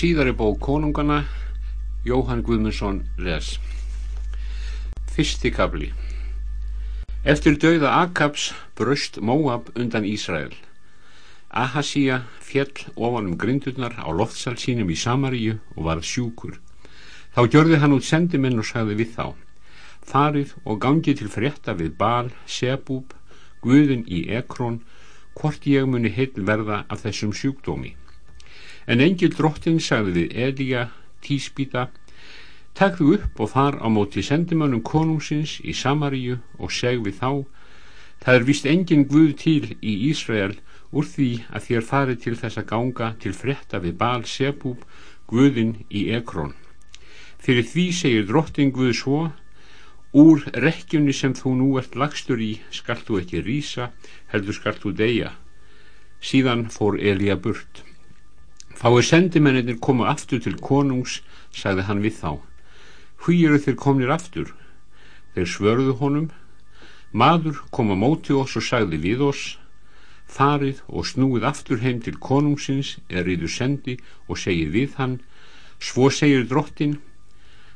Síðari bók konungana Jóhann Guðmundsson les. Fyrsti kabli Eftir dauða Akabs bröst Móab undan Ísrael. Ahasíja fjell ofan um grindurnar á loftsal sínum í Samaríu og varð sjúkur. Þá gjörði hann út sendimenn og sagði við þá farið og gangi til frétta við Bal, Sebúb Guðin í Ekrón hvort ég muni heil verða af þessum sjúkdómi en engil drottin sagði við Elíja tíspýta takðu upp og far á móti sendimönnum konungsins í Samaríu og seg við þá það er vist engin Guð til í Ísrael úr því að þér farið til þess að ganga til frétta við Bal Sebúb Guðin í Ekrón fyrir því segir drottin Guð svo úr rekkjunni sem þú nú ert lagstur í skalt þú ekki rýsa heldur skalt þú deyja. Síðan fór Elíja burt Fáið sendimennir komu aftur til konungs, sagði hann við þá. Hví eru þeir komnir aftur? Þeir svörðu honum. Maður kom að móti oss og sagði við oss. Farið og snúið aftur heim til konungsins er yður sendi og segið við hann. Svo segir drottin.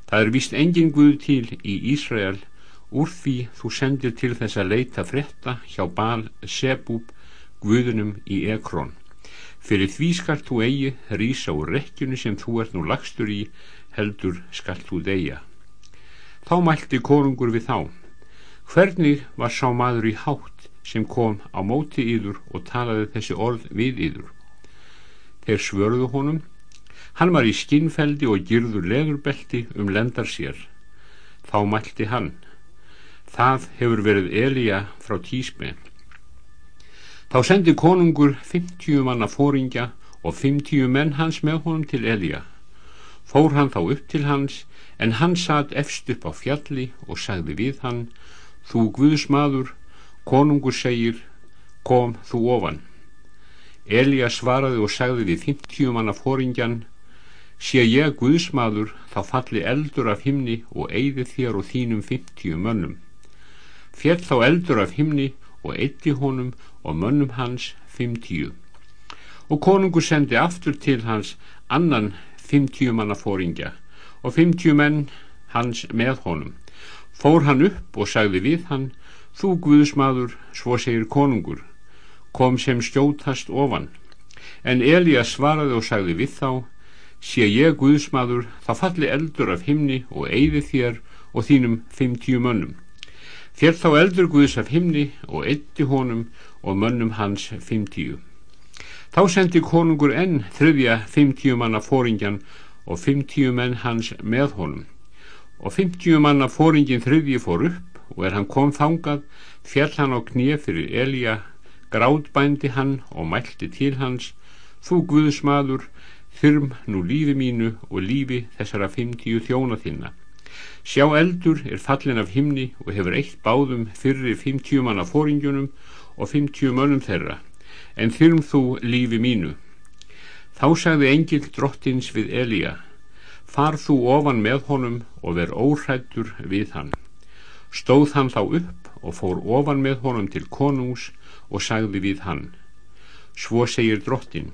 Það er vist engin Guð til í Ísrael úr því þú sendir til þess að leita frétta hjá Bal Sebúb Guðunum í Ekrón. Fyrir því skall þú eigi rýsa úr rekkjunni sem þú ert nú lagstur í, heldur skall þú deyja. Þá mælti konungur við þá. Hvernig var sá maður í hátt sem kom á móti yður og talaði þessi orð við yður? Þeir svörðu honum. Hann var í skinnfeldi og girður leðurbelti um lendar sér. Þá mælti hann. Það hefur verið Elíja frá tísmenn. Þá sendi konungur 50 manna fóringja og 50 menn hans með honum til Elja. Fór hann þá upp til hans, en hann satt efst upp á fjalli og sagði við hann, Þú Guðsmaður, konungur segir, kom þú ofan. Elja svaraði og sagði við 50 manna fóringjan, Sé ég Guðsmaður, þá falli eldur af himni og eigði þér og þínum 50 mönnum. Fjell þá eldur af himni og eitti honum og mönnum hans fimmtíu. Og konungur sendi aftur til hans annan fimmtíu manna fóringja og fimmtíu menn hans með honum. Fór hann upp og sagði við hann þú Guðsmaður, svo segir konungur kom sem skjótast ofan. En Elías svaraði og sagði við þá sé ég Guðsmaður þá falli eldur af himni og eigði þér og þínum fimmtíu mönnum. Fjell þá eldur Guðs af himni og eitti honum og mönnum hans fimmtíu. Þá sendi konungur enn þriðja fimmtíu manna fóringjan og fimmtíu menn hans með honum. Og fimmtíu manna fóringin þriðji fór upp og er hann kom þangað, fjell hann á knið fyrir Elja, gráðbændi hann og mælti til hans, þú Guðsmaður, þyrm nú lífi mínu og lífi þessara fimmtíu þjóna þinna Sjá eldur er fallin af himni og hefur eitt báðum fyrir 50 manna fóringjunum og 50 mönnum þeirra, en þyrm þú lífi mínu. Þá sagði engil drottins við Elíja, far þú ofan með honum og ver óhrættur við hann. Stóð hann þá upp og fór ofan með honum til konungs og sagði við hann. Svo segir drottin,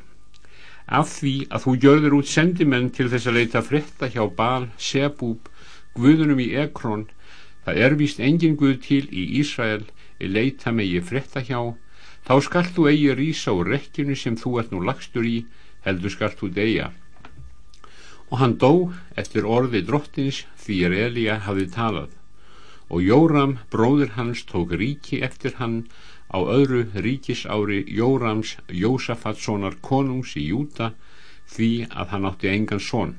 af því að þú gjörður út sendimenn til þess að leita frétta hjá Bal, Sebúb, Guðunum í Ekrón það er vist engin Guð til í Ísrael leita megi frétta hjá. Þá skall þú eigi rýsa úr rekkinu sem þú ert nú lagstur í heldur skall þú deyja. Og hann dó eftir orði drottins því er Elíja hafið talað. Og Jóram bróður hans tók ríki eftir hann á öðru ríkisári Jórams Jósafatssonar konungs í Júta því að hann átti engan són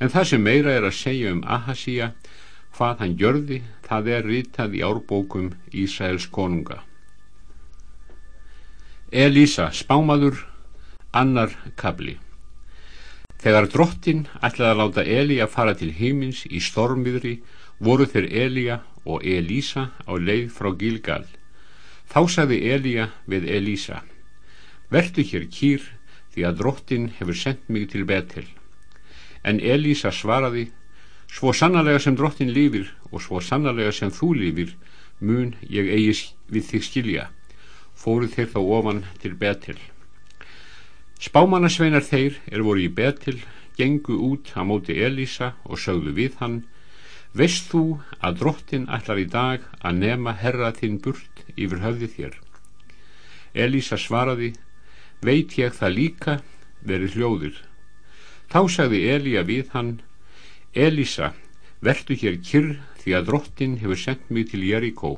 en það sem meira er að segja um Ahasíja hvað hann gjörði það er ritað í árbókum Ísæls konunga. Elísa spámaður annar kabli Þegar drottin ætlaði að láta Eli að fara til heimins í stormiðri voru þeir Elíja og Elísa á leið frá Gilgal. Þá sagði Elíja við Elísa Vertu hér kýr því að drottin hefur sendt mig til Betel. En Elísa svaraði, svo sannarlega sem drottin lífir og svo sannarlega sem þú lífir, mun ég eigi við þig skilja. Fóruð þeir þá ofan til Betil. Spámanasveinar þeir er voru í Betil, gengu út á móti Elísa og sögðu við hann Veist þú að drottin ætlar í dag að nema herra þinn burt yfir höfði þér? Elísa svaraði Veit ég það líka, verið hljóður. Þá sagði Elíja við hann Elísa, vertu hér kyrr því að drottin hefur sendt mig til Jerikó.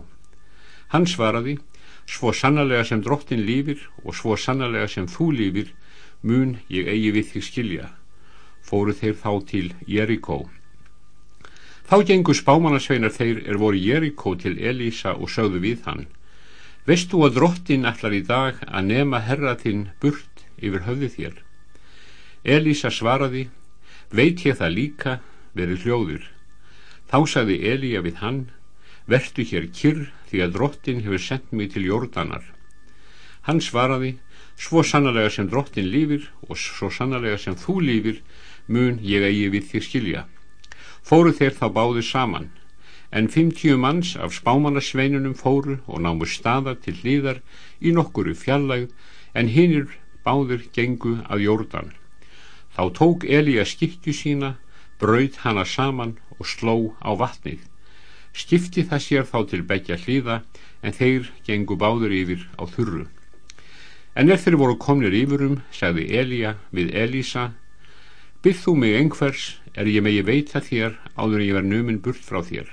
Hann svaraði Svo sannarlega sem drottin lífir og svo sannarlega sem þú lífir mun ég eigi við þig skilja. Fóru þeir þá til Jerikó. Þá gengur spámanasveinar þeir er voru Jerikó til Elísa og sögðu við hann. Veistu að drottin allar í dag að nema herra þinn burt yfir höfði þér? Elísa svaraði, veit ég það líka, verið hljóður. Þá sagði Elíja við hann, vertu hér kyrr því að drottin hefur sendt mig til jórdanar. Hann svaraði, svo sannarlega sem drottin lífir og svo sannarlega sem þú lífir mun ég eigi við þér skilja. Fóru þeir þá báðu saman, en 50 manns af spámanasveinunum fóru og námu staða til hlýðar í nokkuru fjallægð en hinnir báður gengu að jórdan. Þá tók Elíja skikju sína, braud hana saman og sló á vatnið skipti það sér þá til begja hlýða en þeir gengu báður yfir á þurru. En ef þeir voru komnir yfirum, sagði Elíja við Elísa, byrð þú mig einhvers er ég megi veita þér áður ég verð numinn burt frá þér.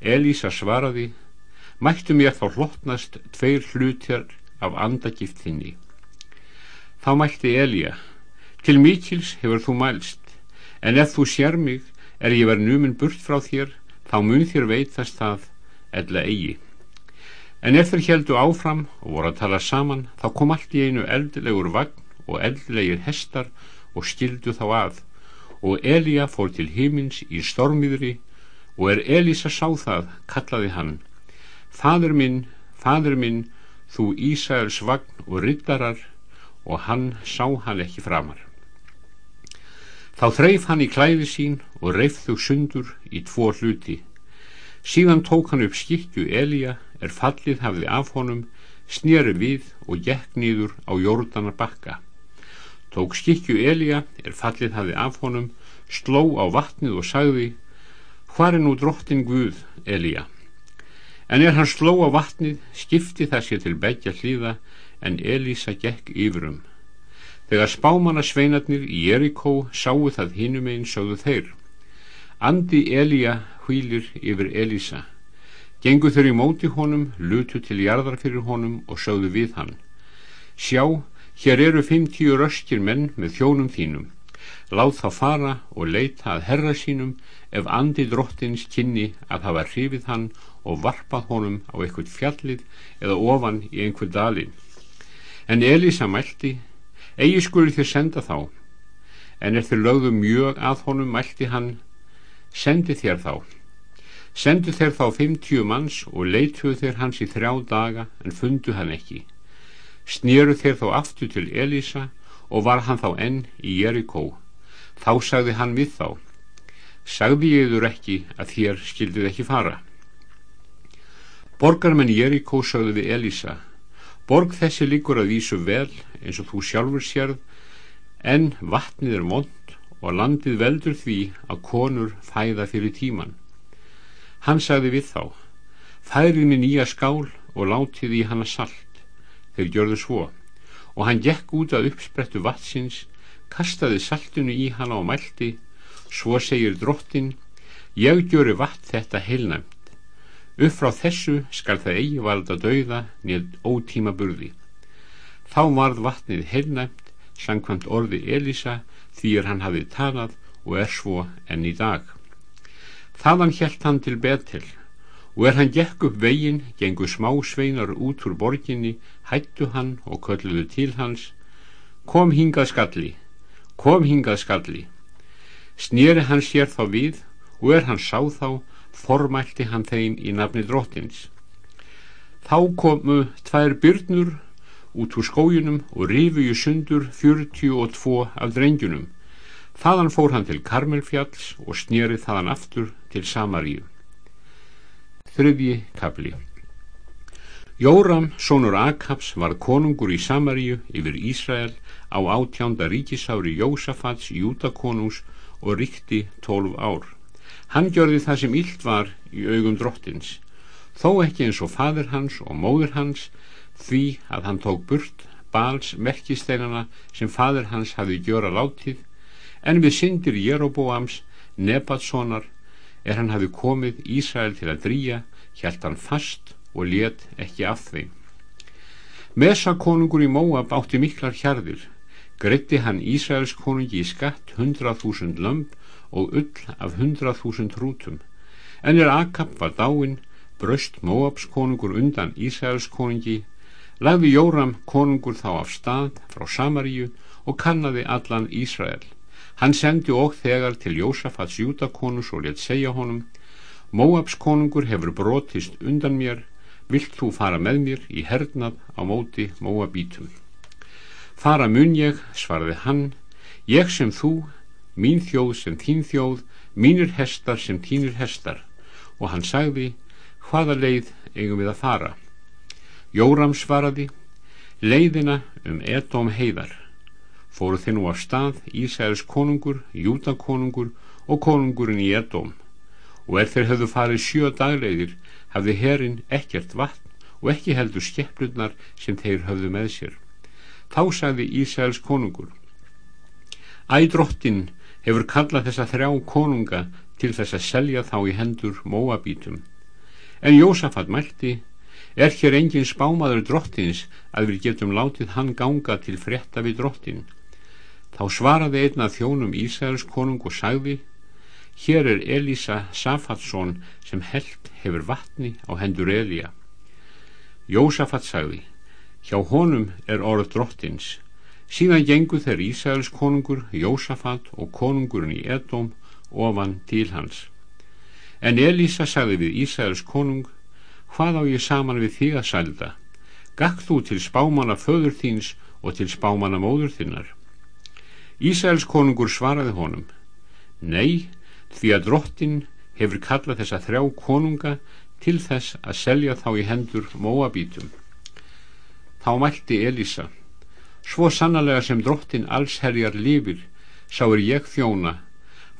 Elísa svaraði, mættu mér þá hlottnast tveir hlutir af andagift þinni. Þá mælti Elíja, til mikils hefur þú mælst, en ef þú sér mig er ég verð numinn burt frá þér, þá mun þér veitast það eðla eigi. En ef þeir heldu áfram og voru að tala saman, þá kom allt í einu eldlegur vagn og eldlegir hestar og skildu þá að, og Elíja fór til himins í stormiðri, og er Elísa sá það, kallaði hann, Fadur minn, fadur minn, þú Ísæls vagn og riddarar, og hann sá hann ekki framar. Þá þreif hann í klæði sín og reif þau sundur í tvo hluti. Síðan tók hann upp skikju Elíja er fallið hafði af honum, snýri við og gekk nýður á jórdanar bakka. Tók skikju Elíja er fallið hafði af honum, sló á vatnið og sagði, Hvar er nú drottin Guð, Elíja? En er hann sló á vatnið, skipti það sér til begja hlýða, en Elísa gekk yfirum. Þegar spámanna sveinarnir í Jerikó sáu það hinum einn sögðu þeir. Andi Elíja hvílir yfir Elísa. Gengu þeir í móti honum, lutu til jarðar fyrir honum og sögðu við hann. Sjá, hér eru 50 röskir menn með þjónum þínum. Láð þá fara og leita að herra sínum ef andi drottins kynni að hafa hrifið hann og varpað honum á einhvert fjallið eða ofan í einhver dalin. En Elísa mælti, eigi skuli þér senda þá. En er þér lögðu mjög að honum mælti hann sendi þér þá. Sendu þér þá 50 manns og leituðu þér hans í þrjá daga en fundu hann ekki. Snýru þér þá aftur til Elísa og var hann þá enn í Jerikó. Þá sagði hann við þá sagði ég þur ekki að þér skilduð ekki fara? Borgarmenn Jerikó sagði við Elísa borg þessi líkur að vísu vel eins og þú sjálfur sérð en vatnið er vond og landið veldur því að konur fæða fyrir tíman hann sagði við þá færið mér nýja skál og látið í hana salt. Þeir gjörðu svo og hann gekk út að uppsprettu vatsins kastaði saltinu í hana og mælti svo segir drottin ég gjöru vatn þetta heilnæmt upp frá þessu skal það eigi valda dauða nýð ótíma burði Þá varð vatnið heilnæmt sangkvæmt orði Elisa því er hann hafið talað og er svo enn í dag. Þaðan helt hann til Betel og er hann gekk upp veginn, gengu smá sveinar út úr borginni, hættu hann og kölluðu til hans, kom hingað skalli, kom hingað skalli. Snýri hann sér þá við og er hann sá þá, formælti hann þeim í nafni drottins. Þá komu tvær byrnur út úr skójunum og rifu í sundur 42 af drengjunum. Þaðan fór hann til Karmelfjalls og snýri þaðan aftur til Samaríu. Þriðji kapli Jóram, sonur Akabs, var konungur í Samaríu yfir Ísrael á átjánda ríkisári Jósafats Júdakonungs og ríkti tólf ár. Hann gjörði það sem illt var í augum drottins, þó ekki eins og fadir hans og móður hans, því að hann tók burt bals merkisteinana sem fadir hans hafi gjöra látið, en við syndir Jeroboams, Nebatssonar, er hann hafi komið Ísrael til að drýja, hjælt hann fast og let ekki af þeim. Mesa konungur í Móab átti miklar hjarðir, greitti hann Ísraels konungi í skatt hundrað þúsund lömp og ull af hundrað þúsund hrútum. En er Akab var dáin, bröst Móabs konungur undan Ísraels konungi, lagði Jóram konungur þá af stað frá Samaríu og kannaði allan Ísrael. Hann sendi og þegar til Jósafats júdakonus og let segja honum, Móabs konungur hefur brotist undan mér, vilt þú fara með mér í hernað á móti móabítum fara mun ég, svarði hann ég sem þú, mín þjóð sem þín þjóð mínir hestar sem þínir hestar. Og hann sagði hvaða leið eigum við að fara? Jóram svaraði leiðina um Edóm heiðar. Fóru þið nú af stað Ísæðis konungur, Júta konungur og konungurinn í Edóm og er þeir höfðu farið sjö dagleiðir hafði herin ekkert vatn og ekki heldur skepplunar sem þeir höfðu með sér. Þá sagði Ísæls konungur Ædrottin hefur kallað þessa þrjá konunga til þess að selja þá í hendur móabítum. En Jósafat mælti er hér engin spámaður drottins að við getum látið hann ganga til fretta við drottin. Þá svaraði einna þjónum Ísæls konung og sagði Hér er Elisa Safatsson sem held hefur vatni á hendur Elía. Jósafat sagði, hjá honum er orð drottins. Síðan gengu þeir Ísæls konungur, Jósafat og konungurinn í Edóm ofan til hans. En Elisa sagði við Ísæls konung, hvað á ég saman við þig að sælda? Gakk þú til spámanna föður þíns og til spámanna móður þinnar? Ísæls konungur svaraði honum, nei, því að drottin hefur kallað þessa þrjá konunga til þess að selja þá í hendur móabítum. Þá mælti Elisa, svo sannlega sem drottin allsherjar lifir, sá er ég þjóna,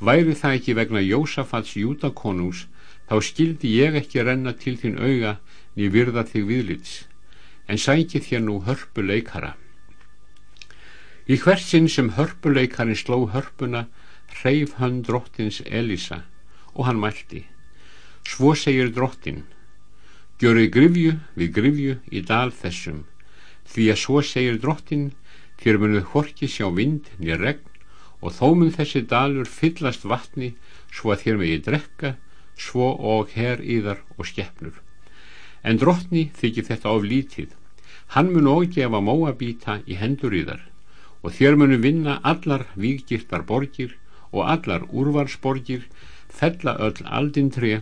væri það ekki vegna Jósafats júdakonungs, þá skildi ég ekki renna til þín auga ný virða þig viðlits, en sæki þér nú hörpuleikara. Í hversin sem hörpuleikarin sló hörpuna, hreyf hann drottins Elisa og hann mælti svo segir drottin gjörðu grifju við grifju í dal þessum því að svo segir drottin þér munuð horki sjá vind nýr regn og þó mun þessi dalur fyllast vatni svo að þér megi drekka svo og her íðar og skeppnur en drottni þykir þetta of lítið. Hann mun og gefa móabíta í hendur íðar og þér munu vinna allar víkgirtar borgir og allar úrvarsborgir fella öll aldintri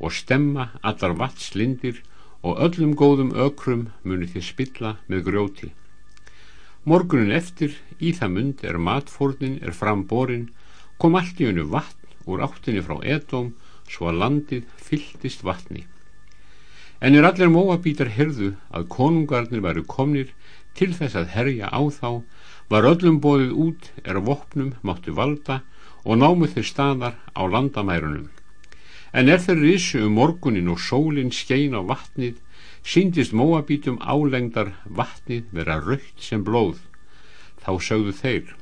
og stemma allar vatnslindir og öllum góðum ökrum muni þið spilla með grjóti. Morgunin eftir, í það mund er matfórnin er framborin, kom allt í önnu vatn úr áttinni frá Edóm svo að landið fylltist vatni. En er allir móabítar herðu að konungarnir væru komnir til þess að herja á þá, var öllum bóðið út er vopnum máttu valda og námu þeir staðar á landamærunum. En er þeir rissu um morgunin og sólinn skein á vatnið, síndist móabítum álengdar vatnið vera raukt sem blóð. Þá sögðu þeir,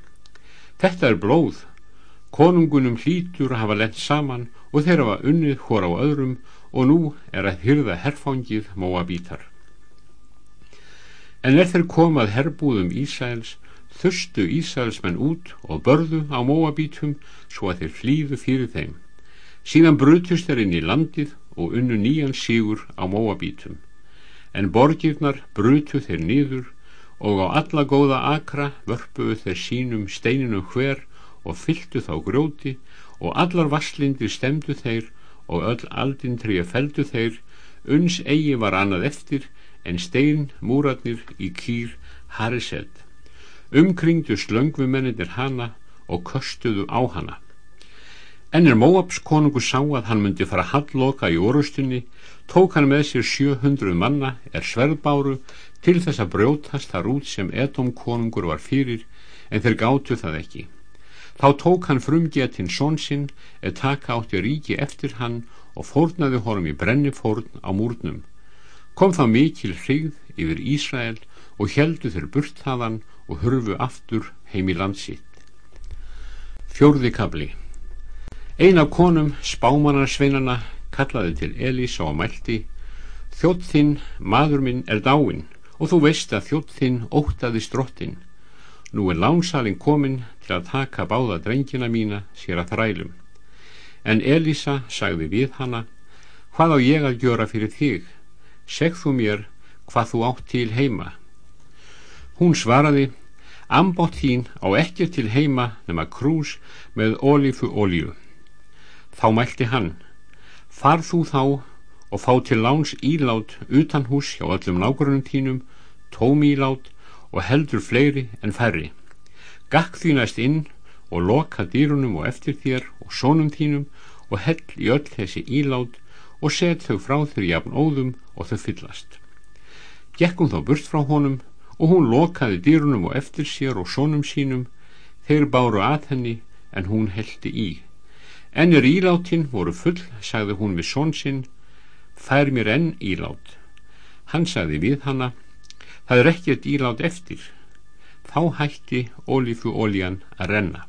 þetta er blóð, konungunum hlítur hafa lent saman og þeir hafa unnið hór á öðrum og nú er að hyrða herfangið móabítar. En er þeir komað herbúðum Ísæls, þustu Ísælsmenn út og börðu á móabítum svo að þeir flýðu fyrir þeim. Síðan brutust þeir inn í landið og unnu nýjan sígur á móabítum. En borgirnar brutu þeir nýður og á alla góða akra vörpuðu þeir sínum steininu hver og fylltu þá grjóti og allar vasslindir stemdu þeir og öll aldintri að feldu þeir. Uns eigi var annað eftir en stein múratnir í kýr Hariseld umkringdu slöngvumennir hana og köstuðu á hana En er Móabs konungu sá að hann myndi fara halloka í orustunni, tók hann með sér 700 manna, er sverðbáru, til þess að brjótast þar út sem Edom konungur var fyrir, en þeir gáttu það ekki. Þá tók hann frumgetinn svonsinn, eða taka átti ríki eftir hann og fórnaði honum í brenni fórn á múrnum. Kom þá mikil hrigð yfir Ísrael og heldu þeir burthaðan og hurfu aftur heim í landsitt. Fjórði kabli Ein af konum spámanarsveinana kallaði til Elísa og mælti Þjótt þinn, maður minn, er dáin og þú veist að þjótt þinn ótaði strottin. Nú er lánsalinn komin til að taka báða drengina mína sér að þrælum. En Elísa sagði við hana Hvað á ég að gjöra fyrir þig? Segð þú mér hvað þú átt til heima. Hún svaraði Ambótt þín á ekki til heima nema krús með ólífu ólíu. Þá mælti hann, far þú þá og fá til láns ílát utan hús hjá öllum nágrunum tínum, tóm ílát og heldur fleiri en færri. Gakk því næst inn og loka dýrunum og eftir þér og sónum þínum og hell í öll þessi ílát og set þau frá þér jafn óðum og þau fyllast. Gekkum þá burt frá honum og hún lokaði dýrunum og eftir sér og sónum sínum, þeir báru að henni en hún heldi í. Ennur íláttinn voru full, sagði hún við són sinn, fær mér enn ílátt. Hann sagði við hanna, það er ekkert ílátt eftir. Þá hætti ólífu ólíjan að renna.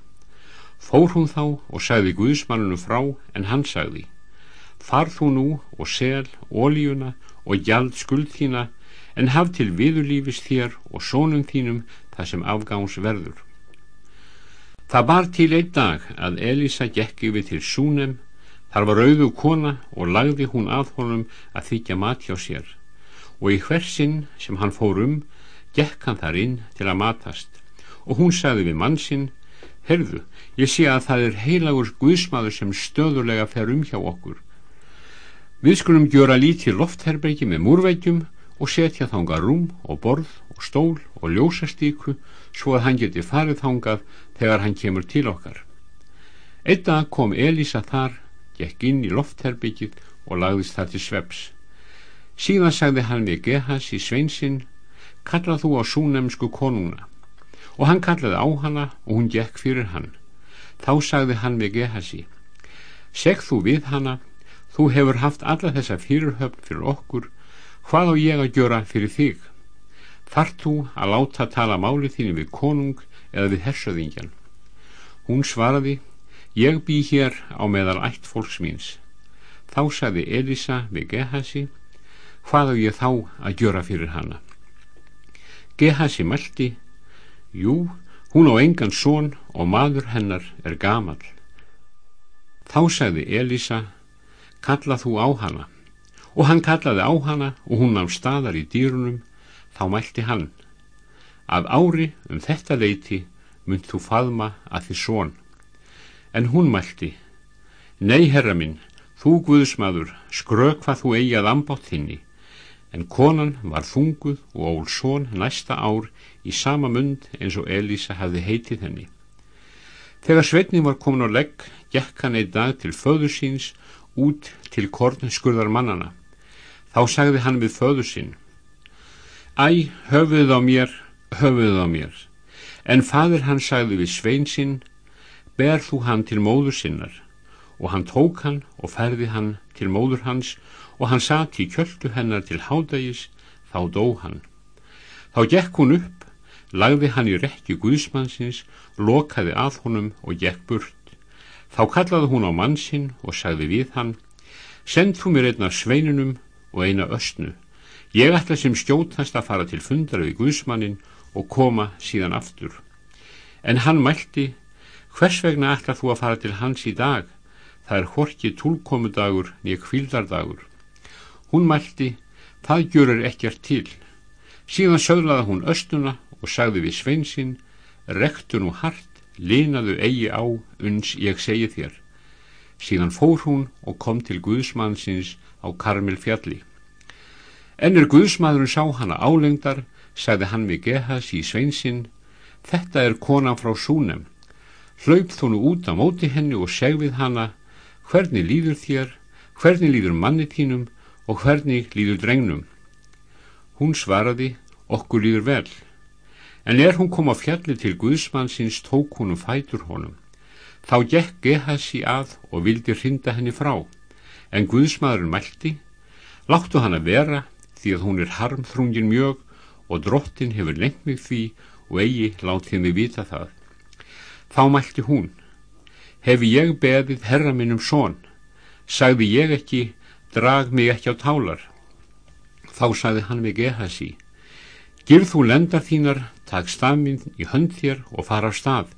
Fór hún þá og sagði Guðsmannunum frá, en hann sagði, far þú nú og sel ólíjuna og gjald skuld þína, en haf til viðurlífis þér og sónum þínum það sem afgáns verður. Það bar til einn dag að Elisa gekk yfir til Súnem, þar var auðu kona og lagði hún að honum að þykja mat hjá sér. Og í hversin sem hann fór um gekk hann þar inn til að matast. Og hún sagði við mann sinn Herðu, ég sé að það er heilagur guðsmaður sem stöðulega fer um hjá okkur. Við skulum gjöra lítið loftherbergi með múrveikjum og setja þánga rúm og borð og stól og ljósastíku svo að hann geti farið þángað þegar hann kemur til okkar. Eitt dag kom Elisa þar, gekk inn í loftherbyggið og lagðist þar til sveps. Síðan sagði hann við Gehas í sveinsinn, kallað þú á súnemsku konuna. Og hann kallaði á hana og hún gekk fyrir hann. Þá sagði hann við Gehasi, segð þú við hana, þú hefur haft alla þessa fyrirhöfn fyrir okkur, hvað á ég að gjöra fyrir þig? Þart þú að láta tala máli þínu við konung eða við hersöðingjan. Hún svaraði, ég bý hér á meðal ætt fólks míns. Þá sagði Elisa við Gehasi, hvað á ég þá að gjöra fyrir hana? Gehasi mælti, jú, hún á engan són og maður hennar er gamal. Þá sagði Elisa, kalla þú á hana. Og hann kallaði á hana og hún á staðar í dýrunum, þá mælti hann að ári um þetta leiti mynd þú faðma að því són. En hún mælti, Nei, herra minn, þú guðsmaður, skrök hvað þú eigi að ambátt þinni, en konan var þunguð og ól són næsta ár í sama mund eins og Elísa hafði heitið henni. Þegar Svetni var komin á legg, gekk hann einn dag til föður síns út til kornskurðar mannana. Þá sagði hann við föður sín, Æ, höfuð á mér, höfuð á mér. En fadir hann sagði við svein sinn ber þú hann til móður sinnar? Og hann tók hann og ferði hann til móður hans og hann satt í kjöldu hennar til hádægis þá dó hann. Þá gekk hún upp lagði hann í rekki guðsmannsins lokaði að honum og gekk burt. Þá kallaði hún á mann sinn og sagði við hann send þú mér einna sveinunum og eina östnu ég ætla sem skjótast að fara til fundar við guðsmannin og koma síðan aftur. En hann mælti, hvers vegna ætlar þú að fara til hans í dag? Það er horki túlkomudagur nýja kvildardagur. Hún mælti, það gjörur ekkert til. Síðan söglaði hún östuna og sagði við sveinsinn, rektu nú hart, linaðu eigi á, uns ég segi þér. Síðan fór hún og kom til Guðsmannsins á Karmel fjalli. Ennur Guðsmaðurinn sá hana álengdar, sagði hann við Gehas í sveinsinn, þetta er konan frá Súnem. hlaup þú nú út á móti henni og seg við hana hvernig líður þér, hvernig líður manni tínum og hvernig líður drengnum. Hún svaraði, okkur líður vel. En er hún kom á fjalli til Guðsmannsins tók hún um fætur honum. Þá gekk Gehasi að og vildi hrinda henni frá. En Guðsmaðurinn mælti, láttu hann að vera því að hún er harmþrungin mjög og drottin hefur lengt mig því og eigi látið mig vita það. Þá mælti hún, hefi ég beðið herra minnum són, sagði ég ekki, drag mig ekki á tálar. Þá sagði hann við Gehasi, Girð þú lendar þínar, takk stafminn í hönd þér og fara á stað.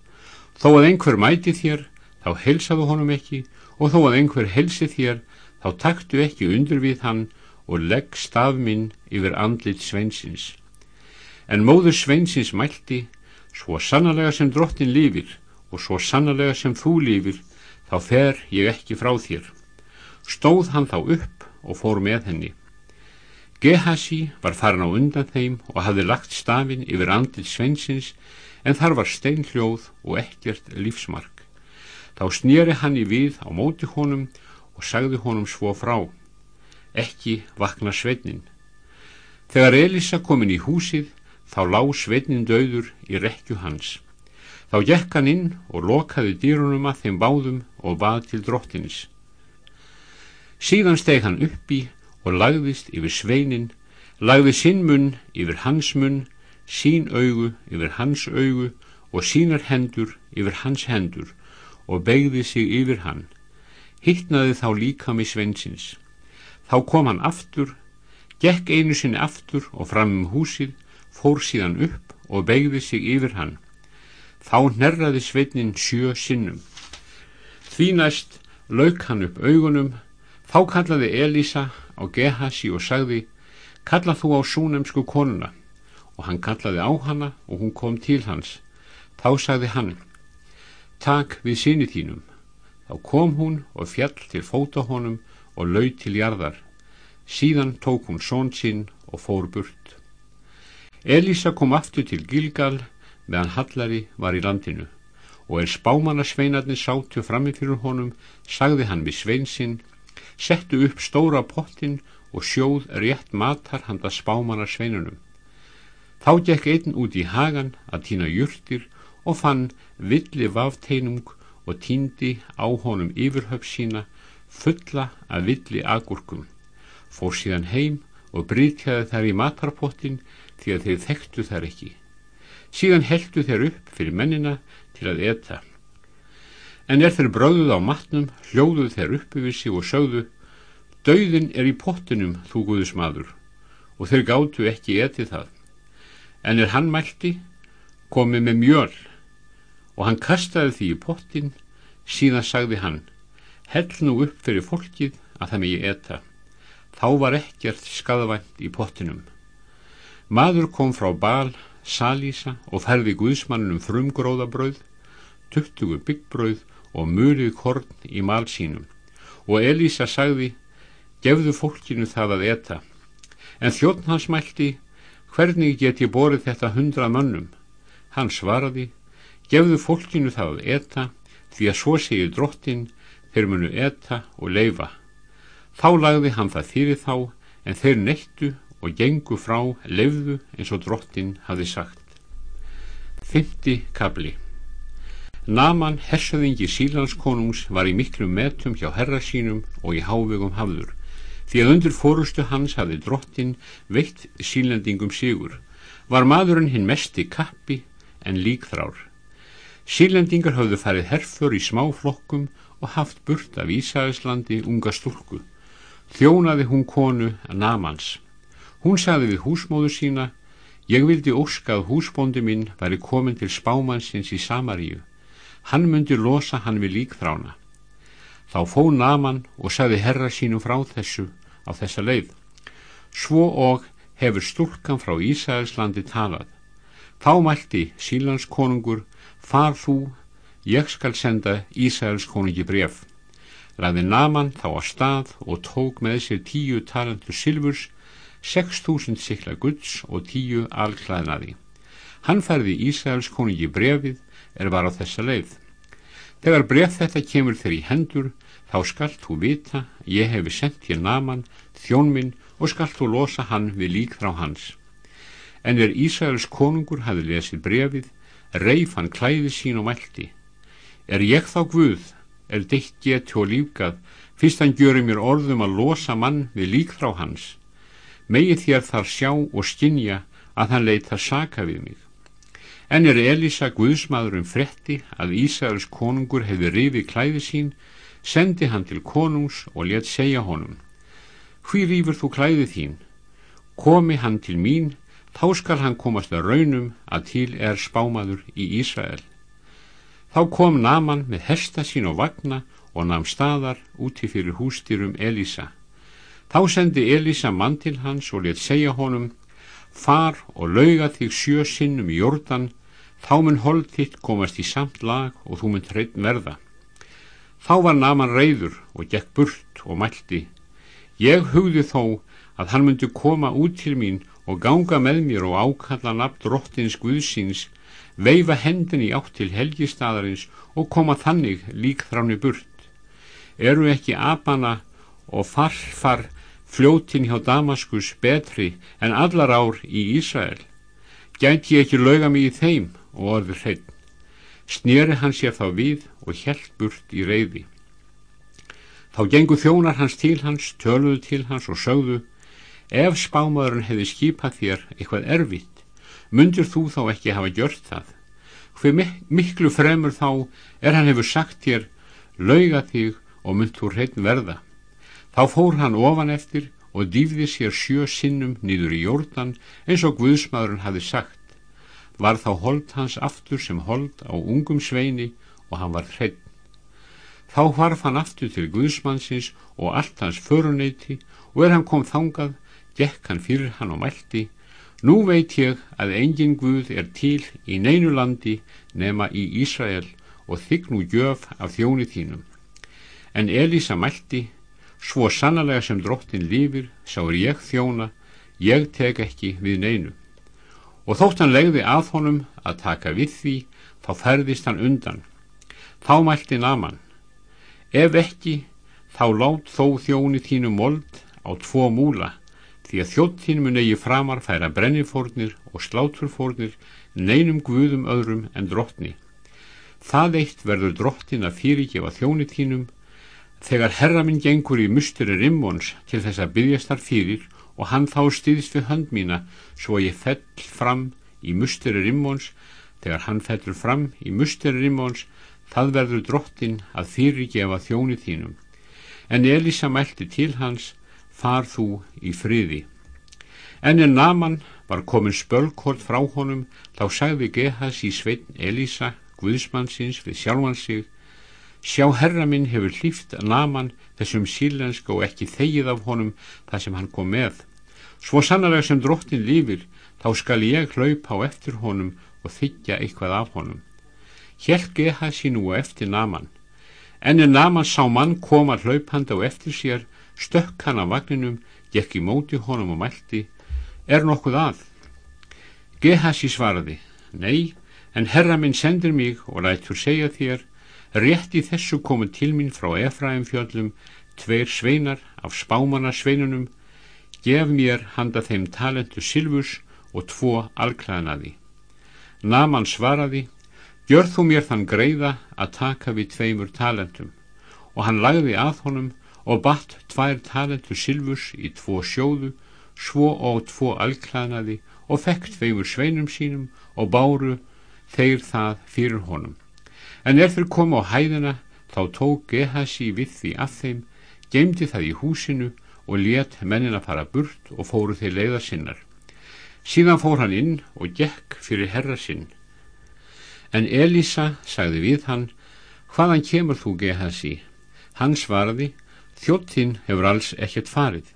Þó að einhver mæti þér, þá helsaðu honum ekki og þó að einhver helsi þér, þá taktu ekki undur við hann og legg stafminn yfir andlit sveinsins. En móður sveinsins mælti, svo sannlega sem drottin lifir og svo sannlega sem þú lifir, þá fer ég ekki frá þér. Stóð hann þá upp og fór með henni. Gehasi var farin á undan þeim og hafði lagt stafinn yfir andil sveinsins en þar var steinhljóð og ekkert lífsmark. Þá snýri hann í við á móti honum og sagði honum svo frá. Ekki vakna sveitnin. Þegar Elisa komin í húsið þá lág sveitnin döður í rekju hans. Þá gekk hann inn og lokaði dýrunum að þeim báðum og bað til drottins. Síðan steg hann uppi og lagðist yfir sveinin, lagði sinn munn yfir hans munn, sín augu yfir hans augu og sínar hendur yfir hans hendur og begði sig yfir hann. Hittnaði þá líka með sveinsins. Þá kom hann aftur, gekk einu sinni aftur og fram um húsið, fór síðan upp og begði sig yfir hann. Þá nærraði sveinin sjö sinnum. Því næst lauk hann upp augunum, þá kallaði Elísa á Gehasi og sagði kalla þú á súnemsku konuna og hann kallaði á hana og hún kom til hans þá sagði hann tak við sinni þínum þá kom hún og fjall til fóta honum og laud til jarðar. Síðan tók hún són sinn og fór burt. Elisa kom aftur til Gilgal meðan Hallari var í landinu. Og er spámanasveinarnir sátu frammi fyrir honum sagði hann við sveinsinn settu upp stóra pottin og sjóð rétt matar handa spámanar sveinunum. Þá gekk einn út í hagan að týna júrtir og fann villi vafteinung og týndi á honum yfirhöf sína fulla af villi agurkum. Fór síðan heim og brytjaði þær í matarpottin því að þeir þekktu þær ekki. Síðan heldu þeir upp fyrir mennina til að eta. En er þeir bröðuð á matnum, hljóðuð þeir upp yfir sig og sögðu, Dauðin er í pottinum, þú guðus maður, og þeir gáttu ekki etið það. En er hann mælti, komið með mjöl, og hann kastaði því í pottin, síðan sagði hann, hell nú upp fyrir fólkið að það megi eta. Þá var ekkert skadavænt í pottinum. Maður kom frá Bal, Salísa og ferði guðsmannunum frumgróðabröð, tuttugu byggbröð og murið korn í mál sínum og Elísa sagði gefðu fólkinu það að eta en þjóttn hans mælti hvernig get ég borið þetta hundra mannum hann svaraði gefðu fólkinu það að eta því að svo segir drottin þeir munu eta og leifa þá lagði hann það fyrir þá en þeir neittu og gengu frá leifðu eins og drottin hafi sagt. Fymti kabli Naman hersöðingi sílandskonungs var í miklu metum hjá herra sínum og í hávegum hafður því að undir fórustu hans hafi drottin veitt sílendingum sigur. Var maðurinn hinn mesti kappi en líkþrár. Sílendingar hafðu farið herfur í smá flokkum og haft burt af Ísæðislandi unga stúlku þjónaði hún konu Namans hún sagði við húsmóðu sína ég vildi óskað húsbóndi minn væri komin til spámansins í Samaríu hann myndi losa hann við líkþrána. Þá fó naman og sagði herra sínum frá þessu á þessa leið. Svo og hefur stúlkan frá Ísæðislandi talað. Þá mælti sílandskonungur, far þú, ég skal senda Ísæðiskonungi bref. Ræði naman þá á stað og tók með sér tíu talentur silfurs, 6.000 sikla gulds og tíu alklæðnaði. Hann færði Ísæðiskonungi brefið er var á þessa leið. Þegar bref þetta kemur þeir í hendur, þá skalt þú vita, ég hefi sendt hér naman, þjónminn og skalt þú losa hann við lík frá hans. En er Ísæls konungur hafi lesið brefið, reif hann klæði sín og mælti. Er ég þá Guð, er deitt geti og lífgað, fyrst hann gjörir mér orðum að losa mann við lík frá hans. Megi þér þar sjá og skinja að hann leita saka við mig. En er Elisa Guðsmaðurum fretti að Ísæls konungur hefði rifið klæði sín, sendi hann til konungs og let segja honum. Hví rýfur þú klæðið þín? Komi hann til mín, þá skal hann komast að raunum að til er spámaður í Ísrael. Þá kom Naman með hesta sín og vagna og namn staðar úti fyrir hústýrum Elisa. Þá sendi Elisa mann til hans og let segja honum, far og lauga þig sjö sinnum í jórdan, þá mun hold þitt komast í samt lag og þú mun treytn verða. Þá var Naman reyður og gekk burt og mælti. Ég hugði þó að hann myndi koma út til mín og ganga með mér og ákalla nafn drottins Guðsins, veifa hendin í átt til helgistadarins og koma þannig lík þráni burt. Eru ekki apana og farfar fljótin hjá Damaskus betri en allar ár í Ísrael? Gæti ég ekki lauga mig í þeim og orður hreinn. Snýri hann sér þá við og hjælt burt í reyði. Þá gengu þjónar hans til hans, töluðu til hans og sögðu Ef spámaðurinn hefði skipað þér eitthvað erfitt, myndur þú þá ekki hafa gjört það? Hver miklu fremur þá er hann hefur sagt þér, lauga þig og mynd þú hreitn verða. Þá fór hann ofan eftir og dýfði sér sjö sinnum nýður í jórdan eins og Guðsmaðurinn hafi sagt. Var þá hold hans aftur sem hold á ungum sveini og hann var hreitn. Þá harf hann aftur til Guðsmannsins og allt hans föruneyti og er hann kom þangað gekk hann fyrir hann og mælti Nú veit ég að engin Guð er til í neinu landi nema í Ísrael og þykk nú gjöf af þjóni þínum. En Elísa mælti, svo sannlega sem drottin lífir, sá er ég þjóna, ég tek ekki við neinu. Og þótt hann legði að honum að taka við því, þá ferðist hann undan. Þá mælti naman, ef ekki, þá lát þó þjóni þínu mold á tvo múla, því að þjóttin mun eigi framar færa brennifórnir og sláturfórnir neinum guðum öðrum en drottni. Það eitt verður drottin að fyrirgefa þjónitínum þegar herra minn gengur í musteri rimmons til þess að byggjast þar fyrir og hann þá stýðist við hönd mína svo ég fell fram í musteri rimmons þegar hann fellur fram í musteri rimmons það verður drottin að fyrirgefa þjónitínum. En Elisa mælti til hans far þú í friði. En en naman var komin spölkort frá honum, þá sagði Gehas í sveitn Elísa, Guðsmannsins, við sjálfan sig, sjá herra minn hefur hlýft naman þessum sílenska og ekki þegið af honum það sem hann kom með. Svo sannarlega sem drottin lífir, þá skal ég hlaupa á eftir honum og þykja eitthvað af honum. Hjelt Gehas í nú eftir naman, en en naman sá mann koma hlaupanda og eftir sér, stökk hann af vagninum, gekk í móti honum og mælti, er nokkuð að? Gehasi svaraði, nei, en herra minn sendir mig og lætur segja þér, rétt í þessu komu til mín frá Efraim fjöllum, tveir sveinar af spámanna sveinunum, gef mér handa þeim talentu Silvus og tvo alklæðnaði. Naman svaraði, gjör þú mér þann greiða að taka við tveimur talentum og hann lagði að honum og batt tvær talentu silfurs í tvo sjóðu, svo og tvo alklæðnaði og fekk tveimur sveinum sínum og báru þeir það fyrir honum. En er þeir koma á hæðina, þá tók Gehasi við því að þeim, geimdi það í húsinu og let mennina fara burt og fóru þeir leiða sinnar. Síðan fór hann inn og gekk fyrir herra sinn. En Elisa sagði við hann, hvaðan kemur þú Gehasi? Hann svaraði, þjóttinn hefur alls ekkert farið.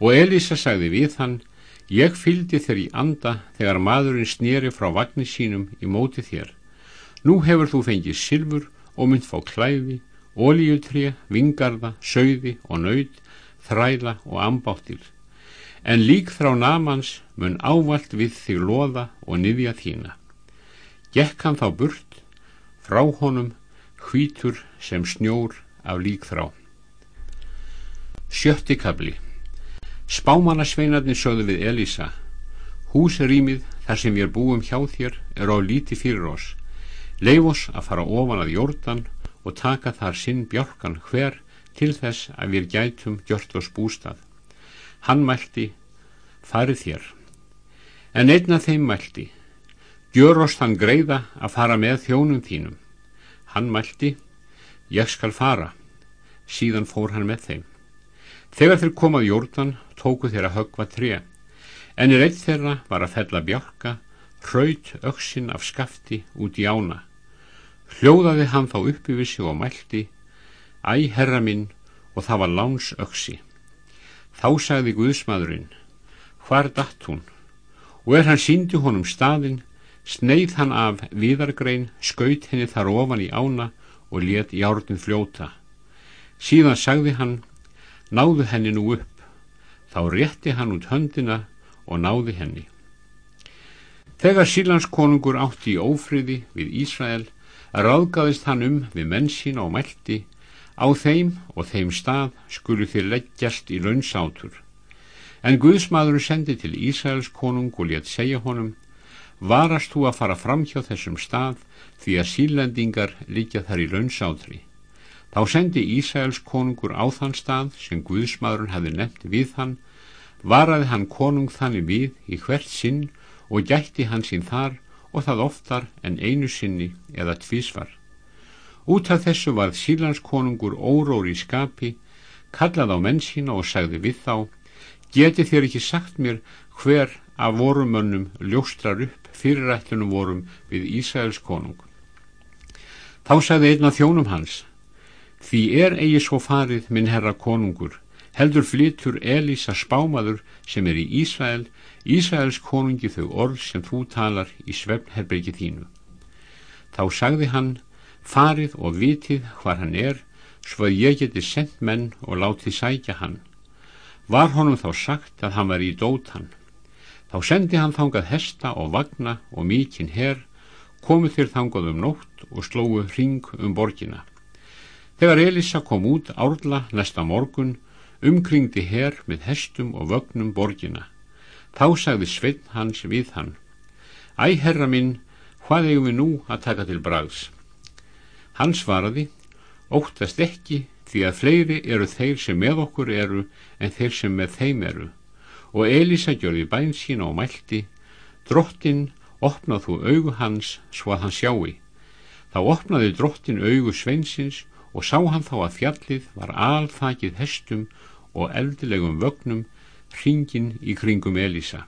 Og Elisa sagði við hann ég fyldi þér í anda þegar maðurinn snýri frá vagnir sínum í móti þér. Nú hefur þú fengið silfur og mynd fá klæfi ólíutré, vingarða, söiði og nöyð þræla og ambáttir. En lík þrá namans mun ávalt við þig loða og niðja þína. Gekk hann þá burt frá honum hvítur sem snjór af líkþrá. Sjötti kabli Spámanasveinarnir sögðu við Elisa Húsrýmið þar sem við búum hjá þér er á líti fyrir oss. Leif oss að fara ofan að jórdan og taka þar sinn bjálkan hver til þess að við gætum gjört oss bústað. Hann mælti, farið þér. En einna þeim mælti, gjör oss þann greiða að fara með þjónum þínum. Hann mælti, ég skal fara. Síðan fór hann með þeim. Þegar þeir komað jórdan tóku þeir að högva tré, en í reitt þeirra var að fella bjálka, hraut öksin af skafti út í ána. Hljóðaði hann þá uppi við sig og mælti, æ herra minn, og það var láns öksi. Þá sagði Guðsmaðurinn, hvar datt hún? Og er hann síndi honum staðin, sneið hann af viðargrein, skaut henni þar ofan í ána og let járnin fljóta. Síðan sagði hann, náðu henni nú upp, Þá rétti hann út höndina og náði henni. Þegar sílandskonungur átti í ófriði við Ísrael, ráðgaðist hann um við menn sína og mælti, á þeim og þeim stað skulu þér leggjast í launsátur. En Guðsmaður sendi til Ísraels konung og létt segja honum, varast þú að fara fram hjá þessum stað því að sílendingar líka þar í launsátri. Þá sendi Ísæls konungur á þann stað sem Guðsmaðurinn hefði nefnt við hann, varaði hann konung þannig við í hvert sinn og gætti hann sín þar og það oftar en einu sinni eða tvísvar. Út af þessu varð sílands konungur óróri í skapi, kallað á menn sína og sagði við þá, geti þér ekki sagt mér hver af vorumönnum ljóstrar upp fyrirættunum vorum við Ísæls konung. Þá sagði einn af þjónum hans, Því er eigi svo farið minn herra konungur, heldur flytur Elísa spámaður sem er í Ísrael, Ísraels konungi þau orð sem þú talar í svefnherbergi þínu. Þá sagði hann, farið og vitið hvar hann er, svo að ég geti sendt menn og látið sækja hann. Var honum þá sagt að hann var í dótan. Þá sendi hann þangað hesta og vagna og mikinn herr, komið þér þangað um nótt og slóu hring um borgina. Þegar Elisa kom út árla næsta morgun, umkringdi herr með hestum og vögnum borgina. Þá sagði Sveinn hans við hann, Æ, herra minn, hvað eigum við nú að taka til brags? Hann svaraði, óttast ekki því að fleiri eru þeir sem með okkur eru en þeir sem með þeim eru. Og Elisa gjörði bæn sína og mælti, drottin, opnað þú augu hans svo að hann sjáu. Þá opnaði drottin augu sveinsins og sá hann þá að fjallið var alþakið hestum og eldilegum vögnum hringin í kringum Elisa.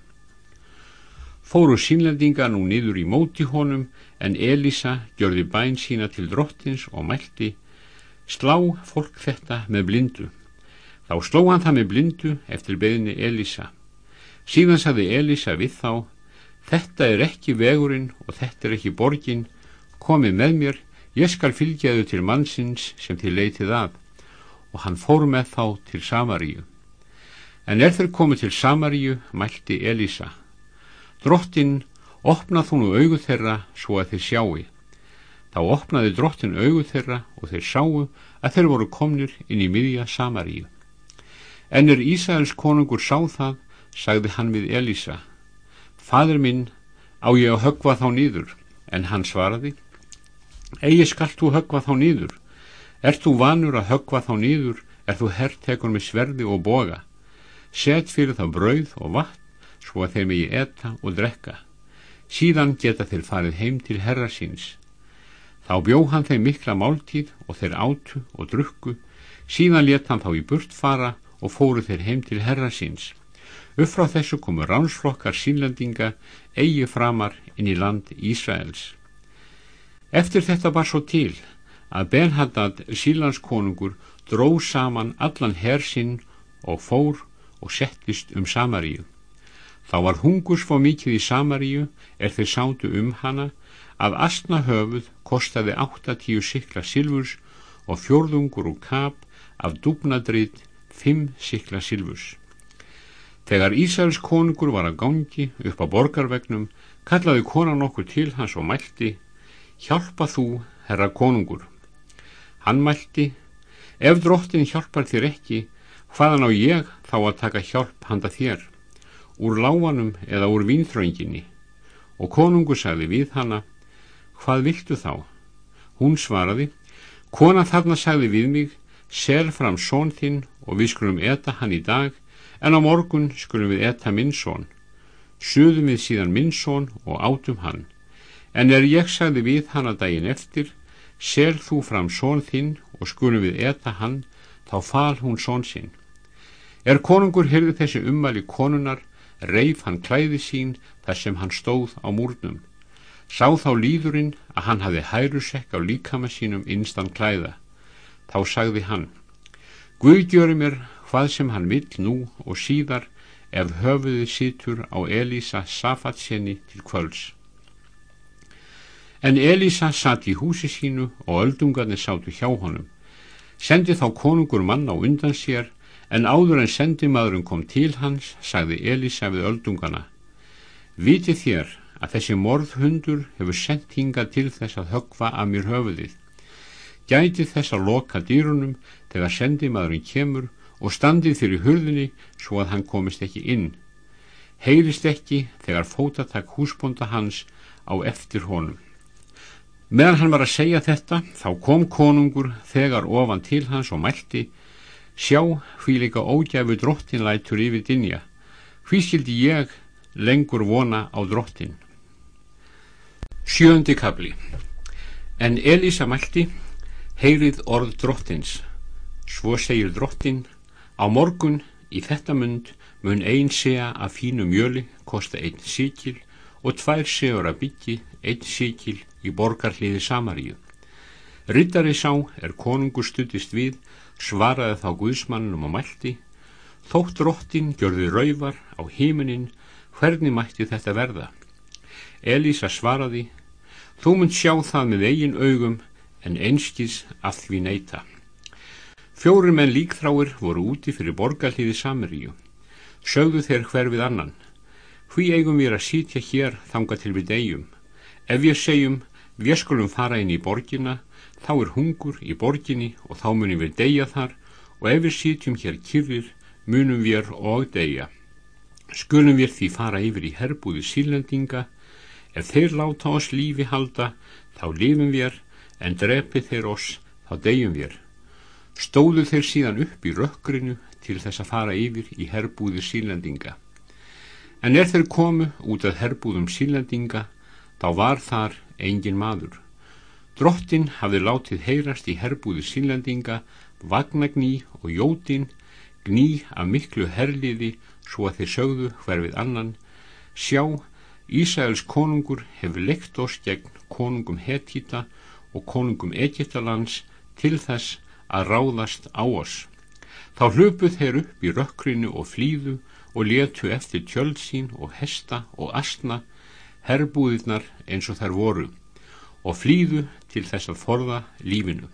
Fóru sínlendinga nú niður í móti honum en Elisa gjörði bæn sína til drottins og mælti slá fólk þetta með blindu. Þá sló hann það með blindu eftir beðinni Elisa. Síðan saði Elisa við þá þetta er ekki vegurinn og þetta er ekki borgin komið með mér Ég skal fylgja þau til mannsins sem þið leitið að og hann fór með þá til Samaríu. En er þeir komið til Samaríu, mælti Elisa. Drottin, opnað þú nú augu þeirra svo að þeir sjáu. Þá opnaði drottin augu þeirra og þeir sáu að þeir voru komnir inn í miðja Samaríu. En er Ísæls konungur sá það, sagði hann við Elisa. Fadur minn, á ég að högva þá nýður, en hann svaraði, Egi skalt þú höggva þá nýður. Er þú vanur að höggva þá nýður, er þú herrtekur með sverði og boga. Set fyrir þá brauð og vatn, svo að þeir megi etta og drekka. Síðan geta þeir farið heim til herra síns. Þá bjóð hann þeim mikla máltíð og þeir átu og drukku. Síðan let hann þá í burt fara og fóru þeir heim til herra síns. Upp frá þessu komu ránsflokkar sínlendinga eigi framar inn í land Ísraels. Eftir þetta var svo til að Benhadad sílandskonungur dró saman allan hersinn og fór og settist um Samaríu. Þá var hungurs fór mikið í Samaríu er þeir sátu um hana að astna höfuð kostaði 80 sikla silfurs og fjórðungur og kap af dúbnadrið 5 sikla silfurs. Þegar Ísæls konungur var að gangi upp á borgarvegnum kallaði konan okkur til hans og mælti Hjálpa þú, herra konungur. Hann mælti, ef drottin hjálpar þér ekki, hvaðan á ég þá að taka hjálp handa þér, úr láganum eða úr vínþrönginni? Og konungu sagði við hana, hvað viltu þá? Hún svaraði, kona þarna sagði við mig, sel fram són þinn og við skulum eta hann í dag, en á morgun skulum við eta minn són. Suðum við síðan minn són og átum hann. En er ég sagði við hana daginn eftir, Sel þú fram són þinn og skulum við eta hann, þá fal hún són sinn. Er konungur hyrði þessi ummæli konunar, reif hann klæði sín þar sem hann stóð á múrnum. Sá þá líðurinn að hann hafi hærusekk á líkama sínum instan klæða. Þá sagði hann, Guð gjöru mér hvað sem hann vill nú og síðar ef höfuði situr á Elísa Safatsenni til kvöls. En Elisa satt í húsi sínu og öldungarnir sátu hjá honum. Sendi þá konungur mann á undan sér, en áður en sendimaðurinn kom til hans, sagði Elisa við öldungana. Viti þér að þessi morðhundur hefur sendt hinga til þess að högfa að mér höfuðið. Gæti þess að loka dýrunum þegar sendimaðurinn kemur og standið fyrir hurðinni svo að hann komist ekki inn. Heyrist ekki þegar fótatak húsbonda hans á eftir honum. Meðan hann var að segja þetta, þá kom konungur þegar ofan til hans og mælti, sjá hví líka ógæfu drottinlætur yfir dinja, hví skildi ég lengur vona á drottin. Sjöndi kabli En Elisa mælti, heyrið orð drottins, svo segir drottin, á morgun í þetta mund mun einn segja að fínu mjöli kosta einn síkil og tvær segur að byggi einn síkil í borgarliði Samaríu. Rittari sá er konungur stuttist við, svaraði þá Guðsmannum og mælti, þótt drottin gjörði rauvar á hímunin, hvernig mætti þetta verða? Elísa svaraði, þú mynd sjá það með eigin augum en einskis því neyta. Fjóri menn líkþráir voru úti fyrir borgarliði Samaríu. Sögðu þeir hverfið annan. Hví eigum við að sítja hér þanga til við degjum? Ef við segjum við skulum fara inn í borgina, þá er hungur í borginni og þá munum við deyja þar og ef við sitjum hér kyrrir munum við og deyja. Skulum við því fara yfir í herbúði sílendinga, ef þeir láta oss lífi halda, þá lifum við en drepi þeir oss, þá deyjum við. Stóðu þeir síðan upp í rökkrinu til þess að fara yfir í herbúði sílendinga. En er þeir komu út af herbúðum sílendinga, þá var þar engin maður. Drottin hafði látið heyrast í herbúðu sínlendinga, vagnagný og jótin, gný af miklu herliði svo að þeir sögðu hverfið annan, sjá, Ísæls konungur hefur leikt oss gegn konungum Hetita og konungum Egyptalands til þess að ráðast á oss. Þá hlupuð þeir upp í rökkrinu og flýðu og letu eftir tjöld sín og hesta og asna herbúðirnar eins og þær voru og flýðu til þess að forða lífinu.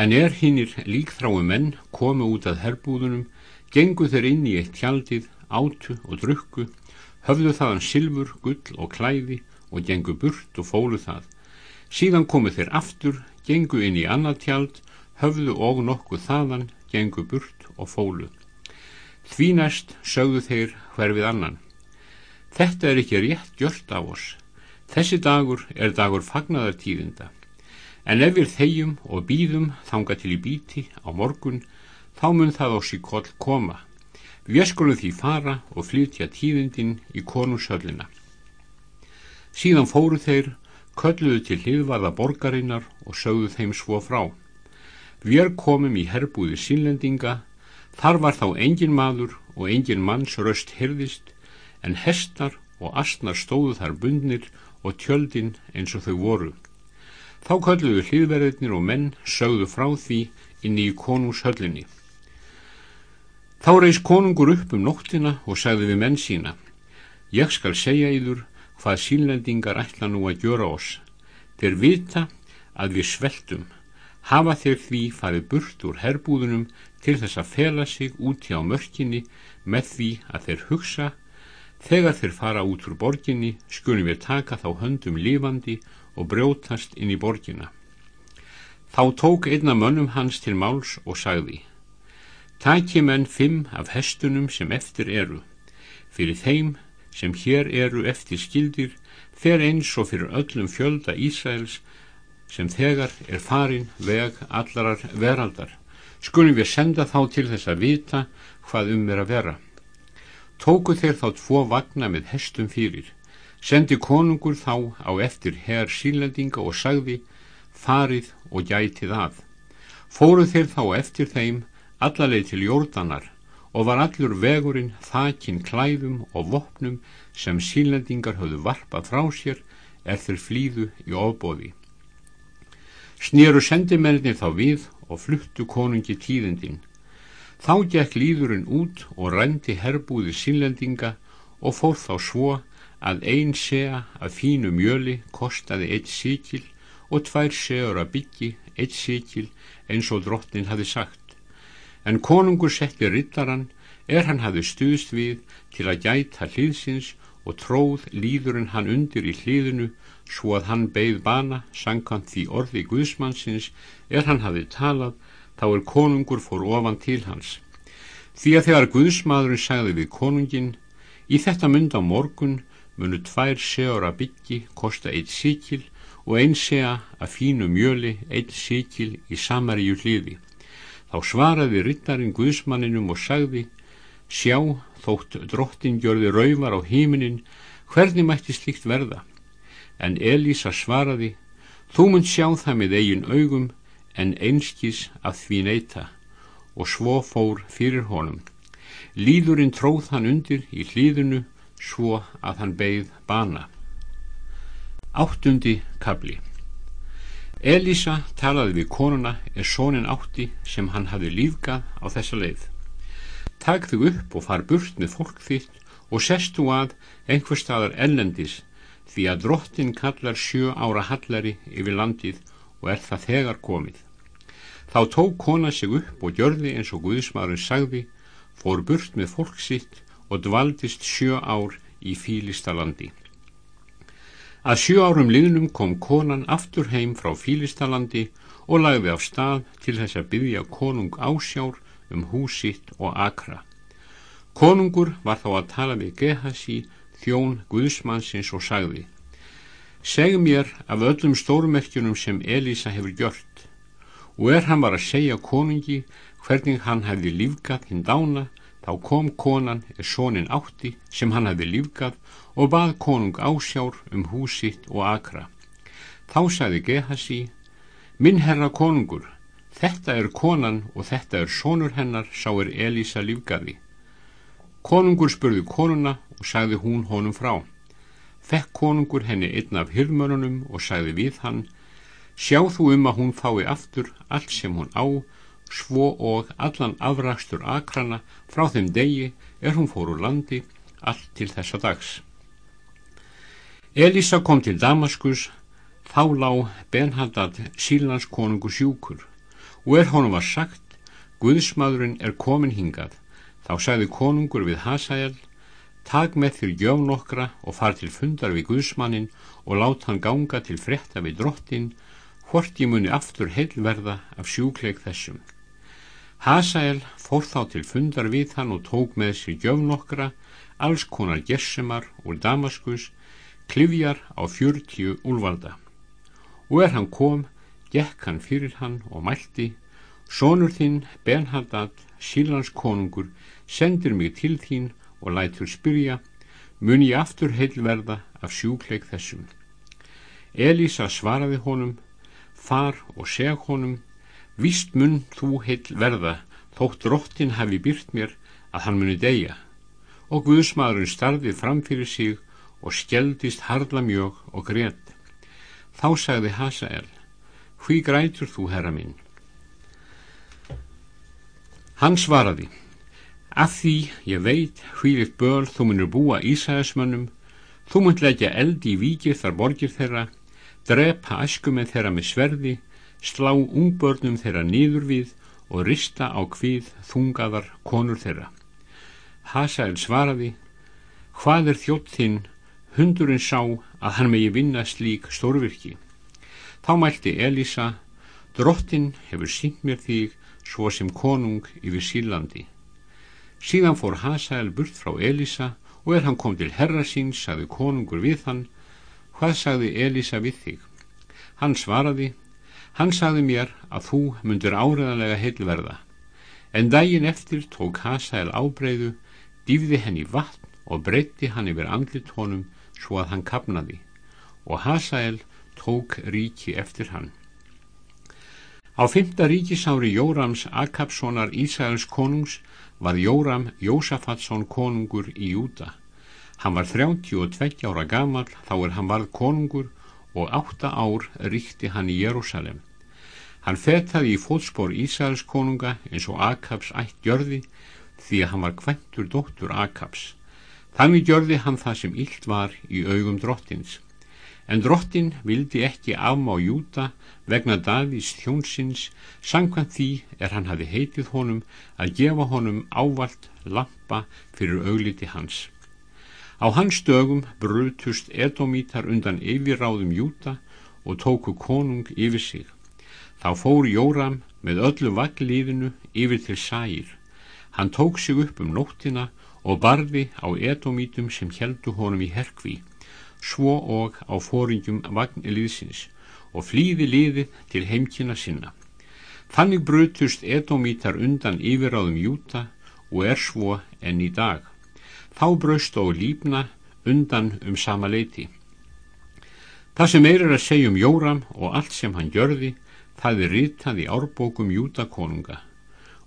En er hinnir líkþrái menn komu út að herbúðunum, gengu þeir inn í eitt tjaldið, átu og drukku, höfðu þaðan silfur, gull og klæði og gengu burt og fólu það. Síðan komu þeir aftur, gengu inn í annað tjald, höfðu og nokkuð þaðan, gengu burt og fólu. Því næst sögðu þeir hverfið annan. Þetta er ekki rétt gjört af oss. Þessi dagur er dagur fagnadartíðinda. En ef við þegjum og býðum þanga til í bíti á morgun, þá mun það oss í koll koma. Við skulum því fara og flytja tíðindin í konungshöllina. Síðan fóru þeir, kölluðu til hliðvarða borgarinnar og sögðu þeim svo frá. Við komum í herbúði sínlendinga, þar var þá engin maður og engin manns röst hirðist, en hestar og astnar stóðu þar bundnir og tjöldin eins og þau voru. Þá kölluðu hlýðverðinir og menn sögðu frá því inn í konungshöllinni. Þá reys konungur upp um nóttina og sagði við menn sína, ég skal segja yður hvað sínlendingar ætla nú að gjöra oss. Þeir vita að við sveltum, hafa þeir því farið burt úr herbúðunum til þess að fela sig út hjá mörkinni með því að þeir hugsa Þegar þeir fara út úr borginni skulum við taka þá höndum lifandi og brjótast inn í borginna. Þá tók einna mönnum hans til máls og sagði Taki menn fimm af hestunum sem eftir eru, fyrir þeim sem hér eru eftir skildir, fer eins og fyrir öllum fjölda Ísraels sem þegar er farin veg allarar veraldar. Skulum við senda þá til þess að vita hvað um er að vera. Tóku þeir þá tvo vagna með hestum fyrir, sendi konungur þá á eftir herr sílendinga og sagði, farið og gætið að. Fóru þeir þá eftir þeim allarleið til jórdanar og var allur vegurinn þakinn klæðum og vopnum sem sílendingar höfðu varpað frá sér er þeir flýðu í ofbóði. Snýru sendimennir þá við og fluttu konungi tíðendin. Þá gekk líðurinn út og rændi herbúði sílendinga og fór þá svo að ein sea af fínu mjöli kostaði eitt síkil og tvær segur að byggi eitt síkil eins og drottin hafi sagt. En konungur setti rittaran er hann hafði stuðst við til að gæta hlýðsins og tróð líðurinn hann undir í hlýðinu svo að hann beigð bana sankant því orði Guðsmannsins er hann hafði talað þá er konungur fór ofan til hans því að þegar Guðsmaðurinn sagði við konungin í þetta mynd á morgun munu tvær segur að byggi kosta eitt síkil og einn sega að fínu mjöli eitt síkil í samaríu hlýði Þá svaraði rittarinn Guðsmanninum og sagði, sjá, þótt drottin gjörði raumar á híminin, hvernig mætti slíkt verða? En Elísa svaraði, þú mun sjá það með eigin augum, en einskis að því neyta, og svo fór fyrir honum. Líðurinn tróð hann undir í hlýðinu, svo að hann beigð bana. Áttundi kabli Elísa talaði við konuna er sónin átti sem hann hafi lífgað á þessa leið. Þig upp og far burt með fólk þitt og sestu að einhver staðar ellendis því að drottin kallar sjö ára hallari yfir landið og er það þegar komið. Þá tók kona sig upp og gjörði eins og Guðismarun sagði, fór burt með fólk sitt og dvaldist sjö ár í fílistalandi. Að sjö árum liðnum kom konan aftur heim frá Fílistalandi og lagði á stað til þess að byggja konung ásjár um húsitt og akra. Konungur var þá að tala við Gehasi, þjón Guðsmannsins og sagði Seg mér af öllum stórmerkjunum sem Elísa hefur gjört og er hann var að segja konungi hvernig hann hefði lífgat hinn dána þá kom konan er sónin átti sem hann hefði lífgat og bað konung ásjár um húsitt og akra. Þá sagði Gehasi, minn herra konungur, þetta er konan og þetta er sonur hennar, sá er Elísa lífgaði. Konungur spurði konuna og sagði hún honum frá. Fekk konungur henni einn af hirmörunum og sagði við hann, sjá þú um að hún fái aftur allt sem hún á, svo og allan afrakstur akrana frá þeim degi er hún fór úr landi allt til þessa dags. Elisa kom til Damaskus, þá lág Benhadad sílans konungu sjúkur og er honum var sagt, Guðsmadurinn er komin hingað. Þá sagði konungur við Hasael, tag með þér gjöf nokkra og far til fundar við Guðsmannin og lát hann ganga til frétta við drottin, hvort ég muni aftur heilverða af sjúkleik þessum. Hasael fór þá til fundar við hann og tók með sér gjöf nokkra, alls konar gessemar úr Damaskus, klifjar á fjörtíu úlvalda og er hann kom, gekk hann fyrir hann og mælti Sónur þinn, Benhadad, sílans konungur, sendir mig til þín og lætur spyrja, mun ég aftur heilverða af sjúkleik þessum. Elísa svaraði honum, far og seg honum, víst mun þú heilverða, þótt róttin hafi byrt mér að hann muni deyja. Og Guðsmaðurinn starfið fram fyrir sig og skjeldist harla mjög og grét. Þá sagði Hasael, hví grætur þú, herra minn? Hann svaraði, að því ég veit hvílitt böl þú munur búa Ísæðismönnum, þú munt leggja eldi í vikið þar borgir þeirra, drepa askumið þeirra með sverði, slá ungbörnum þeirra nýður við og rista á hvið þungaðar konur þeirra. Hasael svaraði, hvað er þjótt þinn Hundurinn sá að hann megi vinna slík stórvirki. Þá mælti Elisa, Drottin hefur sínt mér þig svo sem konung yfir sílandi. Síðan fór Hasael burt frá Elisa og er hann kom til herra sín, sagði konungur við hann, hvað sagði Elisa við þig? Hann svaraði, hann sagði mér að þú myndur áreðanlega heilverða. En daginn eftir tók Hasael ábreyðu, dýfði henni vatn og breytti hann yfir andlit honum svo að hann kapnaði og Hasael tók ríki eftir hann. Á fymta ríkisári Jórams Akapssonar Ísæls konungs var Jóram Jósafatsson konungur í Júta. Hann var 32 ára gamal þá er hann varð konungur og átta ár ríkti hann í Jérúsalem. Hann fetaði í fótspór Ísæls konunga eins og Akaps ætt gjörði því að hann var kventur dóttur Akaps. Þannig gjörði hann það sem illt var í augum drottins. En drottin vildi ekki afmá Júta vegna Davís þjónsins, sangkvæmt því er hann hafi heitið honum að gefa honum ávalt lampa fyrir augliti hans. Á hans dögum brutust edomítar undan yfirráðum Júta og tóku konung yfir sig. Þá fór Jóram með öllu vaglíðinu yfir til sæir. Hann tók sig upp um nóttina og barði á edomítum sem heldu honum í herkví svo og á fóringjum vagnliðsins og flýði liðið til heimkina sinna. Þannig brutust edomítar undan yfiráðum Júta og er svo enn í dag. Þá braust og lífna undan um sama leiti. Það sem er að segja um Jóram og allt sem hann gjörði, það er ritað í árbókum Jútakonunga.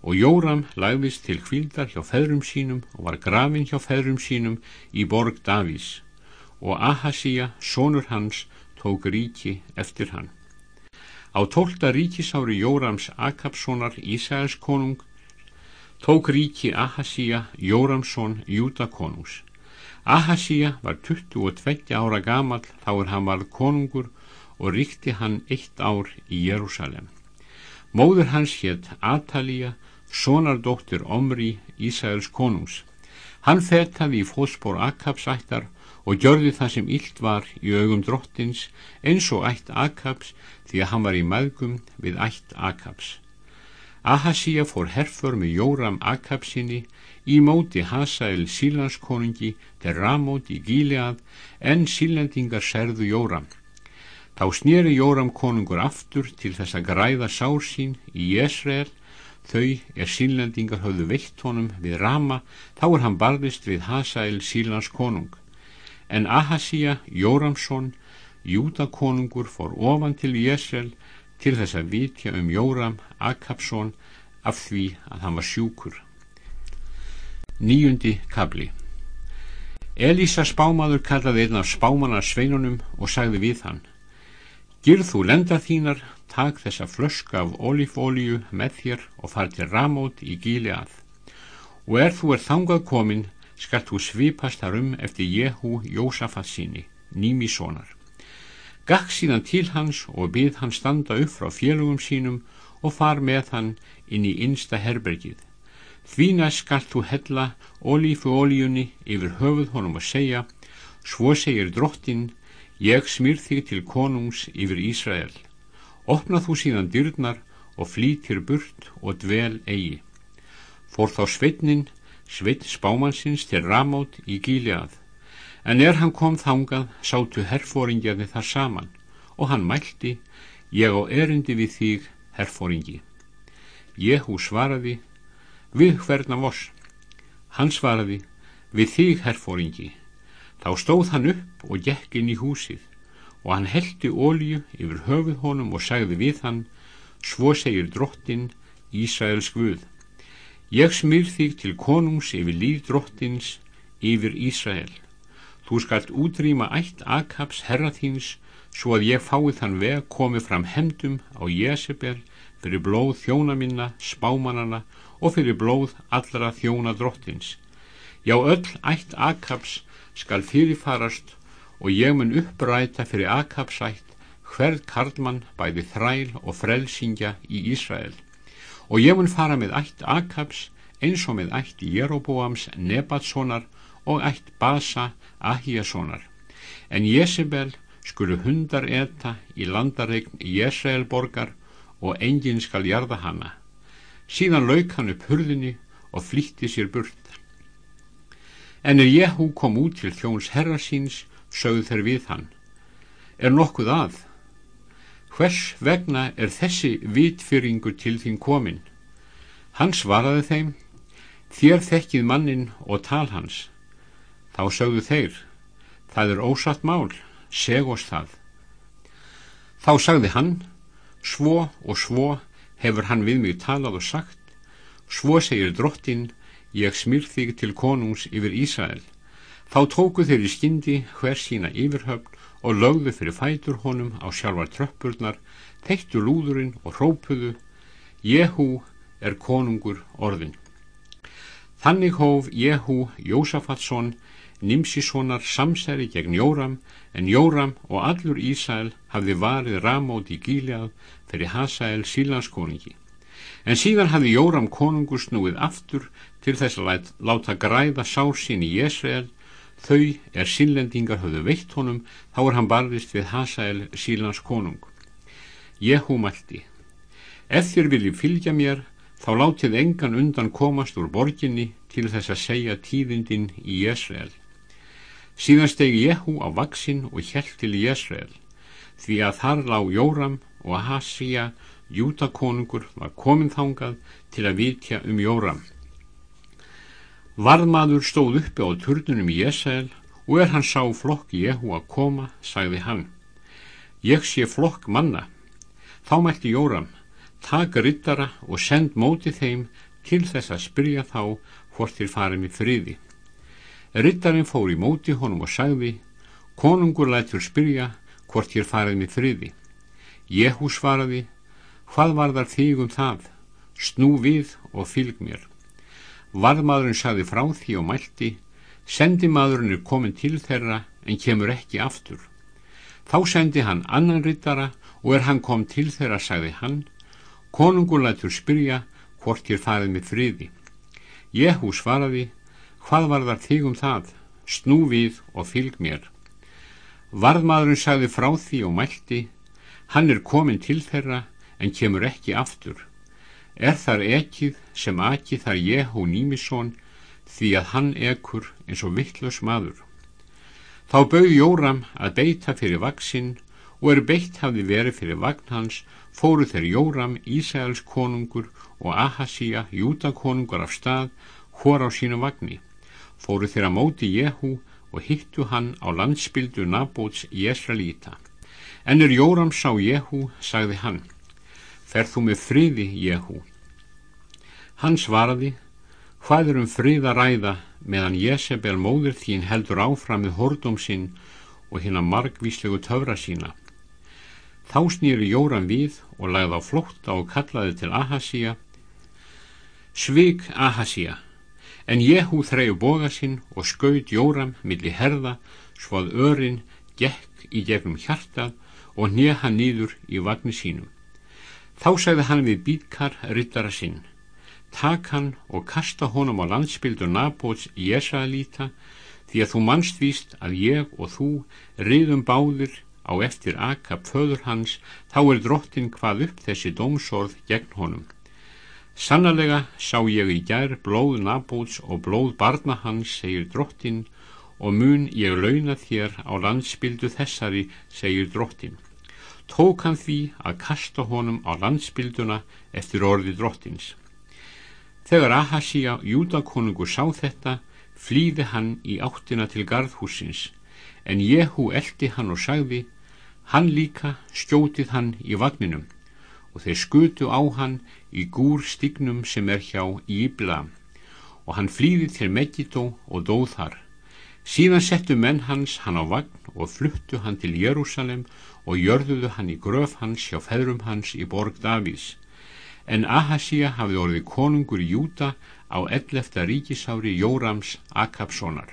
Og Jóram lagðist til kvildar hjá feðrum sínum og var grafin hjá feðrum sínum í borg Davís og Ahasíja, sonur hans, tók ríki eftir hann. Á tólta ríkisári Jórams Akapssonar Ísæðars konung tók ríki Ahasíja Jóramsson Júdakonungs. Ahasíja var 22 ára gamal þá er hann varð konungur og ríkti hann eitt ár í Jérúsalem. Móður hans hétt Atalía, sonardóttir Omri Ísæðars konungs. Hann fetaði í fóspór Akapsættar og gjörði það sem illt var í augum drottins eins og ætt Akaps því að hann var í maðgum við ætt Akaps. Ahasíja fór herfur með Jóram Akapsinni í móti Hasael sílandskonungi til Ramót í Gíleað en sílendingar serðu Jóram. Þá snýri Jóram konungur aftur til þess að græða sár sín í Jésrael þau er sílendingar höfðu veitt honum við Rama þá er hann barðist við Hasael sílandskonung en Ahasíja Jóramsson Júdakonungur fór ofan til Jésel til þess að vitja um Jóram Akapsson af því að hann var sjúkur. Nýjundi kabli Elísa spámaður kallaði einn af spámanar sveinunum og sagði við hann Girð þú lenda þínar tak þessa flöska af ólífólíu með þér og far til Ramót í gíli að og er þú er þangað komin skalt þú svipast þar um eftir Jehu Jósafat síni, nými sonar. Gakk síðan til hans og byð hann standa upp frá félögum sínum og far með hann inn í innsta herbergið. Því næst skalt þú hella ólífu ólíunni yfir höfuð honum að segja, svo segir drottin, ég smýr þig til konungs yfir Ísrael. Opna þú síðan dyrnar og flýtir burt og dvel eigi. Fór þá sveitnin sveit spámansins til Ramót í Gíleað, en er hann kom þangað sátu herfóringjarni þar saman og hann mælti, ég á erindi við þig, herfóringi. Jehu svaraði, við hverna voss? Hann svaraði, við þig, herfóringi. Þá stóð hann upp og gekk inn í húsið og hann heldi ólju yfir höfuð honum og sagði við hann, svo segir drottin Ísraels Guð. Ég smýr þig til konungs yfir líf drottins yfir Ísrael. Þú skalt útrýma ætt Akaps herra þíns svo að ég fái þann veg komið fram hemdum á Jésebel fyrir blóð þjóna minna, spámanana og fyrir blóð allra þjóna drottins. Já öll ætt Akaps skal fyrirfarast og ég mun uppræta fyrir Akapsætt hverð karlmann bæði þræl og frelsingja í Ísrael og ég mun fara með ætt Akabs eins og með ætt Jeroboams Nebatssonar og ætt Basa Ahíassonar en Jésebel skulu hundar eta í landaregn Jésraelborgar og enginn skal jarða hana. Síðan lauk hann upp hurðinni og flýtti sér burt. En er Jehu kom út til þjóns herra síns, sögðu þeir við hann. Er nokkuð að? Hvers vegna er þessi vitfyringur til þín komin? Hann svaraði þeim, þér þekkið mannin og tal hans. Þá sögðu þeir, það er ósatt mál, seg oss það. Þá sagði hann, svo og svo hefur hann við mig talað og sagt, svo segir drottin, ég smýr þig til konungs yfir Ísrael. Þá tóku þeir í skyndi hver sína yfirhöfn og lögðu fyrir fætur honum á sjálfar tröppurnar, teittu lúðurinn og hrópuðu, Jehu er konungur orðin. Þannig hóf Jehu Jósafatsson Nimsissonar samsæri gegn Jóram en Jóram og allur Ísæl hafði varið Ramót í Gíleað fyrir Hasael sílanskoningi. En síðan hafði Jóram konungur snúið aftur til þess að láta græða sár sín í Jésrael þau er sínlendingar höfðu veitt honum þá er hann barðist við Hasael sílanskonung. Jehu mælti Ef þér viljið fylgja mér þá látið engan undan komast úr borginni til þess að segja tíðindin í Jésrael. Síðan stegi Jehu á vaksinn og hjælt til Jésrael, því að þar lág Jóram og Ahasía, jútakonungur, var komin þangað til að vitja um Jóram. Varðmaður stóð uppi á turnunum í Jésrael og er hann sá flokk Jehu að koma, sagði hann. Ég sé flokk manna. Þá mælti Jóram, taka rittara og send móti þeim til þess að spyrja þá hvort þér farið með friði. Rittarinn fór í móti honum og sagði, konungur lætur spyrja hvort ég farið með friði. Jehu svaraði, hvað var þar þig um það? Snú við og fylg mér. Varðmaðurinn sagði frá því og mælti, sendimaðurinn er komin til þeirra en kemur ekki aftur. Þá sendi hann annan rittara og er hann kom til þeirra, sagði hann, konungur lætur spyrja hvort ég farið með friði. Jehu svaraði, Hvað var þar þig um það? Snú við og fylg mér. Varðmaðurinn sagði frá því og mælti, hann er komin til þeirra en kemur ekki aftur. Er þar ekið sem aki þar og Nýmisson því að hann ekur eins og vittlös maður. Þá bauð Jóram að beita fyrir vaksinn og er beitt hafði verið fyrir vagn hans fóru þeir Jóram, Ísæls konungur og Ahasía, Júta konungur af stað, hór á sínu vagnni fóru þeirra móti Jehu og hittu hann á landsbyldu Nabóts Jesralíta. En er Jóram sá Jehu, sagði hann, ferð þú með friði Jehu? Hann svaraði, hvað er um friða ræða meðan Jezebel móður þín heldur áfram með hordóm sinn og hérna margvíslegu töfra sína. Þá snýri Jóram við og lagði á flótta og kallaði til Ahasía, Svig Ahasía, En Jehu þreju boga sinn og skaut Jóram milli herða svo að örin gekk í gegnum hjartað og hann nýður í vagnir sínum. Þá sagði hann við bítkar rittara sinn, tak hann og kasta honum á landsbyldu Nabóts Jésalíta því að þú mannst víst að ég og þú riðum báðir á eftir Akab föður hans, þá er drottin hvað upp þessi dómsorð gegn honum. Sannarlega sá ég í gær blóð Nabóts og blóð barna hans, segir drottin, og mun ég launa þér á landsbyldu þessari, segir drottin. Tók hann því að kasta honum á landsbylduna eftir orði drottins. Þegar Ahasíja, júdakonungur, sá þetta, flýði hann í áttina til gardhúsins, en Jehu eldi hann og sagði, hann líka skjótið hann í vagninum og þeir skutu á hann í gúr stignum sem er hjá Íbla og hann flýði til Megidó og dóð þar. Síðan settu menn hans hann á vagn og fluttu hann til Jérúsalem og jörðuðu hann í gröf hans hjá feðrum hans í borg Davís. En Ahasía hafði orðið konungur í Júta á ellefta ríkisári Jórams Akabssonar.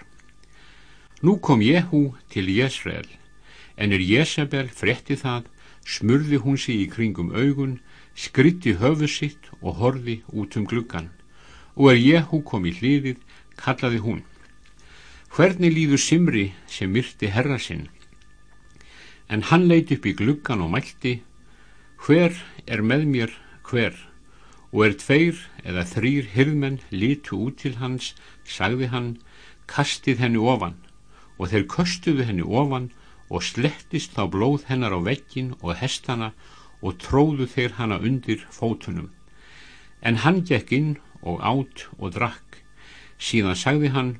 Nú kom Jehu til Jésrael, en er Jésabel frétti það smurði hún sig í kringum augun, skritti höfu sitt og horfi út um gluggan og er Jehu kom í hliðið, kallaði hún. Hvernig líður Simri sem myrti herra sinn? En hann leiti upp í gluggan og mælti, hver er með mér hver og er tveir eða þrýr hirðmenn lítu út til hans, sagði hann, kastið henni ofan og þeir köstuðu henni ofan og slettist þá blóð hennar á vekkin og hestana og tróðu þeir hana undir fótunum. En hann gekk inn og átt og drakk. Síðan sagði hann,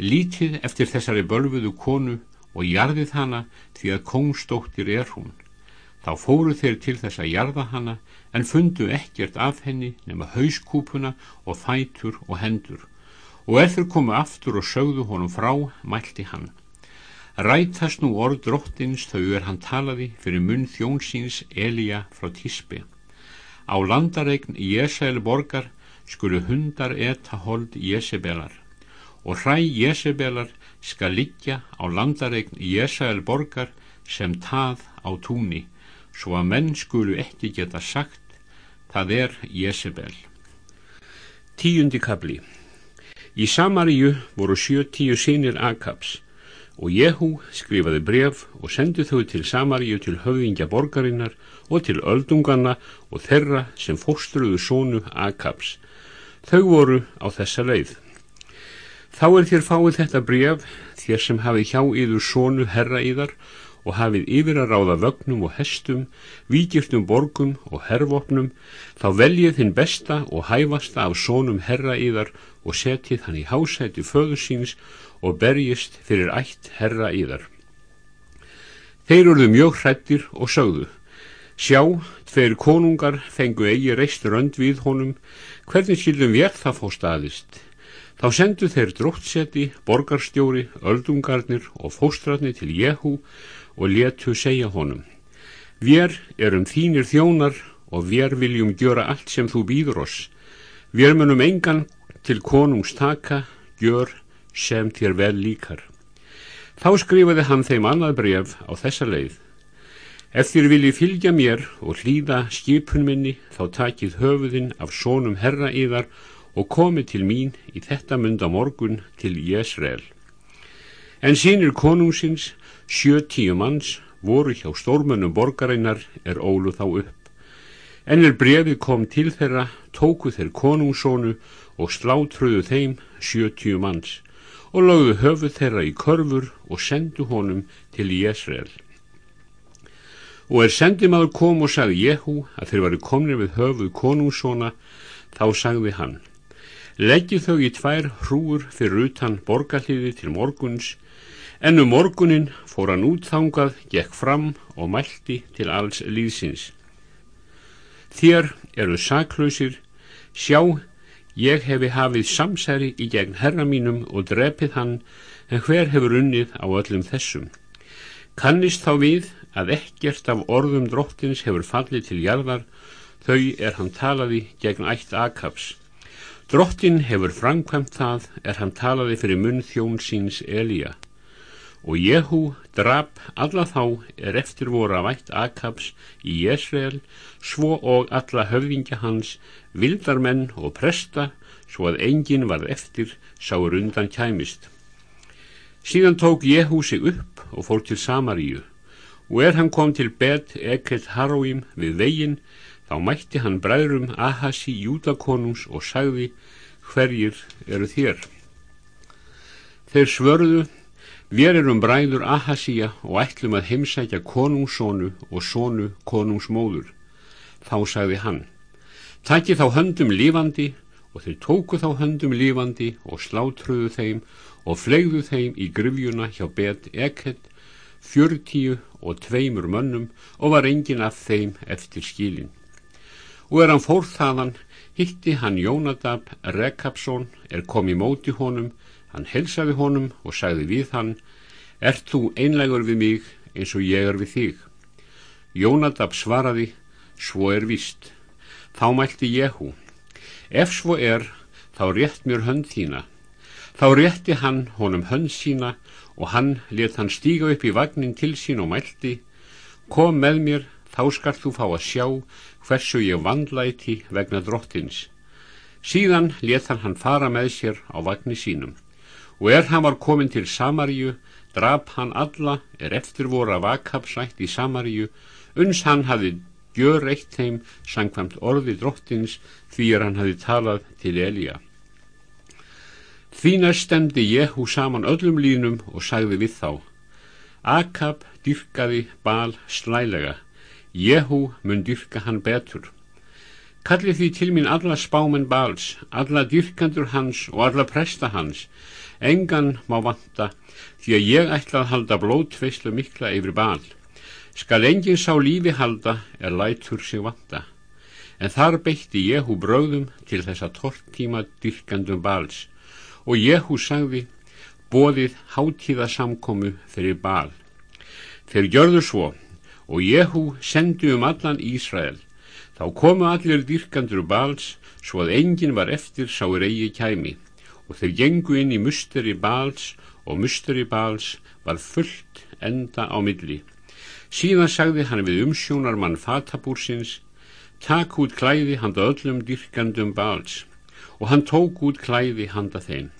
lítið eftir þessari bölfuðu konu og jarðið hana því að kongstóttir er hún. Þá fóru þeir til þess að jarða hana en fundu ekkert af henni nema hauskúpuna og fætur og hendur og þeir komu aftur og sögðu honum frá, mælti hann. Rætast nú orð drottins þau er hann talaði fyrir munn þjónsins Elíja frá Tíspi. Á landaregn Jésael borgar skulu hundar etta hold Jésebelar og hræ Jésebelar skal liggja á landaregn Jésael borgar sem tað á túni svo að menn skulu ekki geta sagt það er Jésebel. Tíundi kabli Í Samaríu voru sjö tíu sínir Akabs og Jehu skrifaði bref og sendi þau til Samaríu til höfðingja borgarinnar og til öldunganna og þeirra sem fórstruðu sónu Akabs. Þau voru á þessa leið. Þá er þér fáið þetta bref þér sem hafi hjá yður sónu herra yðar og hafið yfir að ráða vögnum og hestum, víkjurtum borgum og hervopnum, þá veljið þinn besta og hæfasta af sónum herra yðar og setið hann í hásæti föður síns og berjist fyrir ætt herra yðar. Þeir eruðu mjög hrættir og sögðu, sjá, tveir konungar fengu eigi reist rönd við honum, hvernig skildum við það fá staðist? Þá sendu þeir dróttseti, borgarstjóri, öldungarnir og fóstratni til Jehu og letu segja honum Vér erum þínir þjónar og vér viljum gjöra allt sem þú býður oss. Vér munum engan til konungs taka gjör sem þér vel líkar. Þá skrifaði hann þeim annað bref á þessa leið Ef þér viljið fylgja mér og hlýða skipun minni þá takið höfuðinn af sónum herra yðar og komið til mín í þetta munda morgun til Jésrael. En sínir konungsins Sjö tíu manns voru hjá stórmönnum borgarinnar er ólu þá upp. En er brefið kom til þeirra, tóku þeir konungsónu og sláttröðu þeim sjö tíu manns og lögðu höfuð þeirra í körfur og sendu honum til Jésrael. Og er sendimaður kom og sagði Jehu að þeir varu komnir við höfuð konungsóna, þá sagði hann, leggi þau í tvær hrúur fyrir utan borgarliði til morguns, En um morgunin fór hann útþangað, gekk fram og mælti til alls líðsins. Þér eru saklausir, sjá, ég hefi hafið samsæri í gegn herra mínum og drepið hann, en hver hefur unnið á öllum þessum. Kannist þá við að ekkert af orðum drottins hefur fallið til jarðar, þau er hann talaði gegn ætt Akabs. Drottin hefur framkvæmt það er hann talaði fyrir munn þjón síns Elíja og Jehu drap alla þá er eftir voru að vætt Akabs í Jésrael svo og alla höfðingja hans vildarmenn og presta svo að enginn varð eftir sáur undan kæmist. Síðan tók Jehu sig upp og fór til Samaríu. Og er hann kom til Bet Eket Haroim við veginn þá mætti hann bræðrum Ahasi Júdakonungs og sagði hverjir eru þér þeir svörðu Við erum bræður Ahasíja og ætlum að heimsækja konungssónu og sónu konungsmóður. Þá sagði hann, takki þá höndum lífandi og þeir tóku þá höndum lífandi og slátruðu þeim og flegðu þeim í grifjuna hjá bet ekkert, fjörtíu og tveimur mönnum og var engin af þeim eftir skílin. Og er hann fór þaðan, hitti hann Jónadab Rekapsson er kom í móti honum Hann helsaði honum og sagði við hann, Ert þú einlegur við mig eins og ég er við þig? Jónadab svaraði, svo er vist. Þá mælti Jehu, ef svo er, þá rétt mér hönd þína. Þá rétti hann honum hönd sína og hann let hann stíga upp í vagnin til sín og mælti, kom með mér, þá skall þú fá að sjá hversu ég vandlæti vegna drottins. Síðan let hann fara með sér á vagnni sínum og er hann var komin til Samaríu, drap hann alla, er eftir voru að vakapsætt í Samaríu, uns hann hafi gjör eitt þeim sangkvæmt orði drottins því er hann hafi talað til Elíja. Næst stemdi Jehu saman öllum línum og sagði við þá. Akab dyrkaði bal slælega, Jehu mun dyrka hann betur. Kalli því til mín alla spámen bals, alla dyrkandur hans og alla presta hans, engan má vanta því að ég ætla að halda blótveislu mikla yfir bal. Skal enginn sá lífi halda er lætur sig vanta. En þar beitti Jehu bröðum til þessa tortíma dyrkandum bals og Jehu sagði bóðið hátíða samkomu fyrir bal. Þeir gjörðu svo og Jehu sendi um allan Ísrael. Þá komu allir dyrkandur bals svo að enginn var eftir sá reyji kæmi og þeir gengu inn í musteri bals og musteri bals var fullt enda á milli. Síðan sagði hann við umsjónarmann fatabúrsins, takk út klæði handa öllum dyrkandum bals og hann tók út klæði handa þeim.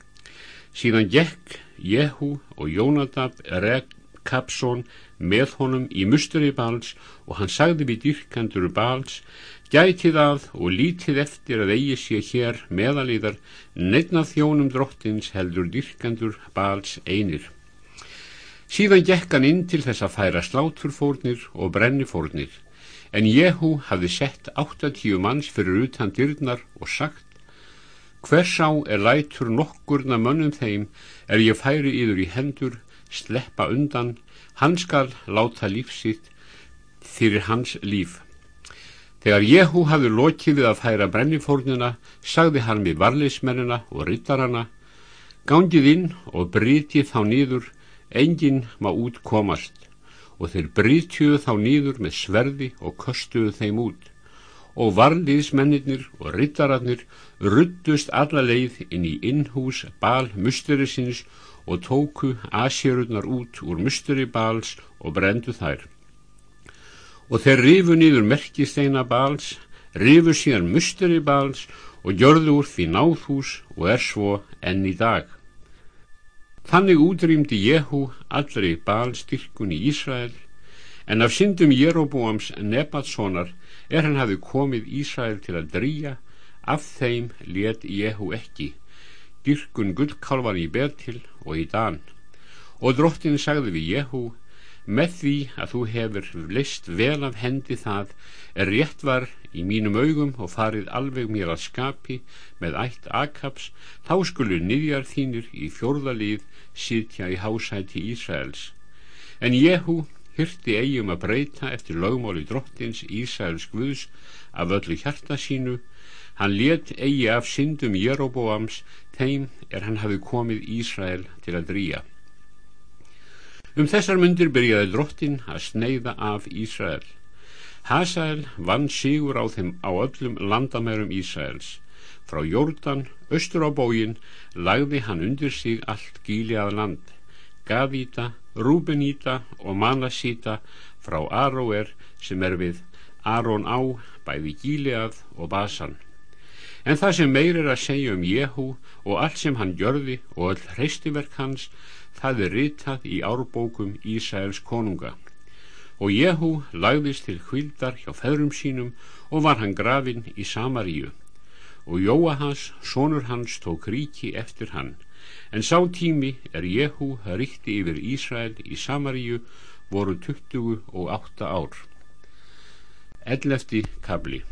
Síðan gekk Jehu og Jónadab Rekapsson með honum í musteri bals og hann sagði við dyrkandur bals, gætið að og lítið eftir að eigi sé hér meðalíðar nefna þjónum drottins heldur dyrkandur bals einir. Síðan gekk hann inn til þess að færa sláturfórnir og brennifórnir, en Jehu hafði sett 80 manns fyrir utan dyrnar og sagt, hvers á er lætur nokkurna mönnum þeim er ég færi yður í hendur, sleppa undan, hann skal láta lífsitt fyrir hans líf. Þegar Jehu hafði lokið við að færa brennifórnina, sagði hann við varleismennina og rittarana, gangið inn og brytið þá nýður, enginn má út komast og þeir brytjuðu þá nýður með sverði og köstuðu þeim út og varliðsmennir og rittararnir ruttust alla leið inn í innhús bal musterisins og tóku asjörurnar út úr musteri bals og brendu þær. Og þeir rifu nýður merkisteina bals, rifu síðan musteri bals og gjörðu úr því náðhús og er svo enn í dag. Þannig útrýmdi Jehu allri balstyrkun í Ísrael en af syndum Jeroboams Nebatssonar er hann hafi komið Ísrael til að drýja af þeim let Jehu ekki dyrkun gullkálvan í Betil og í Dan. Og drottin sagði við Jehu með því að þú hefur list vel af hendi það er rétt var í mínum augum og farið alveg mér að skapi með ætt Akabs þá skulu niðjar þínir í fjórðalið sitja í hásæti Ísraels. En Jehu hyrti eigum að breyta eftir lögmáli drottins Ísraels Guðs af öllu hjarta sínu. Hann let eigi af syndum Jeroboams þeim er hann hafi komið Ísrael til að drýja um þessar myndir byrjaði drottin að sneiða af Ísrael. Hasael vann sigur á þeim á öllum landamærum Ísraels. Frá Jórdan, austur á bógin lagði hann undir sig allt gíliað land. Gavíta, Rúbeníta og Manasíta frá Aróer sem er við Arón á bæði gíliað og Basan en það sem meir er að segja um Jehu og allt sem hann gjörði og all hreistiverk hans það er ritað í árbókum Ísæls konunga og Jehu lagðist til hvildar hjá feðrum sínum og var hann grafinn í Samaríu og Jóahas, sonur hans, tók ríki eftir hann. En sá tími er Jehu ríkti yfir Ísrael í Samaríu voru 28 ár. Ellefti kabli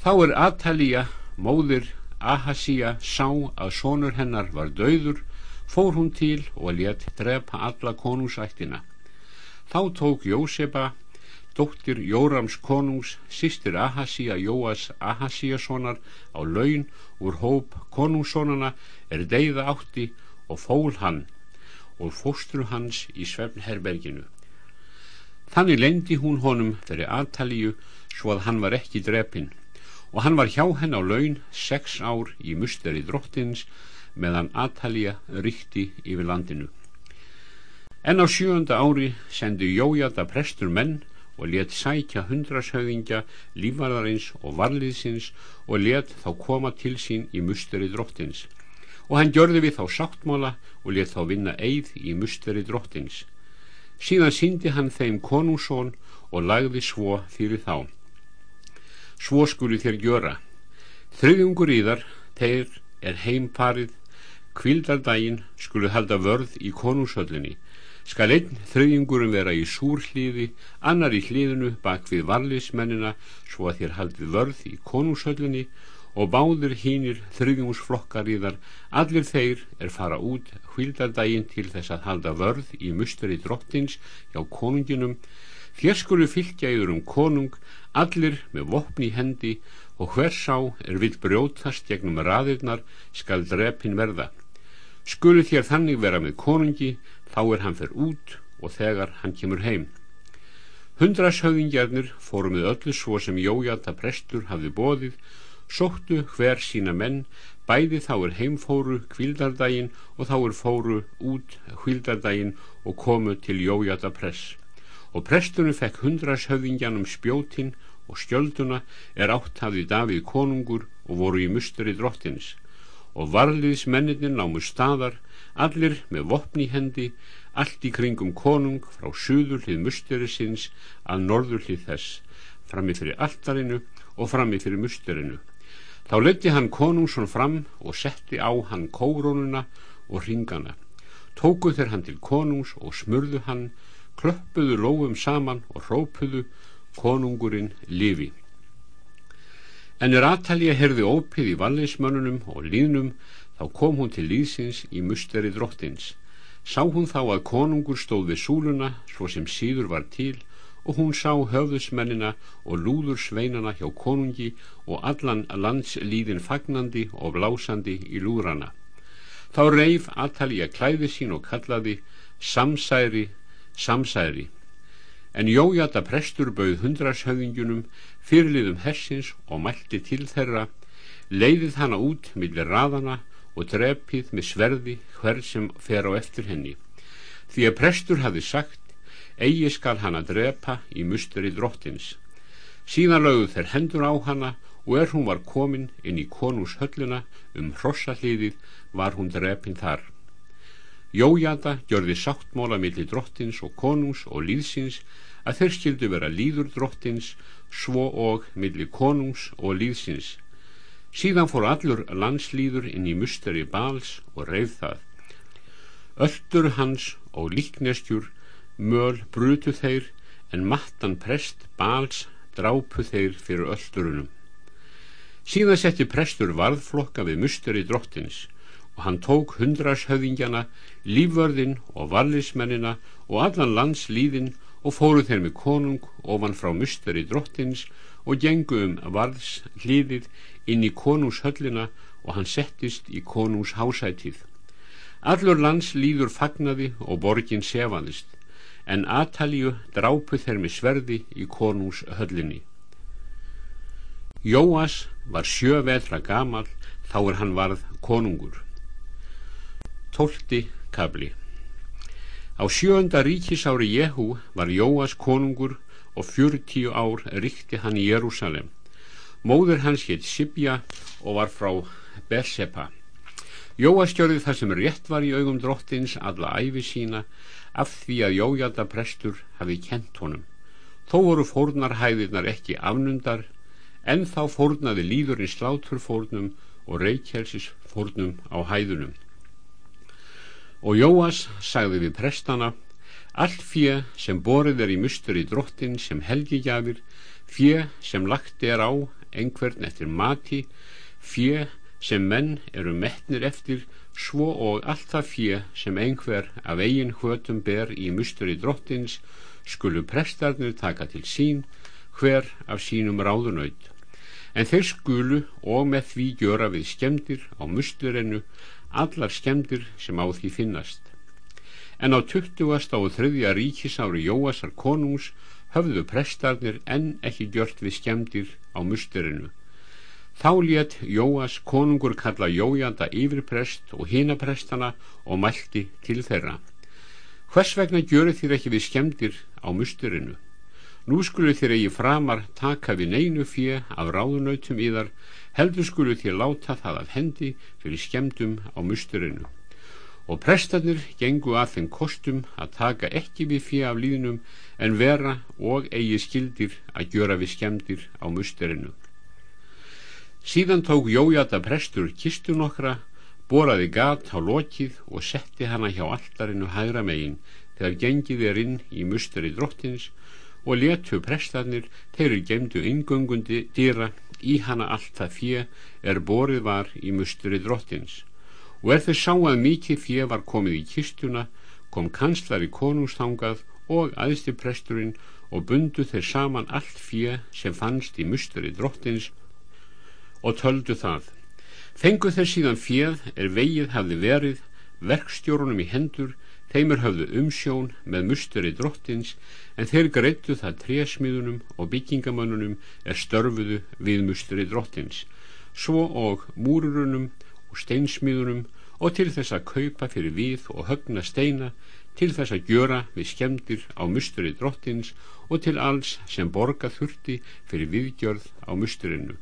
Þá er Atalía, móðir Ahasía, sá að sonur hennar var döður, fór hún til og let drepa alla konungsættina. Þá tók Jósefa dóttir Jórams konungs, sýstir Ahasíja Jóas Ahasíjasonar á laun úr hóp konungssonana er deyða átti og fól hann og fóstru hans í svefnherberginu. Þannig lendi hún honum fyrir aðtalíu svo að hann var ekki drepinn og hann var hjá henn á laun sex ár í musteri drottins meðan aðtalíja ríkti yfir landinu. En á sjönda ári sendi Jójata prestur menn og let sækja hundrashauðingja lífvarðarins og varliðsins og let þá koma til sín í musteri drottins og hann gjörði við þá sáttmála og let þá vinna eið í musteri drottins Síðan síndi hann þeim konungsón og lagði svo fyrir þá. Svo skuli þér gjöra. Þriðjungur íðar, þeir er heimparið, kvildardaginn skulu halda vörð í konungshöllinni. Skal einn þriðjungurum vera í súrhlíði, annar í hlíðinu bak við varlismennina svo að þér haldið vörð í konungshöllinni og báður hínir þriðjungsflokkar í þar, allir þeir er fara út hvildardaginn til þess að halda vörð í musteri drottins hjá konunginum Þér skulu fylgja yfir um konung, allir með vopni í hendi og hver sá er vill brjótast gegnum raðirnar skal drepin verða. Skulu þér þannig vera með konungi, þá er hann fer út og þegar hann kemur heim. Hundrashauðingjarnir fóru með öllu svo sem Jójata prestur hafði bóðið, sóttu hver sína menn, bæði þá er heimfóru kvildardaginn og þá er fóru út kvildardaginn og komu til Jójata press og prestunum fekk hundrashöfðingjanum spjótin og skjölduna er átt hafði Davíð konungur og voru í musteri drottins. Og varliðs menninir námu staðar allir með vopni hendi allt í kringum konung frá suður hlið musteri sinns að norður hlið þess frammi fyrir alltarinu og frammi fyrir musterinu. Þá letti hann konungsson fram og setti á hann kórónuna og ringana tóku þeir hann til konungs og smurðu hann klöppuðu lóum saman og hrópuðu konungurinn lifi. En er Atalja herði ópið í valleismönnunum og líðnum þá kom hún til líðsins í musteri drottins. Sá hún þá að konungur stóð við súluna svo sem síður var til og hún sá höfðusmennina og lúður sveinana hjá konungi og allan landslíðin fagnandi og blásandi í lúrana. Þá reif Atalja klæði sín og kallaði samsæri samsæri. En Jójata prestur bauð hundrashöfðingjunum fyrirliðum hersins og mælti til þeirra leiðið hana út millir raðana og drepið með sverði hver sem fer á eftir henni. Því að prestur hafi sagt eigi skal hana drepa í musteri drottins. Síðan lögðu þeir hendur á hana og er hún var komin inn í konungshöllina um hrossahliðið var hún drepin þar Jójata gjörði sáttmóla millir drottins og konungs og líðsins að þeir skildu vera líður drottins svo og millir konungs og líðsins. Síðan fór allur landslíður inn í musteri bals og reyð það. Öldur hans og líknestjur möl brutu þeir en mattan prest bals drápu þeir fyrir öldurunum. Síðan setti prestur varðflokka við musteri drottins og hann tók hundrashöfðingjana, lífvörðin og vallismennina og allan landslíðin og fóru þeir með konung ofan frá musteri drottins og gengu um varðs hlýðið inn í konungshöllina og hann settist í konungs hásætið. Allur landslíður fagnaði og borgin sefaðist, en Atalíu drápu þeir með sverði í konungshöllinni. Jóas var sjö vetra gamal þá er hann varð konungur. Tólti kabli Á sjönda ríkisári Jehu var Jóas konungur og fjörtíu ár ríkti hann í Jérúsalem. Móður hans hétt Sibja og var frá Bersepa. Jóas gjörði það sem rétt var í augum drottins alla æfi sína af því að Jójata prestur hafi kent honum. Þó voru fórnarhæðirnar ekki afnundar en þá fórnaði líðurinn sláturfórnum og reykjelsis fórnum á hæðunum. Og Jóas sagði við prestana, allt fjö sem borið er í mustur í drottin sem helgigjafir, fjö sem lagt er á einhvern eftir mati, fjö sem menn eru metnir eftir, svo og allt það fjö sem einhver af eigin hvötum ber í mustur í drottins, skulu prestarnir taka til sín, hver af sínum ráðunöyt. En þeir skulu og með því gjöra við skemdir á musturinu allar skemdir sem á því finnast. En á 20. og þriðja ríkisári Jóasar konungs höfðu prestarnir enn ekki gjört við skemdir á musturinu. Þá létt Jóas konungur kalla Jójanda yfirprest og hinaprestana og mælti til þeirra. Hvers vegna gjöru þér ekki við skemdir á musturinu? Nú skulu þér eigi framar taka við neinu fjö af ráðunautum í þar heldur skulu þér láta það af hendi fyrir skemdum á musturinu og prestarnir gengu að þeim kostum að taka ekki við fjö af líðnum en vera og eigi skildir að gjöra við skemdir á musterinu. Síðan tók Jójata prestur kistu nokkra, boraði gat á lokið og setti hana hjá alltarinu hægra megin þegar gengið er inn í musteri drottins og letu prestarnir þeir gemdu ingöngundi dýra í hana allt það fjö er borið var í musteri drottins. Og er þeir sá að mikið fjö var komið í kistuna kom kanslari konungstangað og aðsti presturinn og bundu þeir saman allt fjö sem fannst í musteri drottins og töldu það. Fengu þeir síðan fjöð er vegið hafði verið verkstjórunum í hendur Þeimur höfðu umsjón með musteri drottins en þeir greittu það trésmiðunum og byggingamönnunum er störfuðu við musteri drottins, svo og múrurunum og steinsmiðunum og til þess að kaupa fyrir við og högna steina, til þess að gjöra við skemdir á musteri drottins og til alls sem borga þurfti fyrir viðgjörð á musterinu.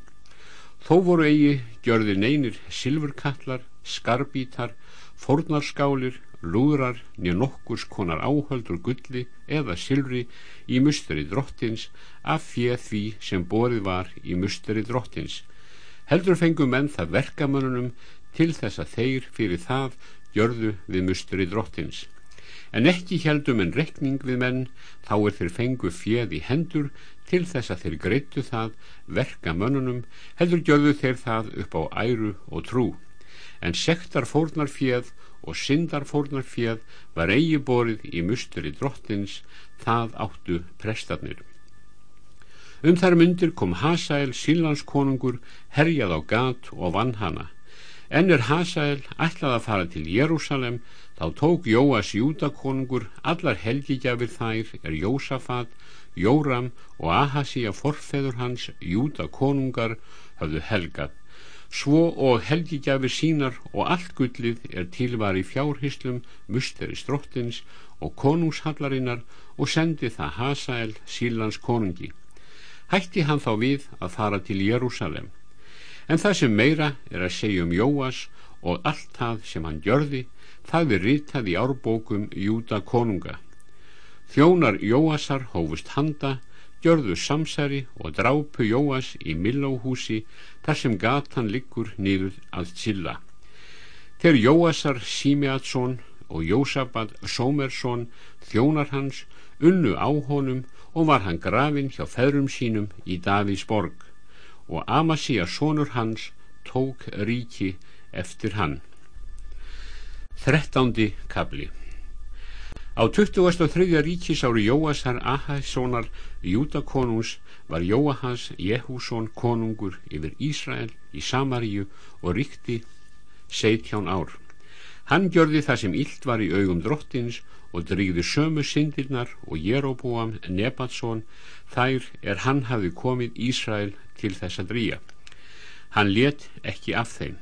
Þó voru eigi gjörði neynir silfurkallar, skarbítar, fórnarskálir, lúðrar nýja nokkurs konar áhöldur gulli eða silfri í musteri drottins af fjöð því sem borið var í musteri drottins. Heldur fengum menn það verkamannunum til þess að þeir fyrir það gjörðu við musteri drottins. En ekki heldum en rekning við menn þá er þeir fengu fjöð í hendur til þess að þeir greittu það verkamannunum heldur gjörðu þeir það upp á æru og trú. En sektar fórnar fjöð og syndarfórnar fjöð var eigi borið í musteri drottins það áttu prestarnir. Um þar myndir kom Hasael sílandskonungur herjað á gat og vann hana. En er Hasael ætlað að fara til Jérúsalem þá tók Jóas júdakonungur allar helgigjafir þær er Jósafat Jóram og Ahasíja forfeður hans júdakonungar höfðu helgat svo og helgigjafir sínar og allt gullið er tilvar í fjárhyslum musteri stróttins og konungshallarinnar og sendi það Hasael sílans konungi. Hætti hann þá við að fara til Jérúsalem en það sem meira er að segja um Jóas og allt það sem hann gjörði það við ritað í árbókum Júda konunga. Þjónar Jóasar hófust handa gjörðu samsæri og drápu Jóas í Millóhúsi þar sem gatan liggur niður að Silla. Þegar Jóasar Símiatsson og Jósabad Sómersson þjónar hans unnu á honum og var hann grafin hjá feðrum sínum í Davís borg og Amasías sonur hans tók ríki eftir hann. Þrettándi kabli Á 23. ríkis ári Jóasar Ahæssonar Júdakonungs var Jóahans Jehússon konungur yfir Ísrael í Samaríu og ríkti 17 ár. Hann gjörði það sem illt var í augum drottins og drýði sömu syndirnar og Jeroboam Nebatsson þær er hann hafi komið Ísrael til þess að drýja. Hann let ekki af þeim.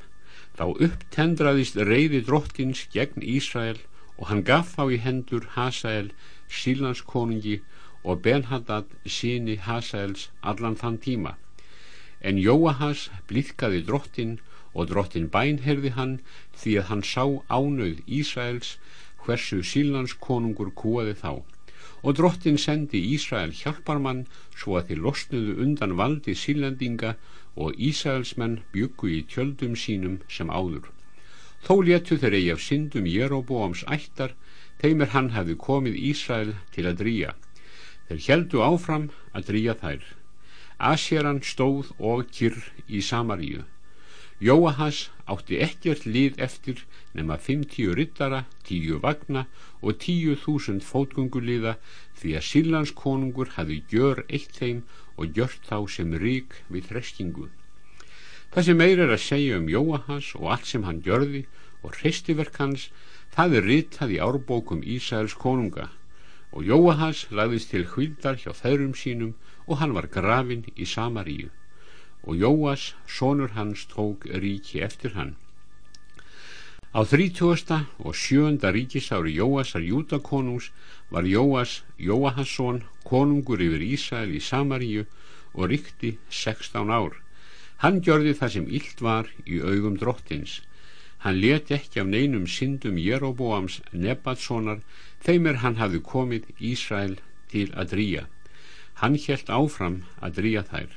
Þá upptendraðist reyði drottins gegn Ísrael og hann gaf þá í hendur Hasael sílandskonungi og Benhadad síni Hasaels allan þann tíma. En Jóahas blíðkaði drottin og drottin bænherði hann því að hann sá ánauð Ísraels hversu sílandskonungur kúaði þá. Og drottin sendi Ísrael hjálparmann svo að þið losnuðu undan valdi sílandinga og Ísraelsmenn byggu í tjöldum sínum sem áður Þó létu þeir eigi af syndum Jeroboams ættar, þeimir hann hefði komið Ísrael til að drýja. Þeir heldu áfram að drýja þær. Asjeran stóð og kyrr í Samaríu. Jóahas átti ekkert lið eftir nema 50 ryttara, 10 vagna og 10.000 fótgunguliða því að Sílands konungur hafi gjör eitt þeim og gjört þá sem rík við þreskingu. Það sem meir er að segja um Jóahans og allt sem hann gjörði og hristiverk hans, það er ritað í árbókum Ísæls konunga. Og Jóahans lagðist til hvildar hjá þeirrum sínum og hann var grafin í Samaríu. Og Jóas, sonur hans, tók ríki eftir hann. Á þrítjósta og sjönda ríkisári Jóasar Júdakonungs var Jóas Jóahansson konungur yfir Ísæl í Samaríu og ríkti 16 ár Hann gjörði það sem illt var í augum drottins. Hann let ekki af neinum syndum Jeroboams Nebatssonar þeim er hann hafði komið Ísrael til að drýja. Hann helt áfram að drýja þær.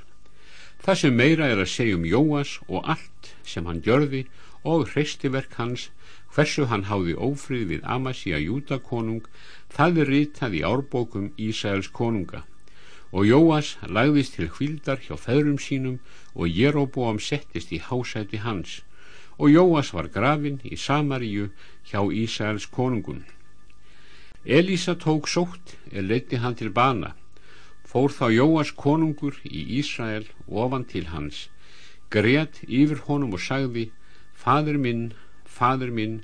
Það sem meira er að segja um Jóas og allt sem hann gjörði og hreistiverk hans hversu hann háði ófrið við Amasíja Júdakonung það er ritað í árbókum Ísæls konunga og Jóas lagðist til hvildar hjá feðrum sínum og Jeroboam settist í hásæti hans. Og Jóas var grafin í Samaríu hjá Ísæls konungun Elísa tók sótt er leiti hann til bana. Fór þá Jóas konungur í Ísrael ofan til hans greiðt yfir honum og sagði Fadur minn, fadur minn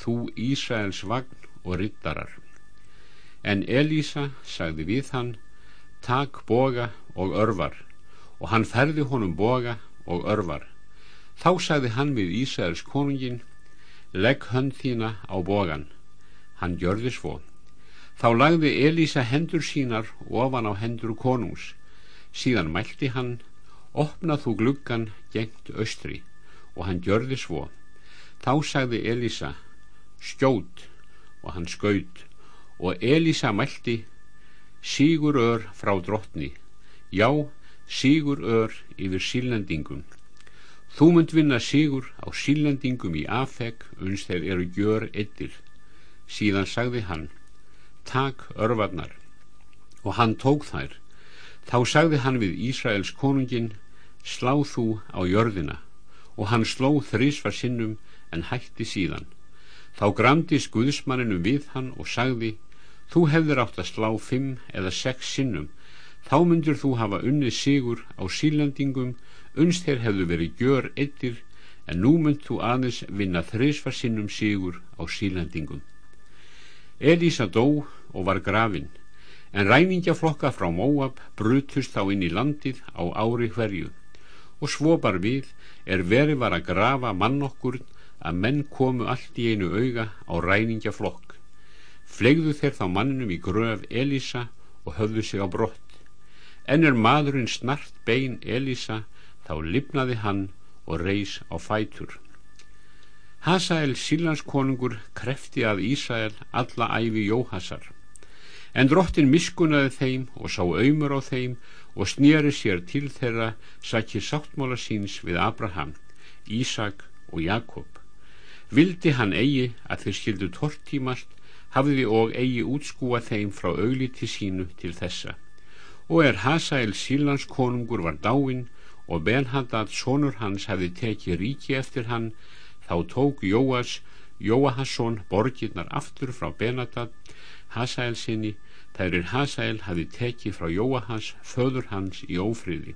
þú Ísraels vagn og rittarar en Elísa sagði við hann tak boga og örvar. Og hann ferði honum boga og örvar. Þá sagði hann við Ísæðars konungin legg hönd þína á bogan hann gjörði svo. Þá lagði Elísa hendur sínar ofan á hendur konungs. Síðan mælti hann opna þú gluggan gengt austri. Og hann gjörði svo. Þá sagði Elísa skjót. Og hann skaut. Og Elísa mælti sígur ör frá drottni. Já, sígur ör yfir sílendingum þú mynd vinna sígur á sílendingum í afheg uns þeir eru gjör eittir síðan sagði hann tak örvarnar. Og hann tók þær. Þá sagði hann við Ísraels konungin slá þú á jörðina. Og hann sló þrísvar sinnum en hætti síðan. Þá gramdist Guðsmanninu við hann og sagði Þú hefðir átt að slá fimm eða sex sinnum, þá myndur þú hafa unnið sigur á sílandingum, unnst þér hefðu verið gjör eittir, en nú mynd þú aðeins vinna þreysvar sinnum sigur á sílandingum. Elísa dó og var grafin, en ræningjaflokka frá Móab brutust þá inn í landið á ári hverju, og svo bar við er verið var að grafa mann okkur að menn komu allt í einu auga á ræningjaflokk flegðu þeir þá manninum í gröf Elísa og höfðu sig á brott. En er maðurinn snart bein Elísa þá lifnaði hann og reys á fætur. Hasael sílandskonungur krefti að Ísæl alla æfi Jóhasar. En drottin miskunaði þeim og sá auðmur á þeim og snýri sér til þeirra sækir sáttmála síns við Abraham, Ísak og Jakob. Vildi hann eigi að þeir skildu tortímast hafði og eigi útskúa þeim frá augliti sínu til þessa. Og er Hasael sílans konungur var dáinn og Benhadad sonur hans hefði tekið ríki eftir hann þá tók Jóas Jóahasson borgirnar aftur frá Benhadad Hasael sinni þær er Hasael hefði tekið frá Jóahas föður hans í ófriði.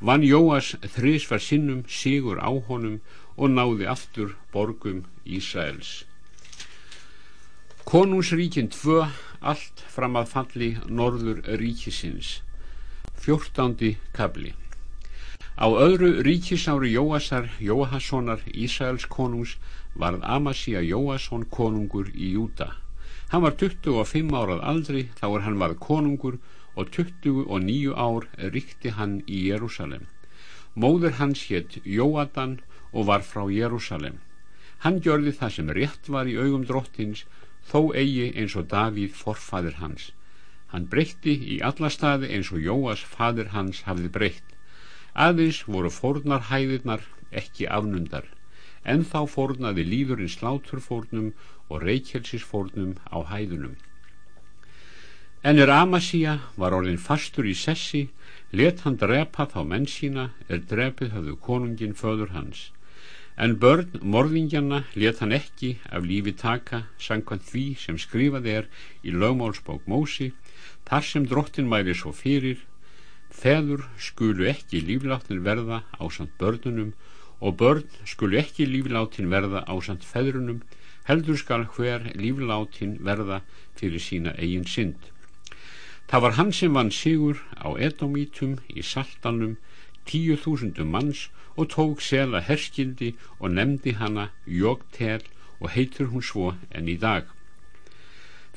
Vann Jóas þrísvar sinnum sigur á honum og náði aftur borgum Ísraels Konungsríkin tvö allt fram að falli norður ríkisins. Fjórtándi kabli á öðru ríkisári Jóasar Jóahassonar Ísæls konungs varð Amasíja Jóasson konungur í Júta hann var 25 árað aldri þá er hann varð konungur og 29 ár ríkti hann í Jérúsalem móður hans hétt Jóadan og var frá Jérúsalem hann gjörði það sem rétt var í augum drottins þó eigi eins og Davíð forfaður hans. Hann breytti í alla staði eins og Jóas fadur hans hafði breytt. Aðeins voru fórnarhæðirnar ekki afnundar en þá fórnaði líðurinn sláturfórnum og reykjelsisfórnum á hæðunum. En er Amasíja var orðin fastur í sessi let hann drepa þá menn sína er drepið höfðu konungin föður hans en börn morðingjanna let hann ekki af lífi taka sangkvæmt því sem skrifað er í lögmálsbók Mósi þar sem drottin mæli svo fyrir feður skulu ekki lífláttin verða á samt börnunum og börn skulu ekki lífláttin verða á samt feðrunum heldur skal hver lífláttin verða fyrir sína eigin synd. Það var hann sem vann sigur á edomítum í saltanum tíu þúsundum manns og tók sela herskildi og nefndi hana Jógtel og heitur hún svo enn í dag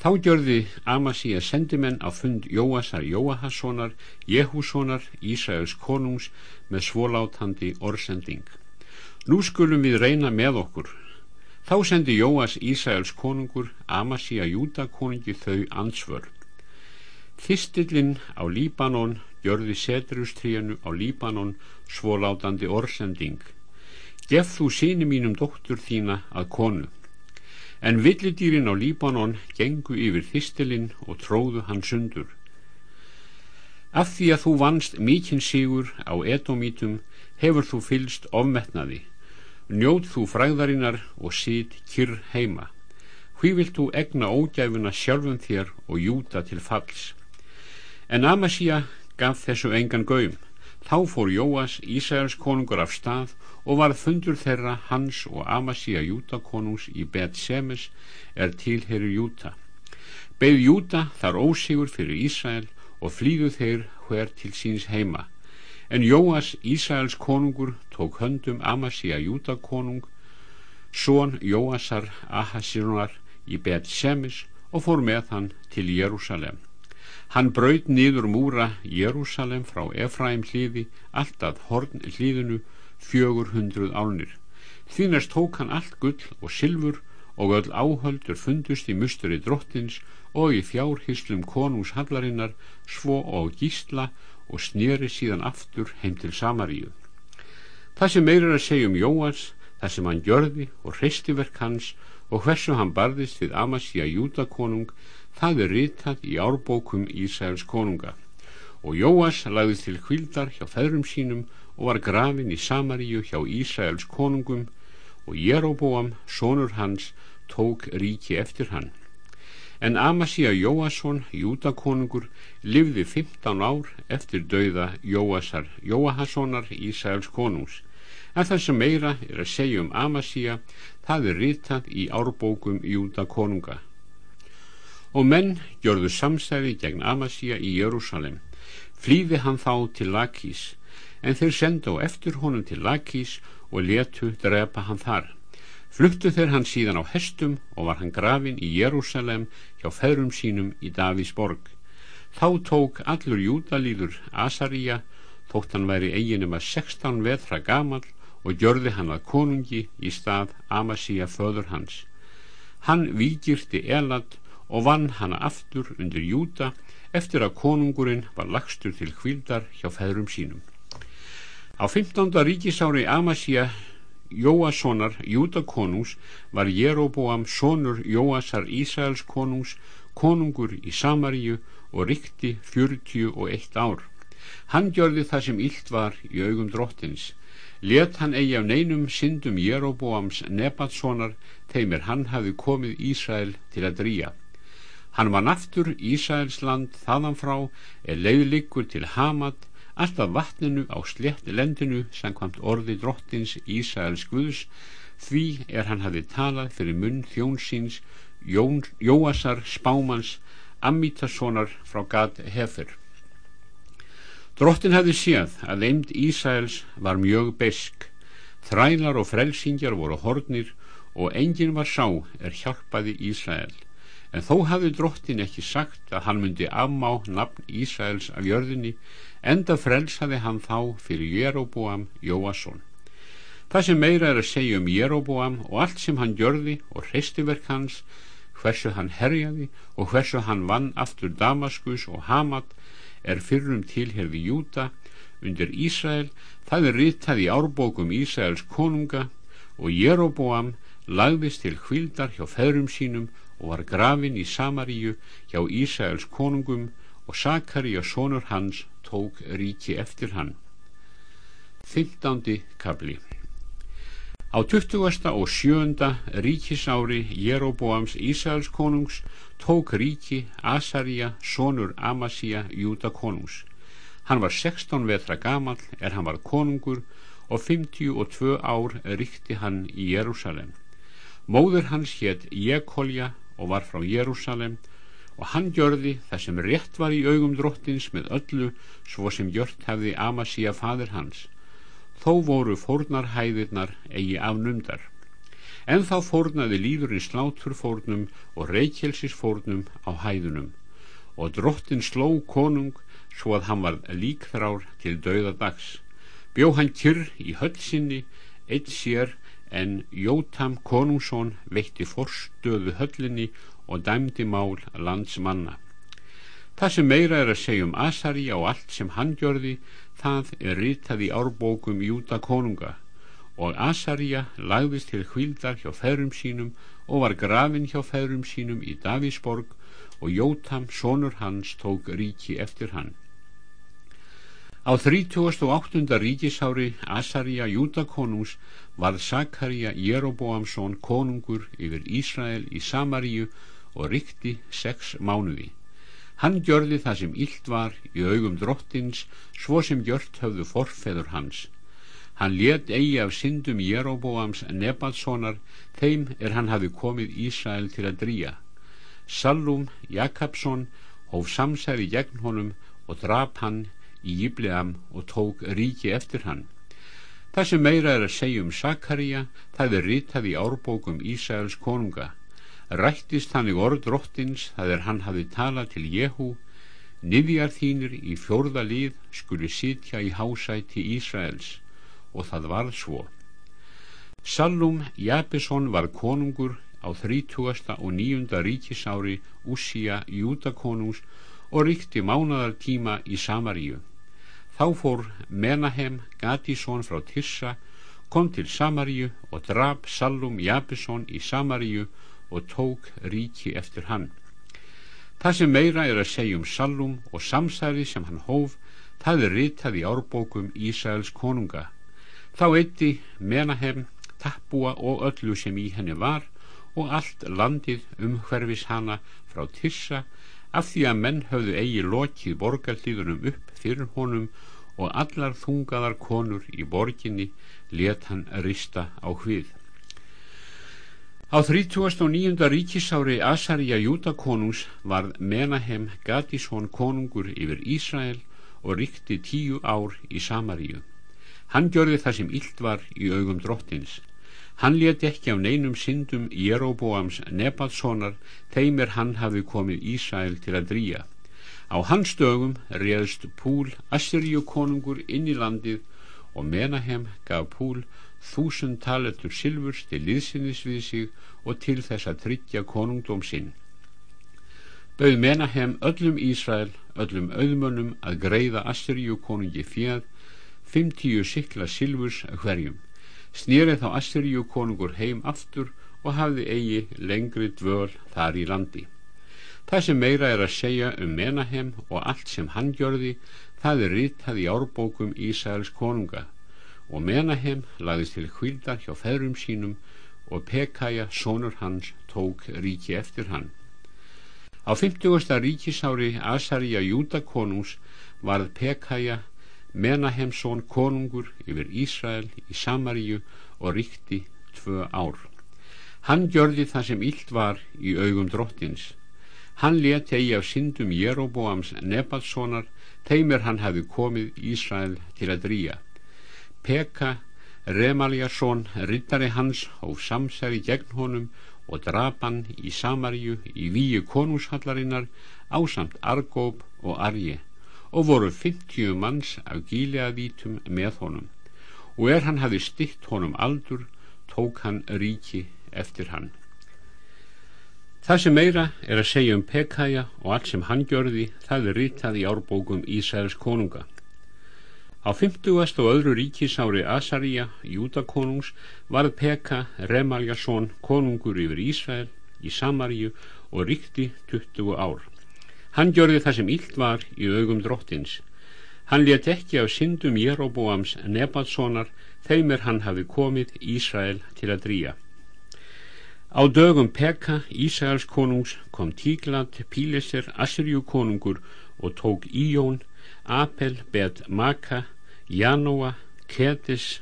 þá gjörði Amasíja sendimenn á fund Jóasar Jóahassonar Jehússonar Ísraels konungs með svólátandi orðsending Nú skulum við reyna með okkur. Þá sendi Jóas Ísæls konungur Amasíja Júta konungi þau ansvör. Þistillinn á Líbanon gjörði setrustríjanu á Líbanon svólátandi orsending. Gef þú síni mínum dóttur þína að konu. En villidýrin á Líbanon gengu yfir þistillinn og tróðu hann sundur. Af því að þú vannst mikinn sigur á edomítum hefur þú fylst ofmetnaði njóð þú fræðarinnar og sit kyrr heima hví vilt þú egna ógæfuna sjálfum þér og júta til falls en Amasía gaf þessu engan gaum. Þá fór Jóas Ísæls konungur af stað og varð fundur þeirra hans og Amasía Júta konungs í Bet Semes er tilheru Júta beð Júta þar ósigur fyrir Ísæl og flýðu þeir hver til síns heima. En Jóas Ísæls konungur tók höndum Amasíja Júta konung, són Jóasar Ahasirunar í Bet Semis og fór með hann til Jérúsalem. Hann braut niður múra Jérúsalem frá Efraim hlýði alltaf horn hlýðinu fjögur hundruð álnir. Þínast tók hann allt gull og silfur og öll áhöldur fundust í musteri drottins og í fjárhyslum konungshallarinnar svo og gísla og snýri síðan aftur heim til Samaríu. Það sem meir er að segja um Jóans, það sem hann gjörði og hreistiverk hans og hversu hann barðist við Amasíja Júdakonung, það er ritað í árbókum Ísæls konunga. Og Jóas lagði til hvildar hjá feðrum sínum og var grafin í Samaríu hjá Ísæls konungum og Jeroboam, sonur hans, tók ríki eftir hann en Amasíja Jóasson, Júdakonungur, livði 15 ár eftir dauða Jóasar Jóahassonar Ísæls konungs. En það sem meira er að segja um Amasíja, það er ritað í árbókum Júdakonunga. Og menn gjörðu samstæði gegn Amasíja í Jérúsalem. Flýði hann þá til Lakís, en þeir senda á eftir honum til Lakís og letu drepa hann þar. Fluttu þeir hann síðan á hestum og var hann grafin í Jérúsalem hjá feðrum sínum í Davísborg. Þá tók allur júdalíður Asaríja, þótt hann væri eiginum að 16 veðra gamal og gjörði hann að konungi í stað Amasíja föður hans. Hann vikirti Elad og vann hann aftur undir júda eftir að konungurinn var lagstur til hvildar hjá feðrum sínum. Á 15. ríkisári Amasíja Jóassonar Júdakonungs var Jeroboam sonur Jóasar Ísæls konungs konungur í Samaríu og og eitt ár hann gjörði það sem illt var í augum drottins let hann eigi af neinum syndum Jeroboams Nebatssonar þeimir hann hafi komið Ísæl til að drýja hann var naftur Ísæls land þaðan frá er leiðlikur til Hamad alltaf vatninu á slett lendinu samkvæmt orði drottins Ísæls Guðs. Því er hann hafi talað fyrir munn þjónsins Jón, Jóasar Spámans Amítassonar frá Gad Hefer. Drottin hafi séð að eind Ísæls var mjög besk þrælar og frelsingjar voru hornir og enginn var sá er hjálpaði Ísæl en þó hafi drottin ekki sagt að hann myndi afmá nafn Ísæls af jörðinni enda frelsaði hann þá fyrir Jeroboam Jóasson. Það sem meira er að segja um Jeroboam og allt sem hann gjörði og hreistiverk hans, hversu hann herjaði og hversu hann vann aftur Damaskus og Hamad er fyrrum tilherði Júta undir Ísrael, það er ritað í árbókum Ísraels konunga og Jeroboam lagðist til hvildar hjá feðrum sínum og var grafin í Samaríu hjá Ísraels konungum og Sakari og sonur hans tók ríki eftir hann. 15. kabli Á 20. og 7. ríkisári Jeroboams Ísæls konungs tók ríki Asaria, sonur Amasíja, Júda konungs. Hann var 16 vetra gamal er hann var konungur og 52 ár ríkti hann í Jérúsalem. Móður hans hétt Jekolja og var frá Jérúsalem og hann gjörði það sem rétt var í augum drottins með öllu svo sem gjört hefði Amasíja fadir hans. Þó voru fórnarhæðirnar eigi afnumdar en þá fórnaði líðurinn sláturfórnum og reykjelsisfórnum á hæðunum. Og drottin sló konung svo að hann var líkþrár til dauða dags bjó hann kyrr í höllsinni eitt sér en Jótam konungsson veitti forstöðu höllinni og dæmdi mál landsmanna. Það sem meira er að segja um Asari og allt sem hann gjörði, það er ritað í árbókum Júta konunga og Asaria lagðist til hvildar hjá feðrum sínum og var grafin hjá feðrum sínum í Davísborg og Jótam, sonur hans, tók ríki eftir hann. Á 38. ríkisári Asaria Júdakonungs var Sakaria Jeroboamsson konungur yfir Ísrael í Samaríu og rikti sex mánuði. Hann gjörði það sem illt var í augum drottins svo sem gjört höfðu forfeður hans Hann let eigi af syndum Jeroboams Nebatssonar þeim er hann hafi komið Ísrael til að drýja. Sallum Jakobsson hóf samsæri gegn honum og drap hann í Íbleam og tók ríki eftir hann. Það sem meira er að segja um Sakaria, það er ritað í árbókum Ísraels konunga. Rættist hann í orð drottins, það er hann hafi talað til Jehu, niðjar þínir í fjórða lið skuli sitja í hásæti Ísraels og það varð svo. Sallum Jabesson var konungur á 30. og 9. ríkisári Ússia Júdakonungs og ríkti mánadartíma í Samaríu. Þá fór Menahem Gadísson frá Tissa, kom til Samaríu og draf Sallum Jabesson í Samaríu og tók ríki eftir hann. Það sem meira er að segja um Sallum og samsæði sem hann hóf, það er ritað í árbókum Ísæls konunga Þá eitti Menahem tappúa og öllu sem í henni var og allt landið umhverfis hana frá Tissa af því að menn höfðu eigi lokið borgarlíðunum upp fyrir honum og allar þungaðar konur í borginni let hann rista á hvið. Á 39. ríkisári Asaria Júdakonungs varð Menahem Gadísson konungur yfir Ísrael og ríkti tíu ár í Samaríu. Hann gjörði það sem illt var í augum drottins. Hann leti ekki af neinum syndum Jeroboams Nebatssonar þeimir hann hafi komið Ísæl til að drýja. Á hans dögum réðst Púl Assyriu konungur inn í landið og Menahem gaf Púl þúsund taletur silfurs til liðsinnis við sig og til þess að tryggja konungdóm sinn. Bauð Menahem öllum Ísrael, öllum auðmönnum að greiða Assyriu konungi fjað 50 sikla silfurs hverjum snýrið þá Assyriu konungur heim aftur og hafði eigi lengri dvöl þar í landi það sem meira er að segja um Menahem og allt sem hann gjörði það er ritað í árbókum Ísæls konunga og Menahem lagðist til hvildar hjá feðrum sínum og Pekaja, sónur hans, tók ríki eftir hann á 50. ríkisári Asaria Júdakonungs varð Pekaja Menahemsson konungur yfir Ísrael í Samaríu og ríkti tvö ár. Hann gjörði það sem illt var í augum drottins. Hann leti eigi af syndum Jeroboams Nebalssonar, þeimir hann hafi komið Ísrael til að drýja. Pekka, Remaljason, rittari hans, hóf samsæri gegn honum og drapan í Samaríu í víu konungshallarinnar ásamt Argóp og Arje og voru 50 manns af gíleavítum með honum og er hann hafi stitt honum aldur tók hann ríki eftir hann Það sem meira er að segja um Pekaja og allt sem hann gjörði það er ritað í árbókum Ísæðars konunga Á 50. og öðru ríkis ári Asaria, Júdakonungs, varð Pekka Remaljason konungur yfir Ísrael í Samaríu og ríkti 20 ár. Hann gjörði það sem illt var í augum drottins. Hann let ekki af syndum Jeroboams Nebatssonar þeimir hann hafi komið Ísrael til að drýja. Á dögum Pekka, Ísraels konungs, kom Tíglat, Pílisir, Assyrjú konungur og tók Íjón, Apel, Bet, Maka, Janóa, Ketis,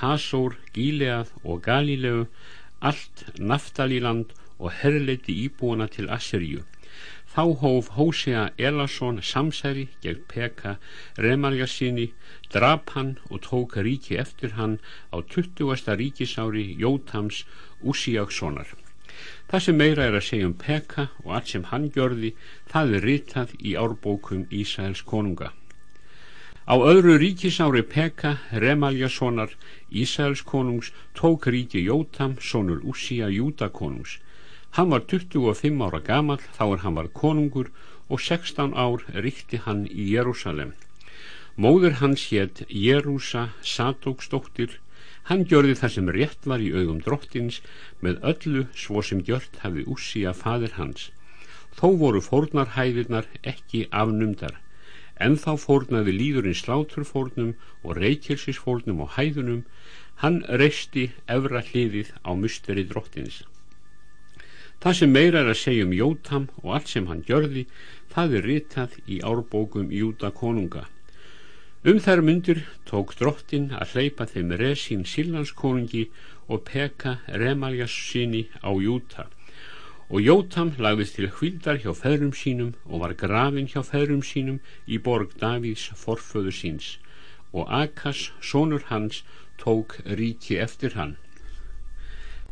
Hasór, Gíleað og Galílegu, allt Naftalíland og herrleiti íbúana til Assyrjú. Þá hóf Hósea Elason samsæri gegn Pekka Remarjasinni, drap hann og tók ríki eftir hann á 20. ríkisári Jótams Úsíakssonar. Það sem meira er að segja um Pekka og allt sem hann gjörði, það er ritað í árbókum Ísæls konunga. Á öðru ríkisári Pekka, Remaljasonar, Ísæls konungs, tók ríki Jótam, sonur Ússia Júdakonungs. Hann var 25 ára gamal þá er hann var konungur og 16 ár ríkti hann í Jérúsalem. Móður hans hétt Jerúsa Sadóksdóttir. Hann gjörði það sem rétt var í augum drottins með öllu svo sem gjört hafi Ússia fadir hans. Þó voru fórnarhæðirnar ekki afnumdar en þá fórnaði líðurinn sláturfórnum og reykjelsisfórnum og hæðunum hann reisti efra hliðið á musteri drottins það sem meira er að segja um Jótam og allt sem hann gjörði það er ritað í árbókum Júta konunga um þær myndir tók drottin að hleypa þeim resín Sillandskonungi og peka Remaljas sinni á Júta og Jótam lagðist til hvildar hjá feðrum sínum og var grafin hjá feðrum sínum í borg Davíðs forföðu síns og Akas, sonur hans, tók ríki eftir hann.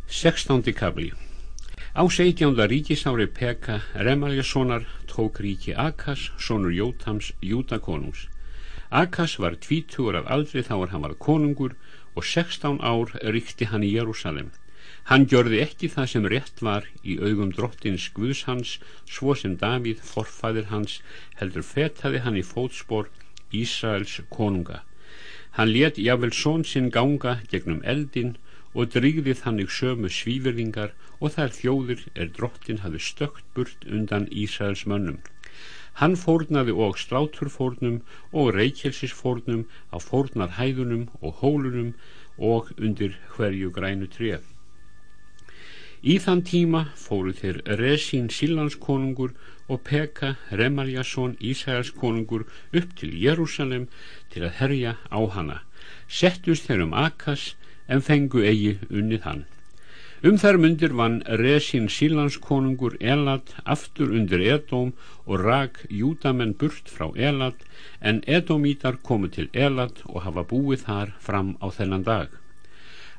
16. kabli Á 17. ríkisári Pekka Remaljasonar tók ríki Akas, sonur Jótams, Júdakonungs. Akas var tvítugur af aldri þá er hann var konungur og 16 ár ríkti hann í Jérúsalem. Hann gjörði ekki það sem rétt var í augum drottins Guðs hans, svo sem Davíð, forfæðir hans, heldur fetaði hann í fótspor Ísraels konunga. Hann let jável són sinn ganga gegnum eldin og drýði þannig sömu svíverðingar og þær þjóður er drottin hafi stökt burt undan Ísraels mönnum. Hann fórnaði og stráturfórnum og reykjelsisfórnum á fórnarhæðunum og hólunum og undir hverju grænu tref. Í þann tíma fóru þeir Resín Sílandskonungur og Pekka Remaljason Ísæðarskonungur upp til Jérúsalem til að herja á hana. Settust þeir um Akas en fengu eigi unnið hann. Um þær myndir vann Resín Sílandskonungur Elad aftur undir Edóm og rak Júdamenn burt frá Elad en Edómítar komu til Elad og hafa búið þar fram á þennan dag.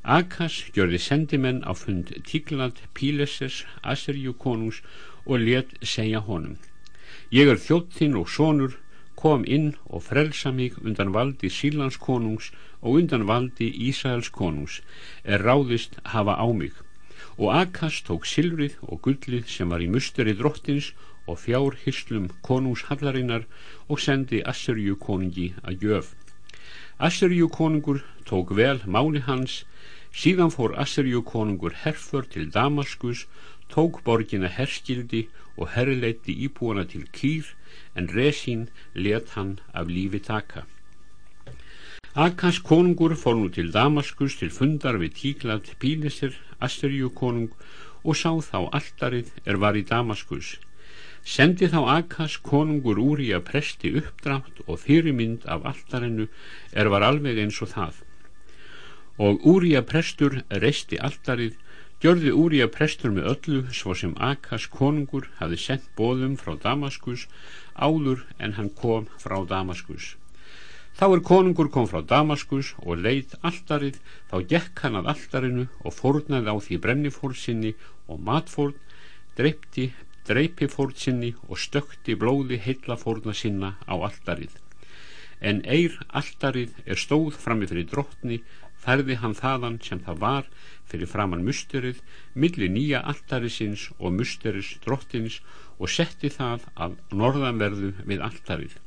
Akas gjörði sendimenn á fund Tíklad Píleses Asseríu konungs og let segja honum Ég er þjóttinn og sonur kom inn og frelsa mig undan valdi Sílands konungs og undan valdi Ísæls konungs er ráðist hafa á mig og Akas tók silfrið og gullið sem var í musteri drottins og fjár hyslum konungshallarinnar og sendi Asseríu konungi að gjöf Asseríu konungur tók vel máli hans Síðan fór Asserjú konungur herfur til Damaskus, tók borgina herskildi og herrleiti íbúana til kýr, en resín let hann af lífi taka. Akas konungur fór nú til Damaskus til fundar við tíklað Pílisir, Asserjú konung, og sá þá alldarið er var í Damaskus. Sendi þá Akas konungur úr í að presti uppdrátt og fyrirmynd af alldarinnu er var alveg eins og það og Úrija prestur reisti alldarið gjörði Úrija prestur með öllu svo sem Akas konungur hafi sendt bóðum frá Damaskus áður en hann kom frá Damaskus þá er konungur kom frá Damaskus og leitt alldarið þá gekk hann að aldarinu og fórnaði á því brennifórsinni og matfórn dreipti dreipifórsinni og stökti blóði heilla fórna sinna á aldarið en eir aldarið er stóð frammi fyrir drottni færði hann þaðan sem það var fyrir framann musterið millir nýja alltarisins og musteris drottins og setti það að norðanverðu við alltarið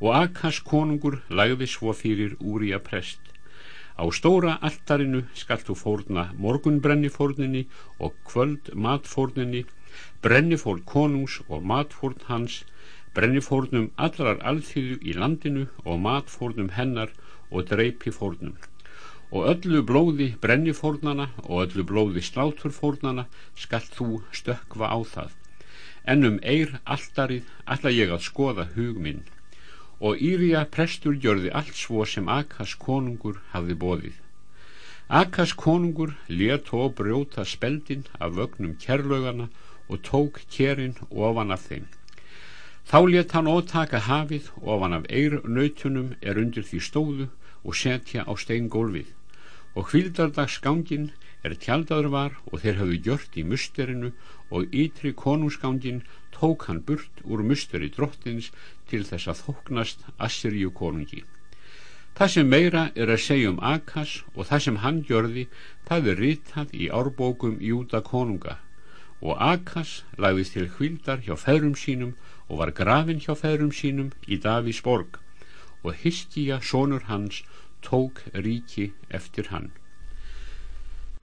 og Akas konungur lagði svo fyrir Úrija prest. Á stóra alltarinu skall þú fórna morgunbrennifórninni og kvöld matfórninni brennifórn konungs og matfórn hans brennifórnum allrar alþýðu í landinu og matfórnum hennar og dreipifórnum og öllu blóði brennifórnana og öllu blóði sláturfórnana skall þú stökva á það. En um eir alldarið ætla ég að skoða hug minn og Írija prestur gjörði allt svo sem Akas konungur hafði bóðið Akas konungur let og brjóta speldin af vögnum kærlaugana og tók kérinn ofan af þeim. Þá let hann ótaka hafið ofan af eirnautunum er undir því stóðu og setja á steingólfið. Og hvildardagsgangin er tjaldadur var og þeir hafðu gjört í musterinu og ytri konungsgangin tók hann burt úr musteri drottins til þess að þóknast Assyriu konungi Það sem meira er að segja um Akas og það sem hann gjörði, það er ritað í árbókum Júda konunga. Og Akas lagðist til hvildar hjá feðrum sínum og var grafin hjá feðrum sínum í Davís borg og Histía, sonur hans, tók ríki eftir hann.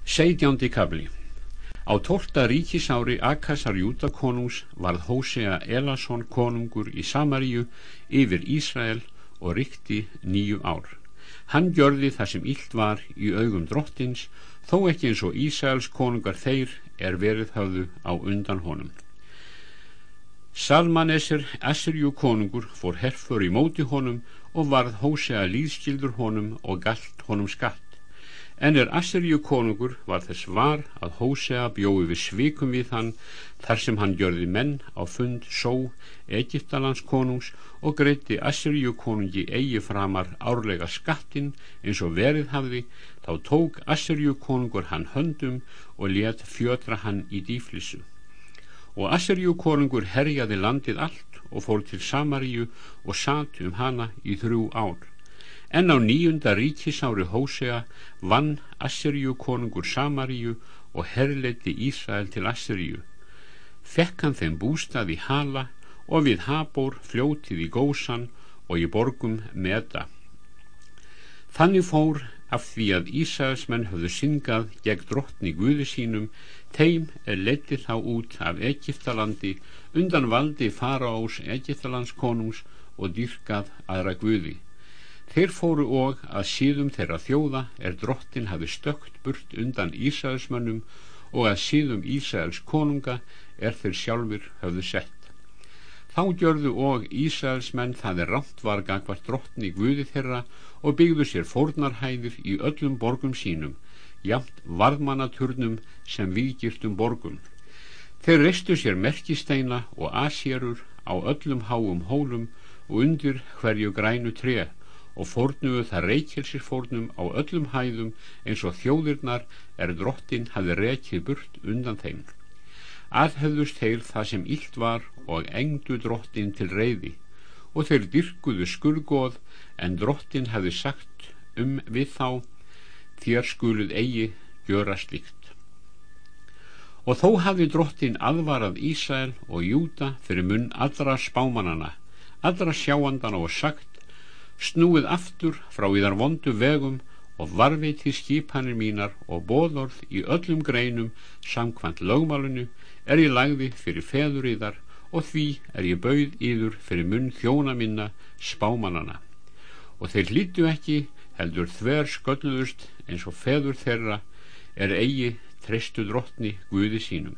Seidjándi kabli Á tólta ríkisári Akasar Júdakonungs varð Hósea Elason konungur í Samaríu yfir Ísrael og ríkti nýju ár. Hann gjörði það sem illt var í augum drottins, þó ekki eins og Ísraels konungar þeir er verið höfðu á undan honum. Salmanesir Assirjú konungur fór herfur í móti honum og varð Hósea líðskildur honum og galt honum skatt. En er Assyriu konungur var þess var að Hósea bjóði við svikum við hann þar sem hann gjörði menn á fund só Egiptalands konungs og greiti Assyriu konungi eigi framar árlega skattin eins og verið hafði þá tók Assyriu konungur hann höndum og let fjötra hann í dýflissu. Og Assyriu konungur herjaði landið allt og fór til Samaríu og satt um hana í þrjú ár en á nýjunda ríkisári Hósea vann Assyriu konungur Samaríu og herleiti Ísrael til Assyriu fekk hann þeim bústað í Hala og við Habor fljótið í Gósan og í borgum Meda. Þannig fór af því að Ísraelsmenn höfðu syngað gegn drottni Guði sínum þeim er letið þá út af Egiptalandi undan valdi faraós Egiptalands konungs og dyrkað aðra Guði Þeir fóru og að síðum þeirra þjóða er drottin hafi stökt burt undan Ísæðismönnum og að síðum Ísæðils konunga er þeir sjálfur höfðu sett. Þá gjörðu og Ísæðismenn það er rámt var gangvart drottni guði þeirra og byggðu sér fórnarhæðir í öllum borgum sínum, jamt varðmannaturnum sem viðgirtum borgum. Þeir reistu sér merkisteina og asjörur á öllum háum hólum og undir hverju grænu treð og fórnuðu það reykjelsir fórnum á öllum hæðum eins og þjóðirnar er drottin hafi rekið burt undan þeim. Aðhefðust þeir það sem illt var og engdu drottin til reyði og þeir dyrkuðu skurgoð en drottin hafi sagt um við þá þér skuluð eigi gjöra slikt og þó hafi drottin aðvarað Ísæl og Júta fyrir munn allra spámanana allra sjáandana og sagt snúið aftur frá í þar vondu vegum og varveiti skipanir mínar og bóðorð í öllum greinum samkvæmt lögmálunu er ég lagði fyrir feður í þar og því er ég bauð íður fyrir munn þjóna minna spámanana og þeir hlýtu ekki heldur þver skölluðust eins og feður þeirra er eigi treystu drottni Guði sínum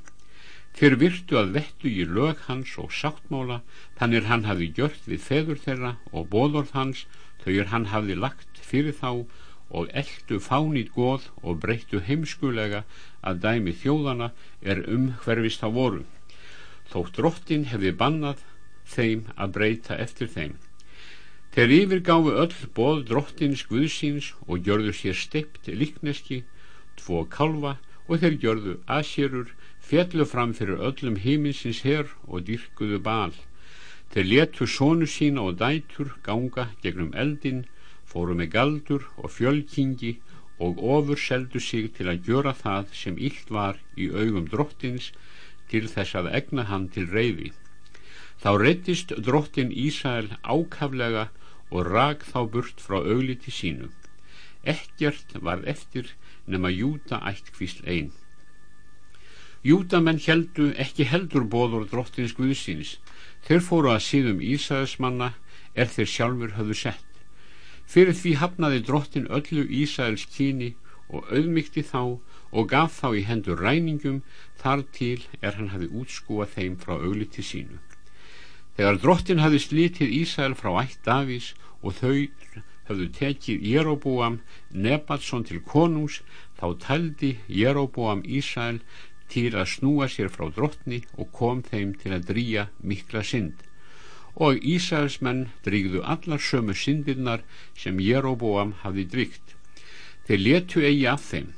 Þeir virtu að vettu í lög hans og sáttmála, þannig hann hafi gjört við feður þeirra og bóðorð hans, þau er hann hafi lagt fyrir þá og eldu fánit góð og breyttu heimskulega að dæmi þjóðana er um hverfist á voru. Þótt drottin hefði bannað þeim að breyta eftir þeim. Þeir yfirgáfu öll bóð drottins guðsins og gjörðu sér steipt líkneski, tvo kalva og þeir gjörðu asjörur fjallu fram fyrir öllum heiminsins herr og dyrkuðu bal. Þeir letu sónu sína og dætur ganga gegnum eldin fóru með galdur og fjölkingi og ofur seldu sig til að gjöra það sem illt var í augum drottins til þess að egna hann til reyði þá reytist drottin Ísæl ákaflega og rak þá burt frá augliti sínu. Ekkert var eftir nema júta ætt kvísl einn Júdamenn heldu ekki heldur bóður drottins Guðsins. Þeir fóru að síðum Ísæðismanna er þeir sjálfur höfðu sett. Fyrir því hafnaði drottin öllu Ísæðils kíni og auðmygti þá og gaf þá í hendur ræningum þar til er hann hafi útskúað þeim frá augliti sínu. Þegar drottin hafi slítið Ísæl frá ætt Davís og þau höfðu tekið Jeroboam Nebatsson til konús þá taldi Jeroboam Ísæl til að snúa sér frá drottni og kom þeim til að drýja mikla synd. Og Ísæðismenn drýgðu allar sömu syndirnar sem Jeroboam hafði drýgt. Þeir letu eigi af þeim.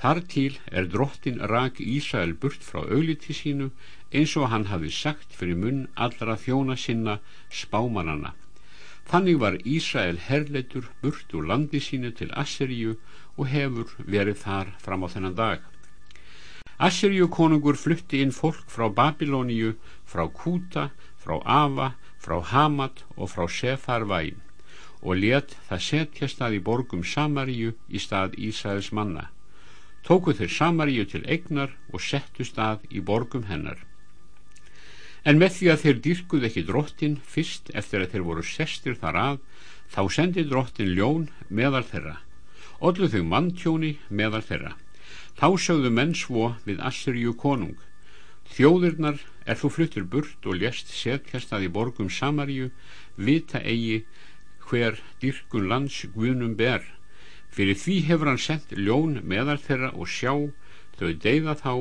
Þar til er drottin rak Ísæl burt frá augliti sínu eins og hann hafði sagt fyrir munn allra þjóna sinna spámanana Þannig var Ísrael herleitur burt úr landi sínu til Asseríu og hefur verið þar fram á þennan dag. Asseríu konungur flutti inn fólk frá Babilóníu, frá Kúta, frá Ava, frá Hamad og frá Sefarvæn og let það setja stað í borgum Samaríu í stað Ísraels manna. Tóku þeir Samaríu til egnar og settu stað í borgum hennar. En með því að þeir dyrkuð ekki drottin fyrst eftir að þeir voru sestir þar að, þá sendi drottin ljón meðal þeirra. Ollu þau manntjóni meðal þeirra. Þá sögðu menn svo við Assyriu konung. Þjóðirnar er þú fluttur burt og lést setjast að í borgum Samaríu, vita eigi hver dyrkun lands guðnum ber. Fyrir því hefur hann sendt ljón meðal þeirra og sjá þau deyða þá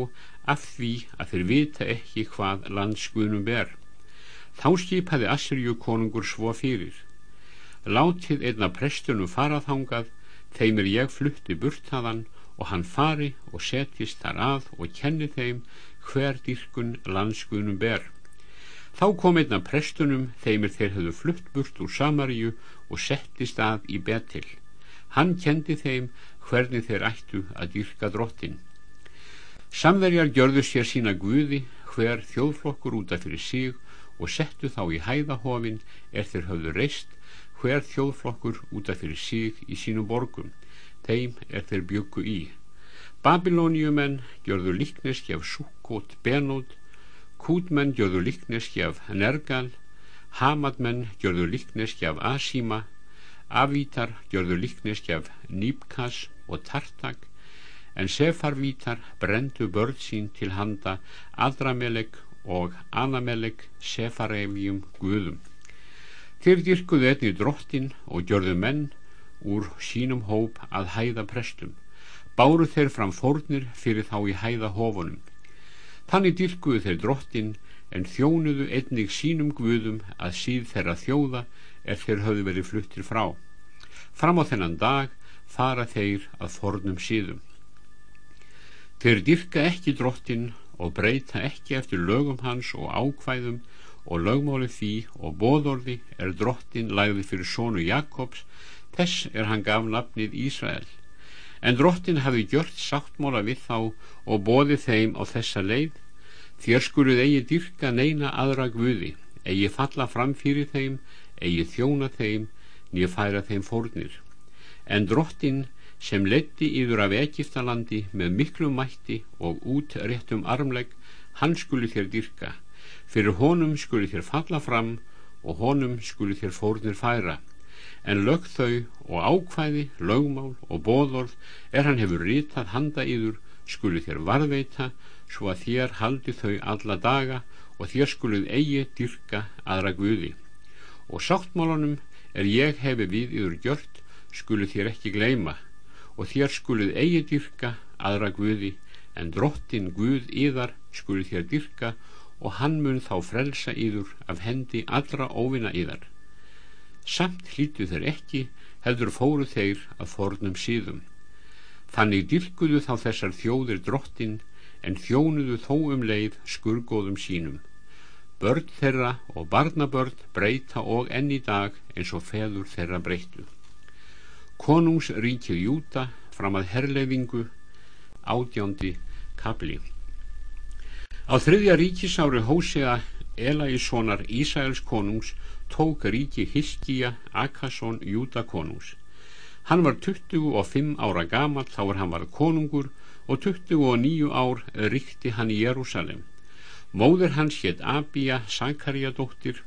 af því að þeir vita ekki hvað landskuðnum ber. Þá skipaði Assyrju konungur svo fyrir. Látið einna prestunum faraþangað, þeim er ég flutti burtaðan og hann fari og setjist þar að og kenni þeim hver dyrkun landskuðnum ber. Þá kom einna prestunum þeim er þeir höfðu flutt burt úr Samaríu og settist að í betil. Hann kendi þeim hvernig þeir ættu að dyrka drottin. Samverjar gjörðu sér sína guði hver þjóðflokkur útaf fyrir sig og settu þá í hæðahofin er þeir höfðu reist hver þjóðflokkur útaf fyrir sig í sínum borgum þeim er þeir byggu í. Babilóniumenn gjörðu líkneski af Sukkot Benót Kútmenn gjörðu líkneski af Nergal. Hamadmenn gjörðu líkneski af Asíma. Avítar gjörðu líkneski af Nýbkas og Tartak. En Sefarvítar brendu börn sín til handa Adrameleg og Anameleg Sefarefjum guðum. Þeir dyrkuðu einni drottin og gjörðu menn úr sínum hóp að hæða prestum. Báru þeir fram fórnir fyrir þá í hæða hofunum. Þannig dyrkuðu þeir drottin en þjónuðu einnig sínum guðum að síð þeirra þjóða er þeir höfðu verið fluttir frá. Fram á þennan dag fara þeir að fornum síðum. Þeir dyrka ekki drottin og breyta ekki eftir lögum hans og ákvæðum og lögmáli því og bóðorði er drottin lagði fyrir sónu Jakobs þess er hann gaf nafnið Ísrael. En drottin hafi gjört sáttmála við þá og bóði þeim á þessa leið þér skuluð eigi dyrka neina aðra guði eigi falla fram fyrir þeim eigi þjóna þeim nýja færa þeim fórnir. En drottin sem letti yfir af Egiptalandi með miklu mætti og út réttum armlegg, hann skuli þér dyrka, fyrir honum skuli þér falla fram og honum skuli þér fórnir færa, en lög þau og ákvæði, lögmál og bóðorð er hann hefur ritað handa yfir skuli þér varveita svo að þér haldi þau alla daga og þér skuluð eigi dyrka aðra guði. Og sáttmálunum er ég hefi við yfir gjört skulu þér ekki gleima og þér skuluð eigi dyrka aðra Guði en drottin Guð yðar skuluð þér dyrka og hann mun þá frelsa yður af hendi allra óvina yðar samt hlítu þeir ekki heldur fóru þeir að fornum síðum. Þannig dyrkuðu þá þessar þjóðir drottin en þjónuðu þó um leið skurgóðum sínum. Börn þeirra og barnabörn breyta og enn í dag eins og feður þeirra breytu Konungsríkið Júta fram að herleifingu átjándi kapli. Á þriðja ríkisári Hósea Elaíssonar Ísæls konungs tók ríki Hiskija Akasson Júta konungs. Hann var 25 ára gamal þá er hann var konungur og 29 ár ríkti hann í Jérúsalem. Móður hans hétt Abia Sakarjadóttir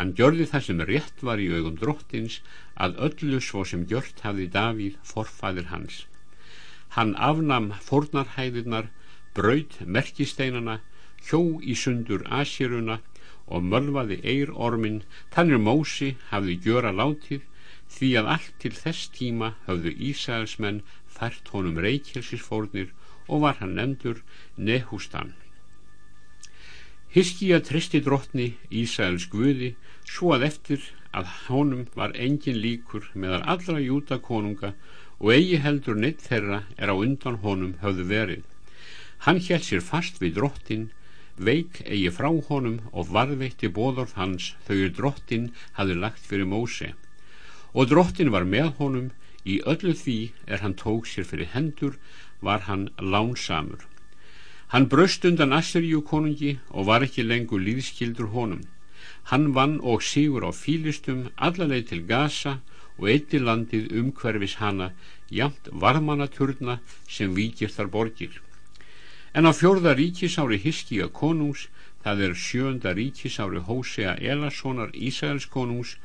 Hann gjörði það sem rétt var í augum drottins að öllu svo sem gjört hafði Davíð forfæðir hans. Hann afnam fornarhæðirnar, braud merkisteinana, hjó í sundur asjöruna og mölvaði eir ormin, tannir Mósi hafði gjöra látið því að allt til þess tíma hafðu Ísæðismenn fært honum reykjelsisfórnir og var hann nefndur Nehústan. Hiskija tristi drottni Ísæls Guði svo að eftir að honum var engin líkur meðal allra júta konunga og eigi heldur neitt þeirra er á undan honum höfðu verið. Hann held sér fast við drottin, veik eigi frá honum og varðveitti bóðorð hans þau drottin hafi lagt fyrir Móse. Og drottin var með honum í öllu því er hann tók sér fyrir hendur var hann lánsamur. Hann bröst undan Asseríu konungi og var ekki lengur líðskildur honum. Hann vann og sígur á fílistum allarleið til Gaza og eitti landið umhverfis hana jamt varmanaturna sem vikir þar borgir en á fjörða ríkisári Hiskíja konungs það er sjönda ríkisári Hósea Elassonar Ísæls konungs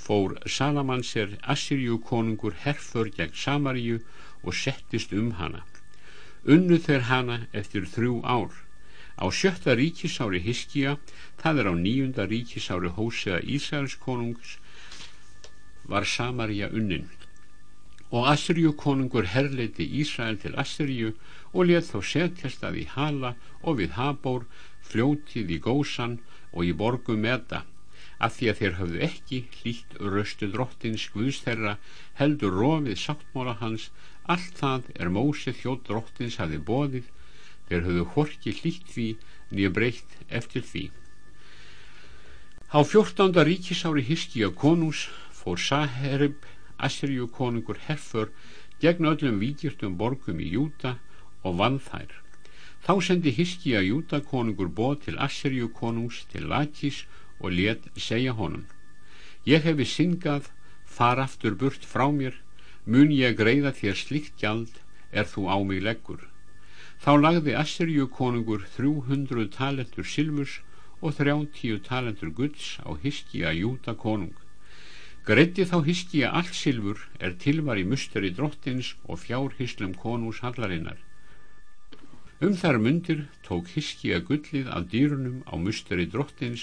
fór Salamanser Assyrjú konungur herför gegn Samaríu og settist um hana. Unnu þeir hana eftir þrjú ár. Á sjötta ríkisári Hiskíja það er á nýjunda ríkisári Hósea Ísæls konungs var Samaríja unnin. Og Assyrjú konungur herleiti Ísrael til Assyrjú og let þá setjast að í Hala og við Habór fljótið í Gósan og í borgu Meda af því að þeir hafðu ekki hlýtt röstu drottins Guðs þeirra heldur rofið sáttmála hans allt það er Mósið þjótt drottins hafi bóðið þeir hafðu horki hlýtt því nýja breytt eftir því. Á fjórtánda ríkisári Hiskija konús fór Saherib Assyrjú konungur herfur gegn öllum vikirtum borgum í Júta og vann þær. Þá sendi Hiskija Júta konungur bóð til Assyrjú konungs til Lakis og let segja honum Ég hefi syngað, far aftur burt frá mér, mun ég greiða þér slikt gjald er þú á mig leggur. Þá lagði Assyrjú konungur 300 talentur silfurs og 30 talentur gulds á Hiskija Júta konung. Greiti þá hiskija allt silfur er tilvar í musteri drottins og fjárhyslum konús hallarinnar. Um þar mundir tók hiskija gullið af dýrunum á musteri drottins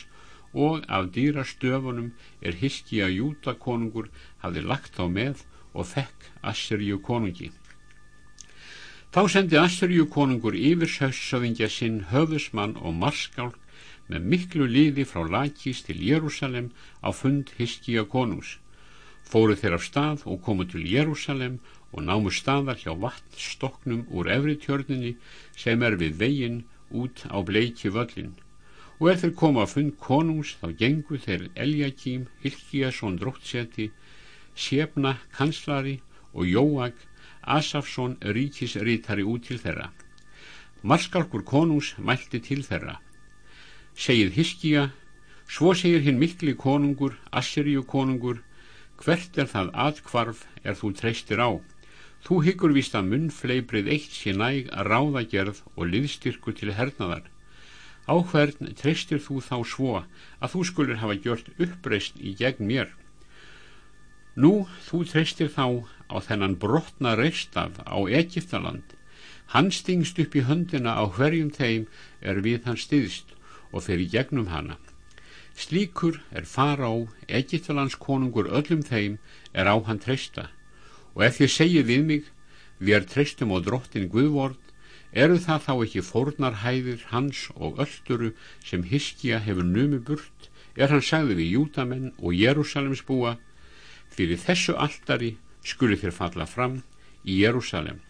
og af dýrastöfunum er hiskija júta konungur hafði lagt á með og fekk Assyriu konungi. Þá sendi Assyriu konungur yfir söðingja sinn höfusmann og marskálk með miklu liði frá Lakís til Jérúsalem á fund Hiskija konungs. Fóru þeir af stað og komu til Jérúsalem og námu staðar hjá vatnstoknum úr efritjörninni sem er við veginn út á bleiki völlin. Og er þeir koma að fund konungs þá gengu þeir Eljakím, Hilkiasson dróttseti, Sjefna kanslari og Jóag, Asafsson ríkisrítari út til þeirra. Marskalkur konungs mælti til þeirra segið Hiskija svo segir hinn mikli konungur Assyriu konungur hvert er það aðkvarf er þú treystir á þú hyggur vist að munnfleibrið eitt sé næg að ráðagerð og liðstyrku til hernaðar. Á hvern treystir þú þá svo að þú skulur hafa gjört uppreist í gegn mér? Nú þú treystir þá á þennan brotna reistaf á Egiptaland hann stingst upp í höndina á hverjum þeim er við hann stiðst og í gegnum hana. Slíkur er fara á Egiptalands konungur öllum þeim er á hann treysta og ef þið segið við mig við er treystum á drottin Guðvord eru það þá ekki fórnarhæðir hans og öllturu sem Hiskja hefur numi burt? Er hann sagði við Júdamenn og Jérúsalems búa fyrir þessu altari skuli þér falla fram í Jérúsalem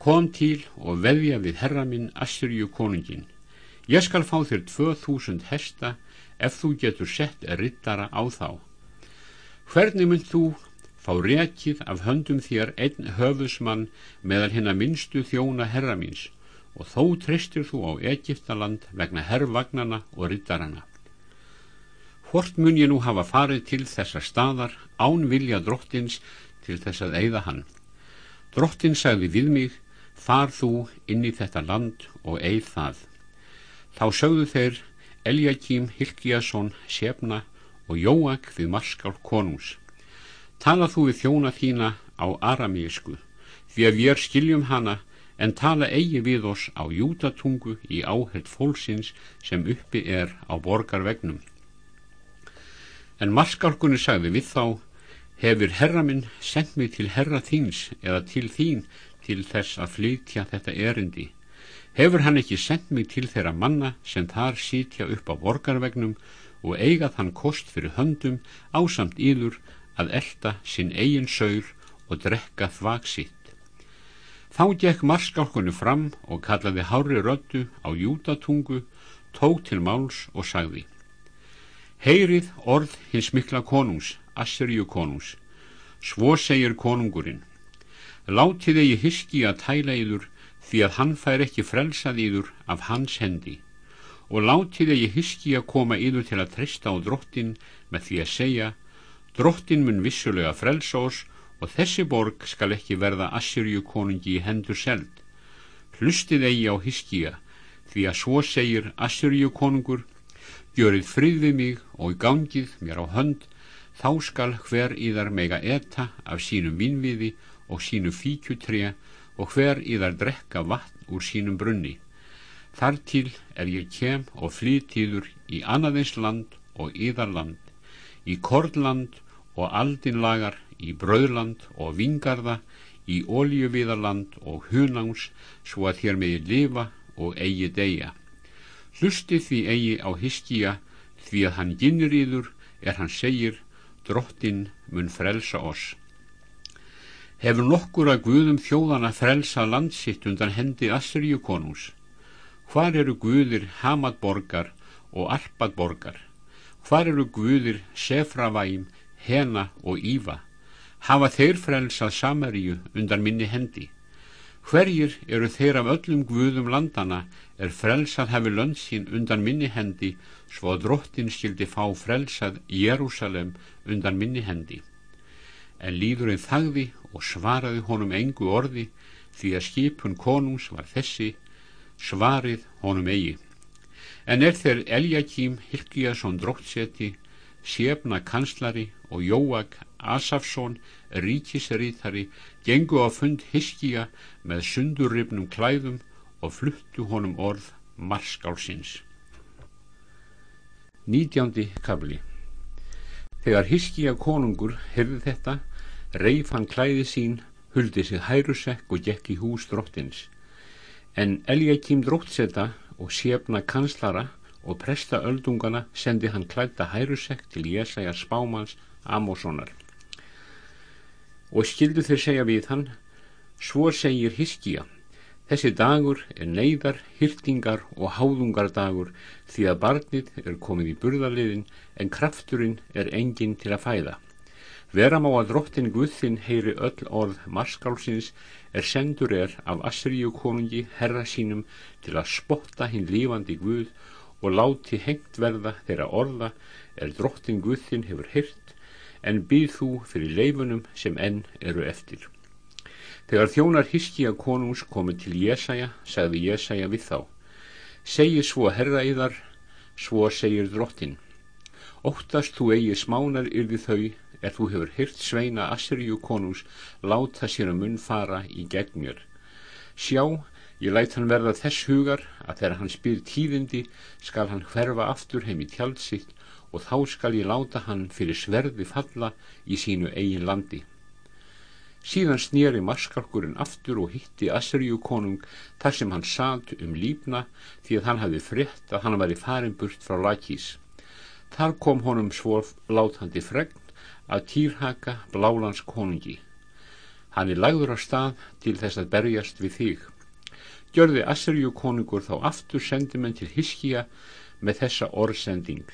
kom til og veðja við herra minn Assyrju konungin Ég skal fá þér 2000 hesta ef þú getur sett rittara á þá. Hvernig mynd þú fá rekið af höndum þér einn höfusmann meðal hennar minnstu þjóna herra míns og þó treystir þú á Egiptaland vegna herrvagnana og rittarana. Hvort mun ég nú hafa farið til þessa staðar án vilja drottins til þess að eigða hann. Drottin sagði við mig, far þú inn í þetta land og eigð það. Þá sögðu þeir Eljakím Hilkiasson Sjefna og Jóak við marskál konungs. Tala þú við þjóna þína á aramísku því að við skiljum hana en tala eigi við oss á jútatungu í áheld fólksins sem uppi er á borgarvegnum. En marskálkunni sagði við þá hefur herra minn sendt mig til herra þíns eða til þín til þess að flytja þetta erindi hefur hann ekki sendt mig til þeirra manna sem þar sítja upp á borgarvegnum og eiga þann kost fyrir höndum ásamt íður að elda sinn eigin saur og drekka þvag sitt. Þá gekk marskálkunni fram og kallaði hári röttu á júdatungu, tók til máls og sagði Heyrið orð hins mikla konungs, Assyriu konungs, svo segir konungurinn Látið eigi hiski að tæla yður því að hann fær ekki frelsað yður af hans hendi og látið eigi hiski að koma yður til að treysta á drottin með því að segja drottin mun vissulega frelsa oss og þessi borg skal ekki verða Assyrju konungi í hendur seld. Hlustið eigi á hiskija, því að svo segir Assyrju konungur, gjörið frið við mig og gangið mér á hönd, þá skal hver íðar mega eta af sínum vinviði og sínu fíkjutrija og hver íðar drekka vatn úr sínum brunni. Þar til er ég kem og flytíður í annaðins land og íðarland, í korland og aldinlagar í bröðland og vingarða, í óljuviðarland og hunangs, svo að þér meði lifa og eigi deyja. Hlusti því eigi á hiskija, því að hann ginnir yður, er hann segir, drottin mun frelsa oss. Hefur nokkur að guðum þjóðana frelsa landsitt undan hendi Assyriu konús? Hvar eru guðir Hamadborgar og Arpadborgar? Hvar eru guðir Sefravæim, Hena og Íva? hafa þeir frelsað Samaríu undan minni hendi. Hverjir eru þeir af öllum guðum landana er frelsað hafi löndsín undan minni hendi svo að drottin skildi fá frelsað Jérúsalem undan minni hendi. En líðurinn þagði og svaraði honum engu orði því að skipun konungs var þessi, svarið honum eigi. En er þeir Eljakím Hilkiasson dróttseti, Sjefna kanslari og Jóak Asafsson, ríkisrítari, gengu á fund hiskija með sundurrifnum klæðum og fluttu honum orð marskálsins. Nítjándi kabli Þegar hiskija konungur herði þetta, reif hann klæði sín, huldi sig hærusekk og gekk í hús dróttins. En Eljakím dróttseta og sefna kanslara og presta öldungana sendi hann klæta hærusekk til Jésaja spámans Amossonar. Og skildu þeir segja við hann svo segir Hiskija þessi dagur er neyðar, hyrtingar og háðungardagur því að barnið er komið í burðarliðin en krafturinn er enginn til að fæða vera má að drottin Guðinn heyri öll orð marskálsins er sendur er af Asriu konungi herra sínum til að spotta hinn lífandi Guð og láti hengt verða þeirra orða er drottin Guðinn hefur hyrt en býð þú fyrir leifunum sem enn eru eftir. Þegar þjónar hiskja konungs komið til Jésaja, sagði Jésaja við þá, segi svo herra yðar, svo segir drottin. Óttast þú eigi smánar yrði þau, er þú hefur hyrt sveina Assyriu konungs, láta sér að munn fara í gegnjör. Sjá, ég læt hann verða þess hugar að þegar hann spyr tíðindi, skal hann hverfa aftur heim í tjaldsitt og þá skal ég láta hann fyrir sverði falla í sínu eigin landi. Síðan snýri marskalkurinn aftur og hitti Asriu konung þar sem hann satt um lífna því að hann hafi frétt að hann var í farin burt frá Lakís. Þar kom honum svo látandi fregn að týrhaka blálands konungi. Hann er lagður á stað til þess að berjast við þig. Gjörði Asriu konungur þá aftur sendimenn til Hiskija með þessa orðsending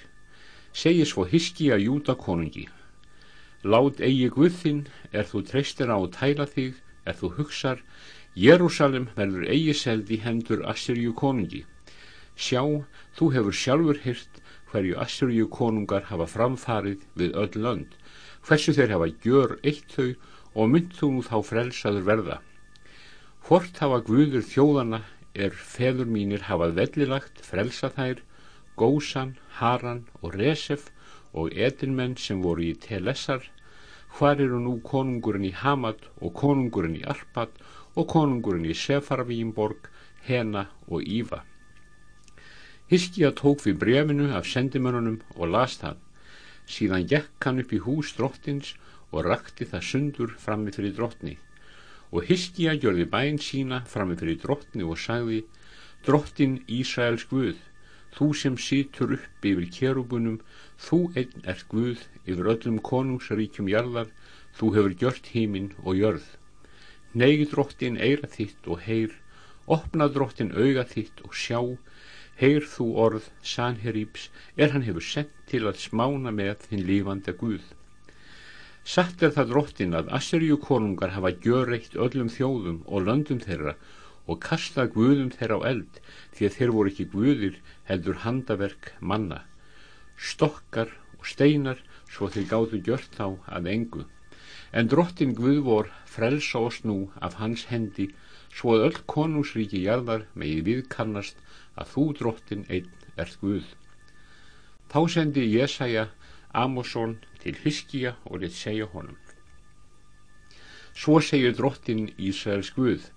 segir svo hiski að júta konungi lát eigi Guðinn er þú treystir á að tæla þig er þú hugsar Jérúsalem verður eigi seld í hendur Assyrju konungi sjá, þú hefur sjálfur hyrt hverju Assyrju konungar hafa framfarið við öll lönd hversu þeir hafa gjör eitt þau og mynd þú nú þá frelsaður verða hvort hafa Guður þjóðana er feður mínir hafað vellilagt frelsa þær Gósan, Haran og Resef og edinmenn sem voru í Telessar, hvar eru nú konungurinn í Hamad og konungurinn í Arpad og konungurinn í Sefarvíimborg, Hena og Íva. Hiskja tók við brefinu af sendimönunum og las það. Síðan gekk hann upp í hús drottins og rakti það sundur frammi fyrir drottni. Og Hiskja gjörði bæn sína frammi fyrir drottni og sagði, Drottin Ísraels Guð, Þú sem situr upp yfir kjerubunum, þú einn ert Guð yfir öllum konungsríkjum jarðar, þú hefur gjört híminn og jörð. Negi drottin eira þitt og heyr, opna drottin auga þitt og sjá, heyr þú orð Sanherýps er hann hefur sendt til að smána með þinn lífanda Guð. Satt er það drottin að Assyriu konungar hafa gjöreitt öllum þjóðum og löndum þeirra og kastað Guðum þeirra á eld því að þeir voru ekki Guðir heldur handaverk manna. Stokkar og steinar svo þeir gáðu gjört þá að engu. En drottin Guð vor frelsa oss nú af hans hendi svo að öll konungsríki jarðar megi viðkannast að þú drottin einn ert Guð. Þá sendi Jésaja Amosson til Hiskija og rétt segja honum. Svo segir drottin Ísraels Guð,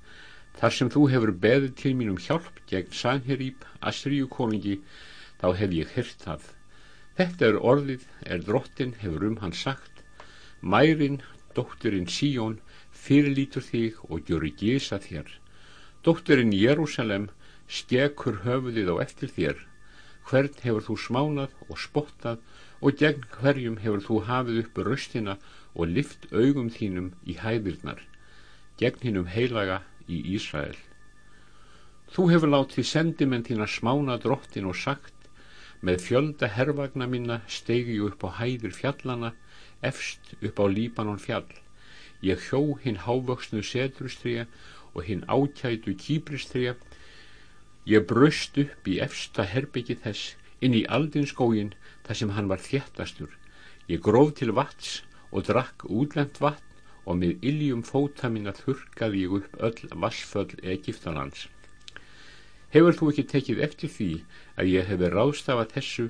þar sem þú hefur beðið til mínum hjálp gegn Sanherýp, Asriu konungi, þá hef ég hyrt það. Þetta er orðið er drottin hefur um hann sagt, mærin, dótturinn Síón, fyrirlítur þig og gjör gísa þér. Dótturinn Jérúsalem skekur höfuðið á eftir þér. Hvern hefur þú smánað og spottað og gegn hverjum hefur þú hafið uppu raustina og lift augum þínum í hæðirnar, gegn hinnum heilaga í Ísrael. Þú hefur látið sendimenn þína smána drottin og sagt, með fjölda hervagna minna stegi upp á hæðir fjallana, efst upp á Líbanon fjall. Ég hjó hinn hávöksnu setrustrija og hinn ákætu kýbristrija. Ég bröst upp í efsta herbyggi þess inn í aldinskógin þar sem hann var þjættastur. Ég gróf til vats og drakk útlent vatn og með iljum fóta minna þurkaði ég upp öll vassföll Egiptalands. Hefur þú ekki tekið eftir því að ég hefur ráðstafað þessu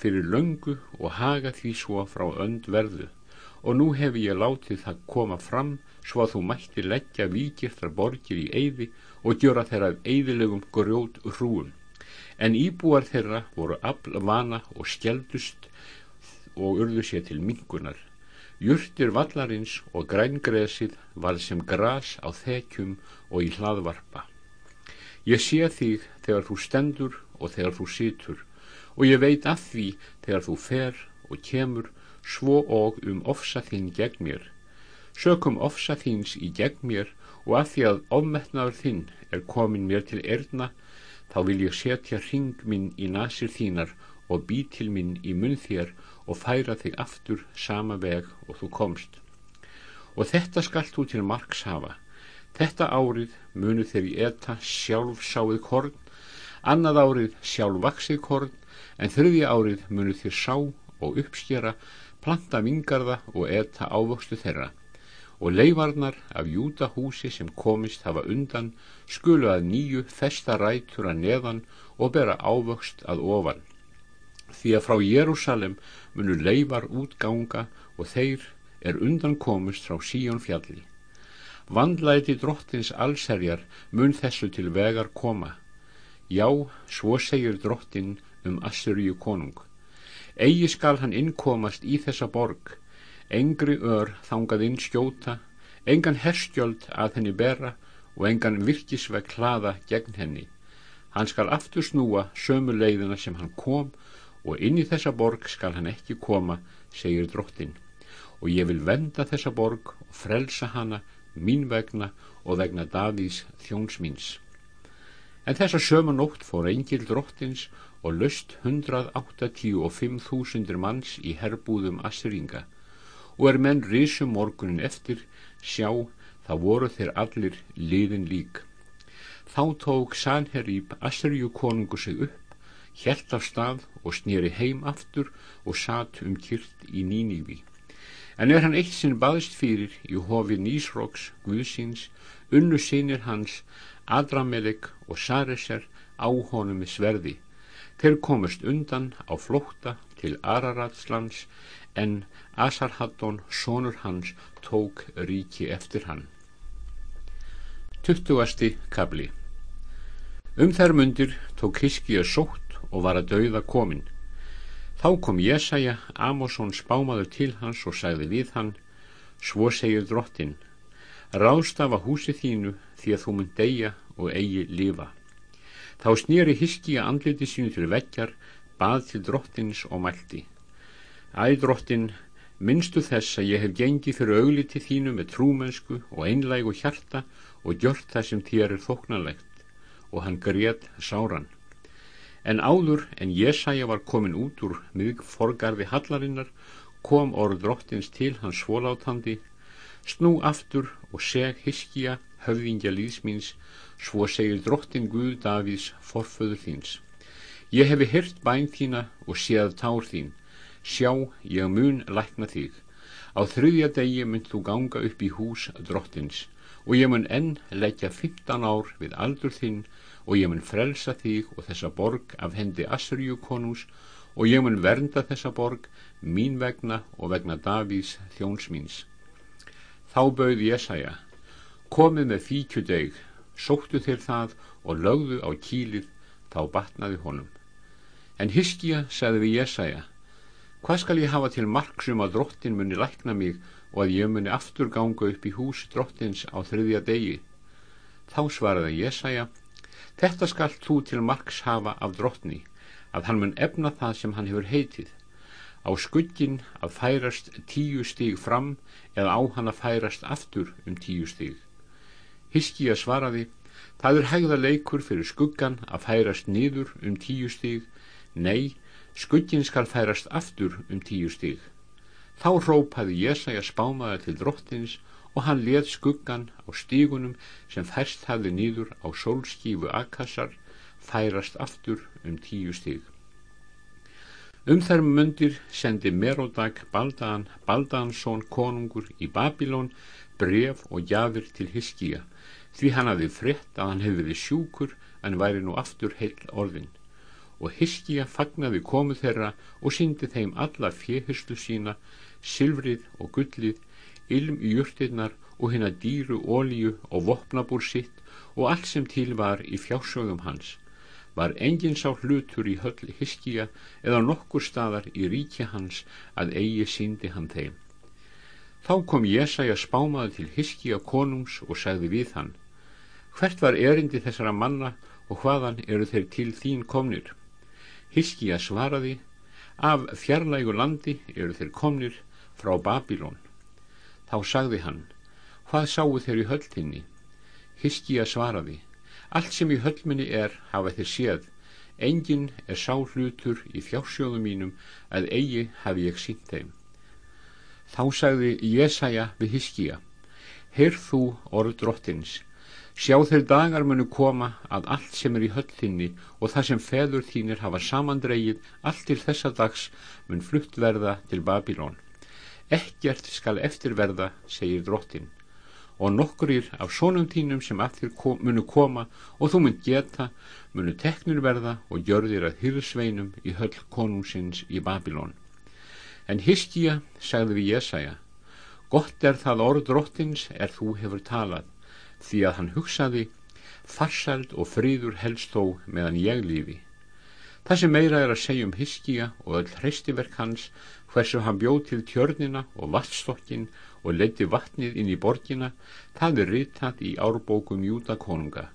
fyrir löngu og haga því svo frá önd verðu? og nú hef ég látið það koma fram svo að þú mætti leggja vikirtar borgir í eyði og gjöra þeirra eyðilegum grjót hrúum. En íbúar þeirra voru aflvana og skjeldust og urðu sér til mingunar. Jurtir vallarins og grængresið var sem gras á þekjum og í hlaðvarpa. Ég sé þig þegar þú stendur og þegar þú situr og ég veit af því þegar þú fer og kemur svo og um ofsa þín gegn mér. Sökum ofsa þíns í gegn mér og að því að ofmetnaður þinn er komin mér til erna, þá vil ég setja ring minn í nasir þínar og bí til minn í munn þér og færa þig aftur sama veg og þú komst. Og þetta skallt þú til margs hafa. Þetta árið munu þeir í eta sjálf sáið korn, annað árið sjálf vaksið korn, en þriðja árið munu þeir sá og uppskjera planta vingarða og eta ávöxtu þeirra og leifarnar af júdahúsi sem komist hafa undan skulu að nýju festa rætur að neðan og bera ávöxt að ofan. Því að frá Jérúsalem munu leifar útganga og þeir er undan komist frá síjón fjalli. Vandlæti drottins allserjar mun þessu til vegar koma. Já, svo segir drottin um Assyriu konung. Egi skal hann innkomast í þessa borg, engri ör þangað inn skjóta, engan herskjöld að henni bera og engan virkisveg hlaða gegn henni. Hann skal aftur snúa sömu leiðina sem hann kom og inn í þessa borg skal hann ekki koma, segir drottin. Og ég vil venda þessa borg og frelsa hana mín vegna og vegna Davís þjóns míns. En þessa sömu nótt fór engil drottins og löst 185.000 manns í herbúðum Assyringa og er menn risum morgunin eftir sjá það voru þeir allir liðin lík. Þá tók Sanherýp Assyriu konungu sig upp, hjælt af stað og snýri heim aftur og satt um kyrt í Nínívi. En er hann eitt sinn baðist fyrir í hofi Nísróks Guðsins, unnu sinir hans Adramelik og Sareser á honum með sverði Þeir komust undan á flókta til Araratslands en Asarhaddon, sonur hans, tók ríki eftir hann. Tuttugasti kabli Um þær mundir tók Hiskija sótt og var að dauða komin. Þá kom Jesaja, Amosson spámaður til hans og sagði við hann, svo segir drottin, rástafa húsi þínu því að þú mun deyja og eigi lifa. Þá snýri Hiskija andliti sínu til vekkjar, bað til drottins og mælti. Æ drottin, minnstu þess að ég hef gengið fyrir augliti þínu með trúmennsku og einlægu hjarta og gjört það sem þér er þóknanlegt og hann grét sáran. En áður en Jésaja var komin út úr miðgforgarði hallarinnar kom orð drottins til hans svólátandi, snú aftur og seg hiskja höfðingja líðsmýns, svo segir drottin Guð Davíðs forföður þíns. Ég hefi hyrt bæn þína og séð tár þín, sjá ég mun lækna þig. Á þriðja degi mynd þú ganga upp í hús drottins og ég mun enn leggja 15 ár við aldur þinn og ég mun frelsa þig og þessa borg af hendi Asriú konús og ég mun vernda þessa borg mín vegna og vegna Davís þjóns míns. Þá bauð Jésaja, komið með fíkjudeg, sóttu þér það og lögðu á kýlið, þá batnaði honum. En Hiskija sagði við Jésaja, hvað skal ég hafa til marksum að drottin muni lækna mig og að ég muni aftur ganga upp í hús drottins á þriðja degi? Þá svaraði Jésaja, Þetta skal þú til marks hafa af drottni, að hann mun efna það sem hann hefur heitið. Á skuggin að færast tíu stíg fram eða á hann að færast aftur um tíu stíg. Hiskija svaraði, það er hægða leikur fyrir skuggan að færast niður um tíu stíg, nei, skuggin skal færast aftur um tíu stíg. Þá rópaði Jésaja spámaða til drottins og hann leð skuggan á stígunum sem færst hafði nýður á sólskífu akassar færast aftur um tíu stíg. Um þær mundir sendi Merodag Baldan, Baldansson konungur í Babilón bref og jafir til Hiskija því hann hafði frett að hann hefði sjúkur en væri nú aftur heil orðin og Hiskija fagnaði komu þeirra og syndi þeim alla fjehislu sína, silfrið og gullið ilm í jurtirnar og hérna dýru ólíu og vopnabúr sitt og allt sem til var í fjásögum hans var enginn sá hlutur í höll hiskija eða nokkur staðar í ríkja hans að eigi síndi hann þeim. Þá kom Jésaja spámaði til hiskija konungs og sagði við hann, hvert var erindi þessara manna og hvaðan eru þeir til þín komnir? Hiskija svaraði, af fjarlægu landi eru þeir komnir frá Babilón. Þá sagði hann, hvað sáu þeir í hölltinni? Hiskija svaraði, allt sem í höllminni er hafa þeir séð, engin er sá hlutur í fjársjóðum mínum að eigi hafi ég sínt þeim. Þá sagði Jésaja við Hiskija, heyrð þú orð drottins, sjá þeir dagar munu koma að allt sem er í hölltinni og það sem feður þínir hafa samandreigið allt til þessa dags mun flutt verða til Babilón ekkert skal eftirverða, segir drottin, og nokkurir af sónum tínum sem þér kom, munu koma og þú mun geta, munu teknir verða og gjörðir að hyrðsveinum í höll konungsins í Babilón. En Hiskija sagði við Jésaja, gott er það orð drottins er þú hefur talað, því að hann hugsaði, farsald og fríður helst þó meðan ég lífi. Það sem meira er að segja um Hiskija og öll hreistiverk hans hversu hann bjóð til tjörnina og vatstokkin og leiti vatnið inn í borgina, það er ritað í árbókum Júdakonunga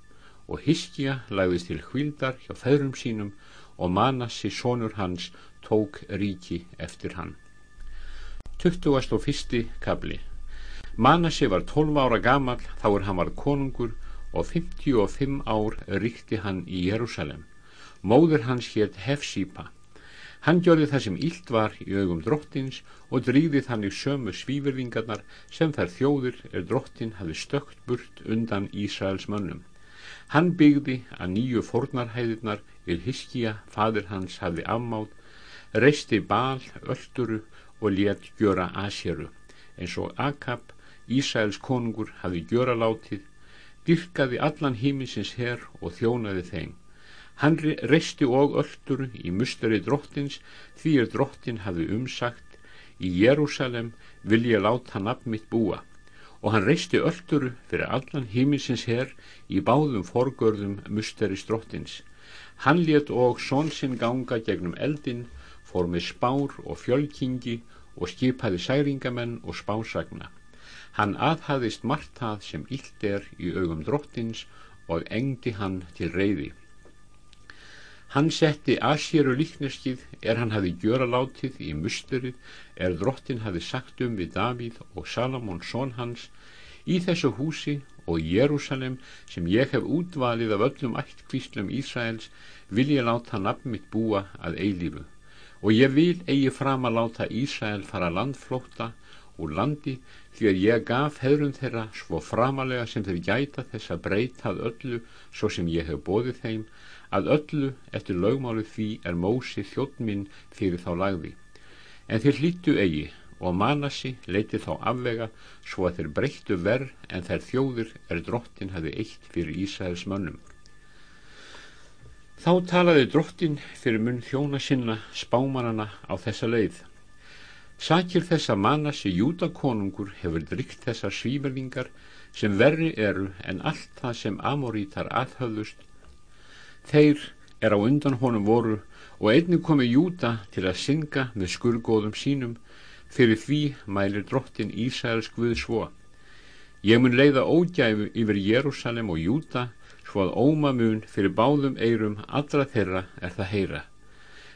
og Hiskja lagðist til hvildar hjá feðrum sínum og Manassi sonur hans tók ríki eftir hann. 21. kabli Manassi var 12 ára gamal þá er hann var konungur og 55 ár ríkti hann í Jérúsalem. Móður hans hétt Hefsípa Hann gjörði það sem ílt var í augum drottins og drýði þannig sömu svíverðingarnar sem þær þjóðir er drottin hafi stökt burt undan Ísraels mönnum. Hann byggði að nýju fornarhæðirnar il Hiskija, fadir hans, hafi afmáð, reisti bal, öllturu og let gjöra Asjeru, eins og Akab, Ísraels konungur, hafi gjöra látið, dyrkaði allan híminsins herr og þjónaði þeim Hann reisti og ölltur í musteri drottins því er drottin hafi umsagt í Jérúsalem vil ég láta nafn mitt búa og hann reisti ölltur fyrir allan híminsins herr í báðum forgörðum musteris drottins. Hann let og svonsinn ganga gegnum eldin, fór með spár og fjölkingi og skipaði særingamenn og spásagna. Hann aðhaðist margt það sem illt er í augum drottins og engdi hann til reyði. Hann setti Asíru líkneskið er hann hafi gjöra látið í musterið er drottin hafi sagt um við Davíð og Salamón són hans í þessu húsi og Jérúsalem sem ég hef útvalið af öllum ættkvíslum Ísraels vil ég láta nafn mitt búa að eilífu og ég vil eigi fram að láta Ísrael fara landflóta úr landi því að ég gaf hefðrum þeirra svo framalega sem þeir gæta þess að breytað öllu svo sem ég hef bóðið þeim að öllu eftir lögmálu því er Mósi þjótt minn fyrir þá lagði en þeir hlýttu eigi og Manassi leiti þá afvega svo að þeir breyttu verð en þær þjóðir er drottin hafi eitt fyrir Ísæðis mönnum. Þá talaði drottin fyrir munn þjóna sinna spámanana á þessa leið. Sakir þessa Manassi júdakonungur hefur drygt þessar svíverðingar sem verri eru en allt það sem amorítar aðhöfðust. Þeir er á undan honum voru og einnig komi júda til að synga með skurgóðum sínum Fyrir því mælir drottin Ísæls Guð svo. Ég mun leiða ógæfu yfir Jérúsalem og Júta svo að óma mun fyrir báðum eirum allra þeirra er það heyra.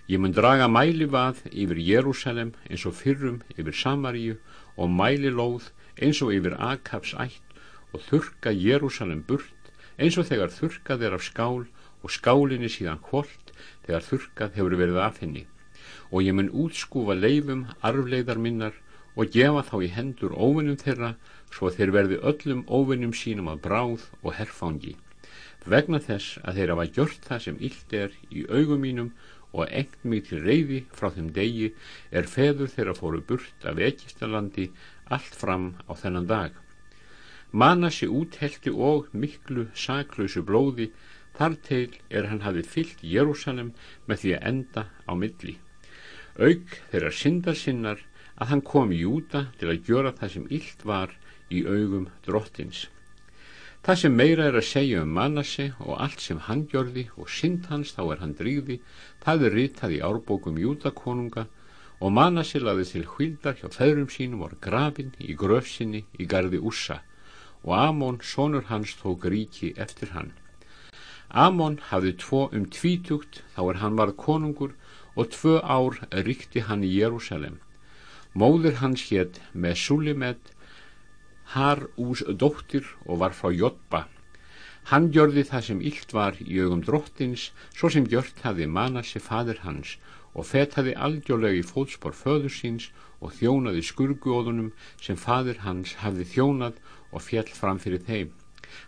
Ég mun draga mæli vað yfir Jérúsalem eins og fyrrum yfir Samaríu og mæli lóð eins og yfir Akabs ætt og þurka Jérúsalem burt eins og þegar þurkað er af skál og skálinni síðan kvólt þegar þurkað hefur verið af henni. Og ég mun útskúfa leifum arfleiðar minnar og gefa þá í hendur óvinnum þeirra svo þeir verði öllum óvinnum sínum að bráð og herfangi. Vegna þess að þeir hafa gjört það sem illt er í augum mínum og engt mig til reyði frá þeim degi er feður þeirra fóru burt af ekistalandi allt fram á þennan dag Manassi úthelti og miklu saklausu blóði þar til er hann hafi fyllt Jérúsalem með því að enda á milli auk þeirra syndarsinnar að hann kom í Júta til að gjöra það sem illt var í augum drottins. Það sem meira er að segja um Manassi og allt sem hann gjörði og synd hans þá er hann dríði, það er ritað í árbókum Jútakonunga og Manassi laði til hvildar hjá feðrum sínum og grafin í gröfsinni í gardi Ússa og Amon, sonur hans, tók ríki eftir hann. Amon hafði tvo um tvítugt þá er hann varð konungur og tvö ár ríkti hann í Jérúsalem. Móður hans hétt Mesulimet, har ús dóttir og var frá Jotba. Hann gjörði það sem illt var í augum drottins, svo sem gjört hafi Manassi fadir hans og fetaði algjörlega í fótspor föður síns og þjónaði skurguóðunum sem fadir hans hafði þjónað og fjall fram fyrir þeim.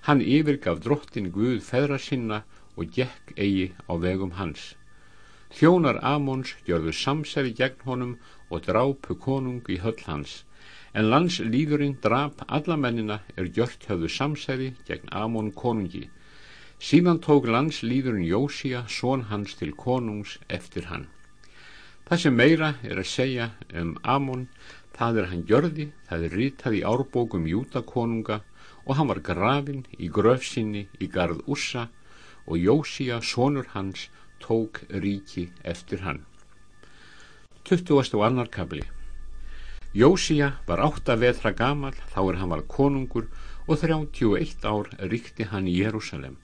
Hann yfirgaf drottin Guð feðra sinna og gekk eigi á vegum hans. Þjónar Amons gjörðu samsæri gegn honum og drápu konung í höll hans, en landslýðurinn drap alla mennina er gjört höfðu samsæri gegn Amon konungi. Síðan tók landslýðurinn Jósía són hans til konungs eftir hann. Það sem meira er að segja um Amon, það er hann gjörði, það er ritað í árbókum Jútakonunga og hann var grafin í gröfsinni í garð Ússa og Jósía sónur hans tók ríki eftir hann. 20. og annar kabli Jósía var átta vetra gamal þá er hann var konungur og 31 ár ríkti hann í Jérúsalem.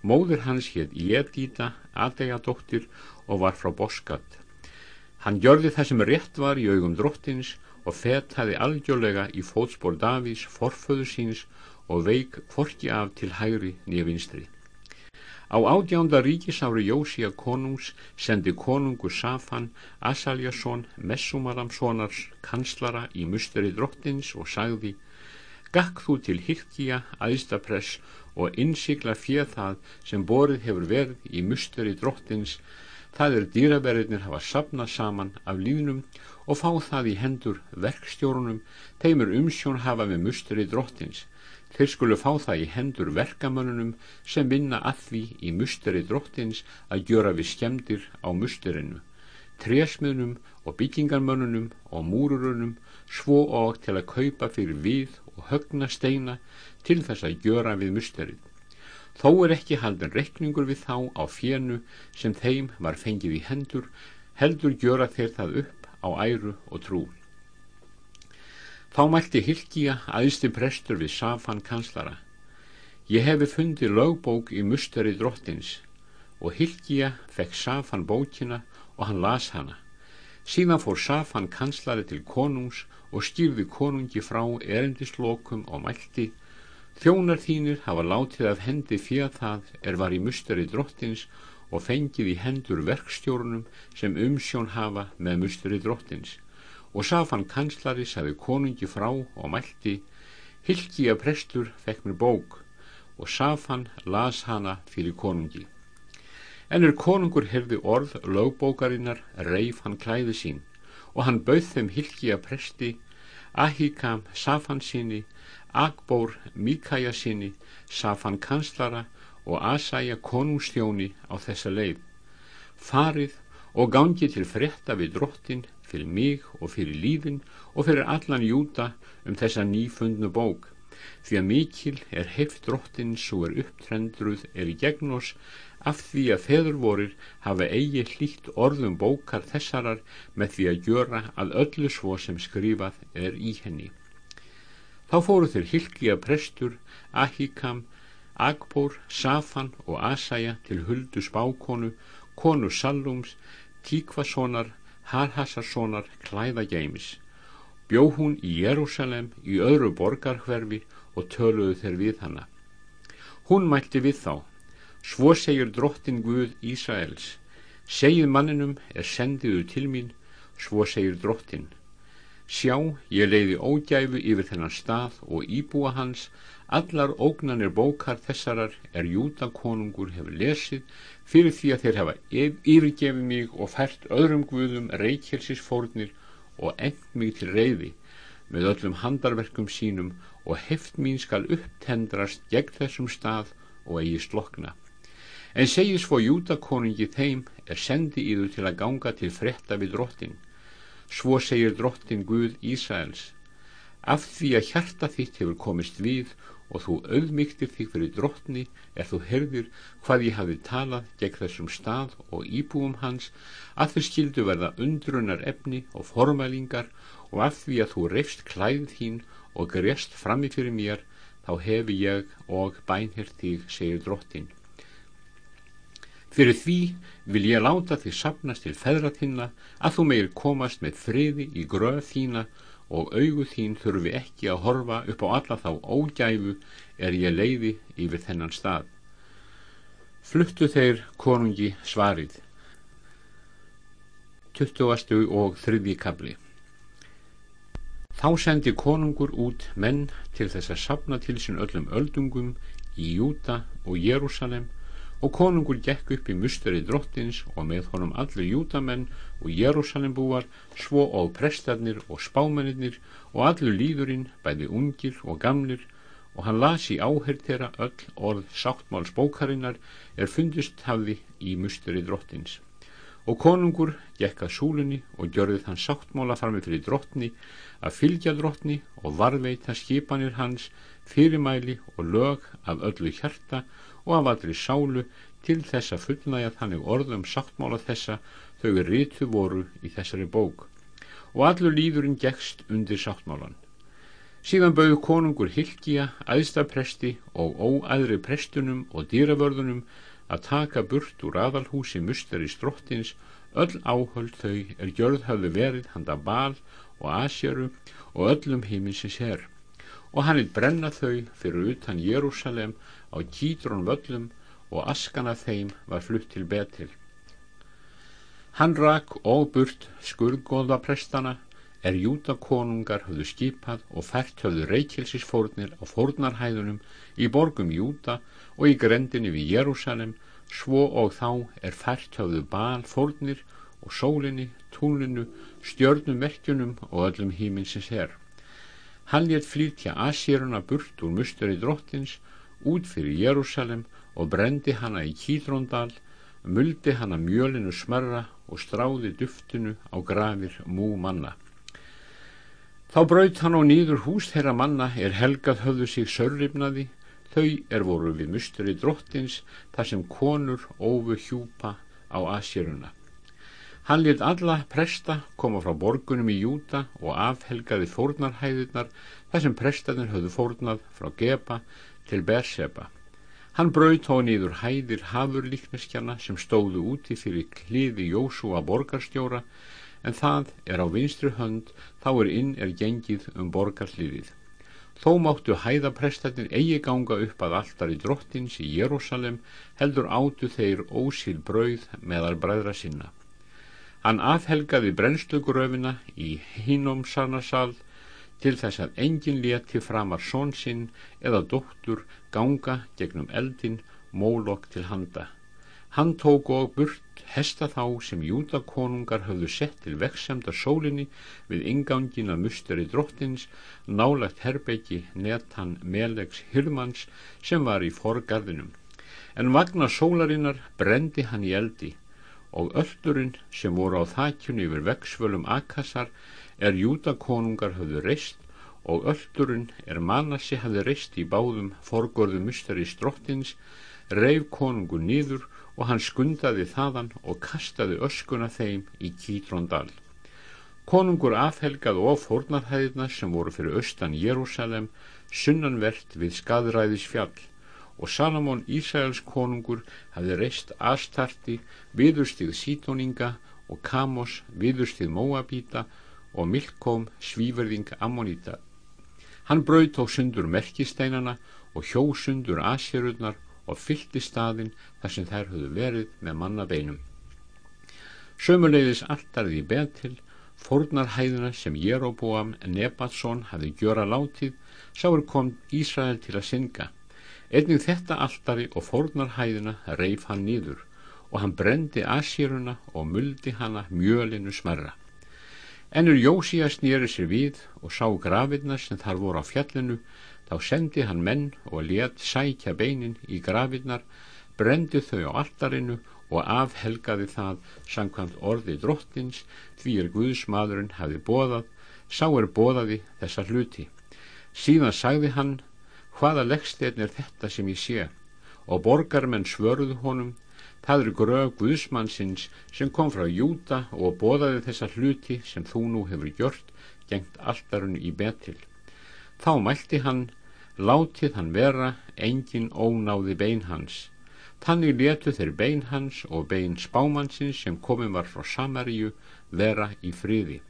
Móður hans hétt Jedíta, aðegadóttir og var frá Boskat. Hann gjörði það sem rétt var í augum drottins og fetaði algjörlega í fótspór Davís, forföðu síns og veik kvorki af til hægri nýjavinstri. Á ádjánda ríkisári Jósía konungs sendi konungu Safan Asaljason Messumaramsonars kanslara í musteri drottins og sagði Gakk þú til Hilkija aðistapress og innsikla fjöð það sem borið hefur verið í musteri drottins. Það er dýraverðinir hafa sapnað saman af líðnum og fá það í hendur verkstjórunum. Þeimur umsjón hafa með musteri drottins Þeir skulu fá það í hendur verkamönnunum sem vinna að því í musteri drottins að gjöra við skemdir á musterinu, trésmiðnum og byggingarmönnunum og múrurunum svo og til að kaupa fyrir við og högna steina til þess að gjöra við musterið. Þó er ekki haldin rekningur við þá á fjennu sem þeim var fengið í hendur, heldur gjöra þeir það upp á æru og trú. Þá mælti Hilkija aðstu prestur við Safan kanslara. Ég hefi fundið lögbók í musteri drottins og Hilkija fekk Safan bókina og hann las hana. Síðan fór Safan kanslari til konungs og skýrði konungi frá erendislokum og mælti Þjónar þínir hafa látið af hendi fyrir það er var í musteri drottins og fengið í hendur verkstjórnum sem umsjón hafa með musteri drottins. Og Safan kanslari saði konungi frá og mælti Hilkija prestur fekk mér bók og Safan las hana fyrir konungi. En er konungur herði orð lögbókarinnar reif hann klæði sín og hann bauð þeim Hilkija presti, Ahikam Safan sinni, Akbór Mikaja sinni, Safan kanslara og Asaja konungstjóni á þessa leið. Farið og gangi til fretta við drottin fyrir mig og fyrir lífin og fyrir allan júta um þessa nýfundnu bók því að mikil er heift drottin svo er upptrendruð er í gegn oss af því að feður vorir hafa eigi hlýtt orðum bókar þessarar með því að gjöra að öllu svo sem skrifað er í henni. Þá fóru þeir Hilkija prestur, Ahikam, Agbór, Safan og Asaja til huldu spákonu, konu Sallums, Tíkvasonar, Harhassasonar, klæðageimis. Bjó hún í Jérúsalem í öðru borgarhverfi og töluðu þeir við hana. Hún mælti við þá, Svo segir drottin Guð Ísraels, segið manninum er sendiðu til mín, svo segir drottin. Sjá, ég leiði ógæfu yfir þennan stað og íbúa hans, allar ógnanir bókar þessarar er júdakonungur hefur lesið fyrir því að þeir hafa yfirgefið mig og fært öðrum guðum reykjelsis fórnir og engt mig til reyði með öllum handarverkum sínum og heft mín skal upptendrast gegn þessum stað og eigi slokna. En segir svo júdakonungi þeim er sendi í þú til að ganga til fretta við drottin. Svo segir drottin Guð Ísraels. Af því að hjarta þitt hefur komist við og þú auðmygtir þig fyrir drottni er þú herðir hvað ég hafi talað gegn þessum stað og íbúum hans að þau skildu verða undrunar efni og formælingar og af því að þú reyfst klæðið þín og grest frammi fyrir mér þá hefi ég og bænhir þig, segir drottin. Fyrir því vil ég láta þig sapnast til feðra þinna að þú meir komast með friði í gröð þína og augu þín þurfi ekki að horfa upp á alla þá ógæfu er ég leiði yfir þennan stað. Fluttu þeir konungi svarið. 20. og 3. kabli Þá sendi konungur út menn til þess að sapna til sín öllum öldungum í Júta og Jérúsalem og konungur gekk upp í musteri drottins og með honum allir júdamenn og Jérúsalembúar svo og prestarnir og spámennir og allur líðurinn bæði ungir og gamlir. Og hann las í áherð þeirra öll orð sáttmáls bókarinnar er fundist hafði í musteri drottins. Og konungur gekk að súlunni og gjörði þann sáttmála farmi fyrir drottni að fylgja drottni og varveita skipanir hans fyrirmæli og lög af öllu hjarta og af allri sálu til þess að fullnæja þannig orðum sáttmála þessa þau rítu voru í þessari bók og allur líðurinn gegst undir sáttmálan. Síðan bauð konungur Hilkija, æðstapresti og óæðri prestunum og dýravörðunum að taka burt úr aðalhúsi musteri strottins öll áhöld þau er gjörð hafðu verið handa bal og asjöru og öllum heiminsins herr og hann er brenna þau fyrir utan Jérúsalem á Kítrón völlum og askan af þeim var flutt til Betil. Hann rak og burt skurðgóða prestana er júta konungar höfðu skipað og fært höfðu reykjelsisfórnir á fórnarhæðunum í borgum Júta og í grendinni við Jérúsalem svo og þá er fært höfðu bal fórnir og sólinni, túnlinu, stjörnummerkjunum og öllum híminsins herr. Hann létt flýtja Asýruna burt úr musteri drottins út fyrir Jérúsalem og brendi hana í Kíðróndal, muldi hana mjölinu smerra og stráði duftinu á grafir mú manna. Þá braut hann á nýður hús þeirra manna er helgað höfðu sig sörrifnaði, þau er voru við musteri drottins þar sem konur ófu hjúpa á Asjöruna. Hann létt alla presta koma frá borgunum í Júta og afhelgaði fórnarhæðirnar þar sem prestarnir höfðu fórnað frá Geba til Berseba. Hann brauð tó nýður hæðir hafurlíkneskjana sem stóðu úti fyrir hliði Jósúa borgarstjóra en það er á vinstri hönd þá er inn er gengið um borgarhliðið. Þó máttu hæðaprestatin eigi ganga upp að alltari drottins í Jérúsalem heldur átu þeir ósýl brauð meðal bræðra sinna. Hann afhelgaði brennsluguröfina í hínómsarnasal til þess að engin leti framar són sinn eða dóttur ganga gegnum eldin mólokk til handa. Hann tók og burt hesta þá sem júdakonungar höfðu sett til veksemda sólinni við ingangin að musteri drottins nálagt herbeki netan melegs hyrmans sem var í forgarðinum. En vagnar sólarinnar brendi hann í eldi og öllurinn sem voru á þakkjunni yfir veksvölum akassar er júdakonungar höfðu reist og öllurinn er Manassi hafði reist í báðum forgörðu musteri strottins, reif konungu nýður og hann skundaði þaðan og kastaði öskuna þeim í Kítrondal. Konungur afhelgað og fórnarhæðina sem voru fyrir austan Jérúsalem sunnanvert við skadræðis fjall og Salamón Ísæls konungur hafði reist Astarti, viðurstíð Sítóninga og Kamos, viðurstíð Móabíta og Milkom svíverðing Ammonita. Hann brauð tók sundur merkisteinana og hjó sundur asjörurnar og fylti staðin þar sem þær höfðu verið með mannabeinum. Sömulegis alltarði í betil, fórnarhæðina sem Jeroboam Nebatsson hafi gjöra látið, sáur kom Ísrael til að synga. Einnig þetta alltari og fórnarhæðina reif hann nýður og hann brendi asjöruna og muldi hana mjölinu smerra. Ennur Jósías snýri sér við og sá grafinna sem þar voru á fjallinu, þá sendi hann menn og let sækja beinin í grafinnar, brendi þau á altarinu og afhelgaði það samkvæmt orði drottins því er Guðsmadurinn hafi bóðað, sá er bóðaði þessa hluti. Síðan sagði hann, hvaða leggstein er þetta sem ég sé? Og borgarmenn svörðu honum, Það eru grög Guðsmannsins sem kom frá Júta og bóðaði þessa hluti sem þú nú hefur gjört gengt alltarun í betil. Þá mælti hann, látið hann vera, engin ónáði bein hans. Þannig letu þeir bein hans og bein spámannsins sem komið var frá Samaríu vera í friði.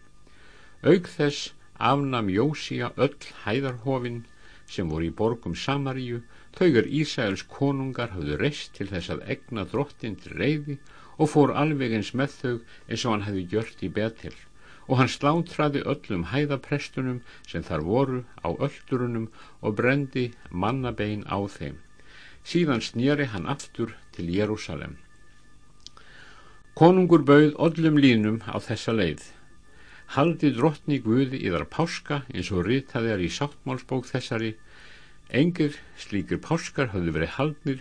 Aug þess afnam Jósía öll hæðarhofin sem voru í borgum Samaríu Þauður Ísæls konungar hafðu reist til þess að egna drottin til reyði og fór alveg eins með þau eins og hann hefði gjört í betil og hann sláttraði öllum hæðaprestunum sem þar voru á öllurunum og brendi mannabein á þeim. Síðan snýri hann aftur til Jérúsalem. Konungur bauð öllum línum á þessa leið. Haldi drottni Guði í þar páska eins og ritaði er í sáttmálsbók þessari Engir slíkir páskar höfðu verið haldnir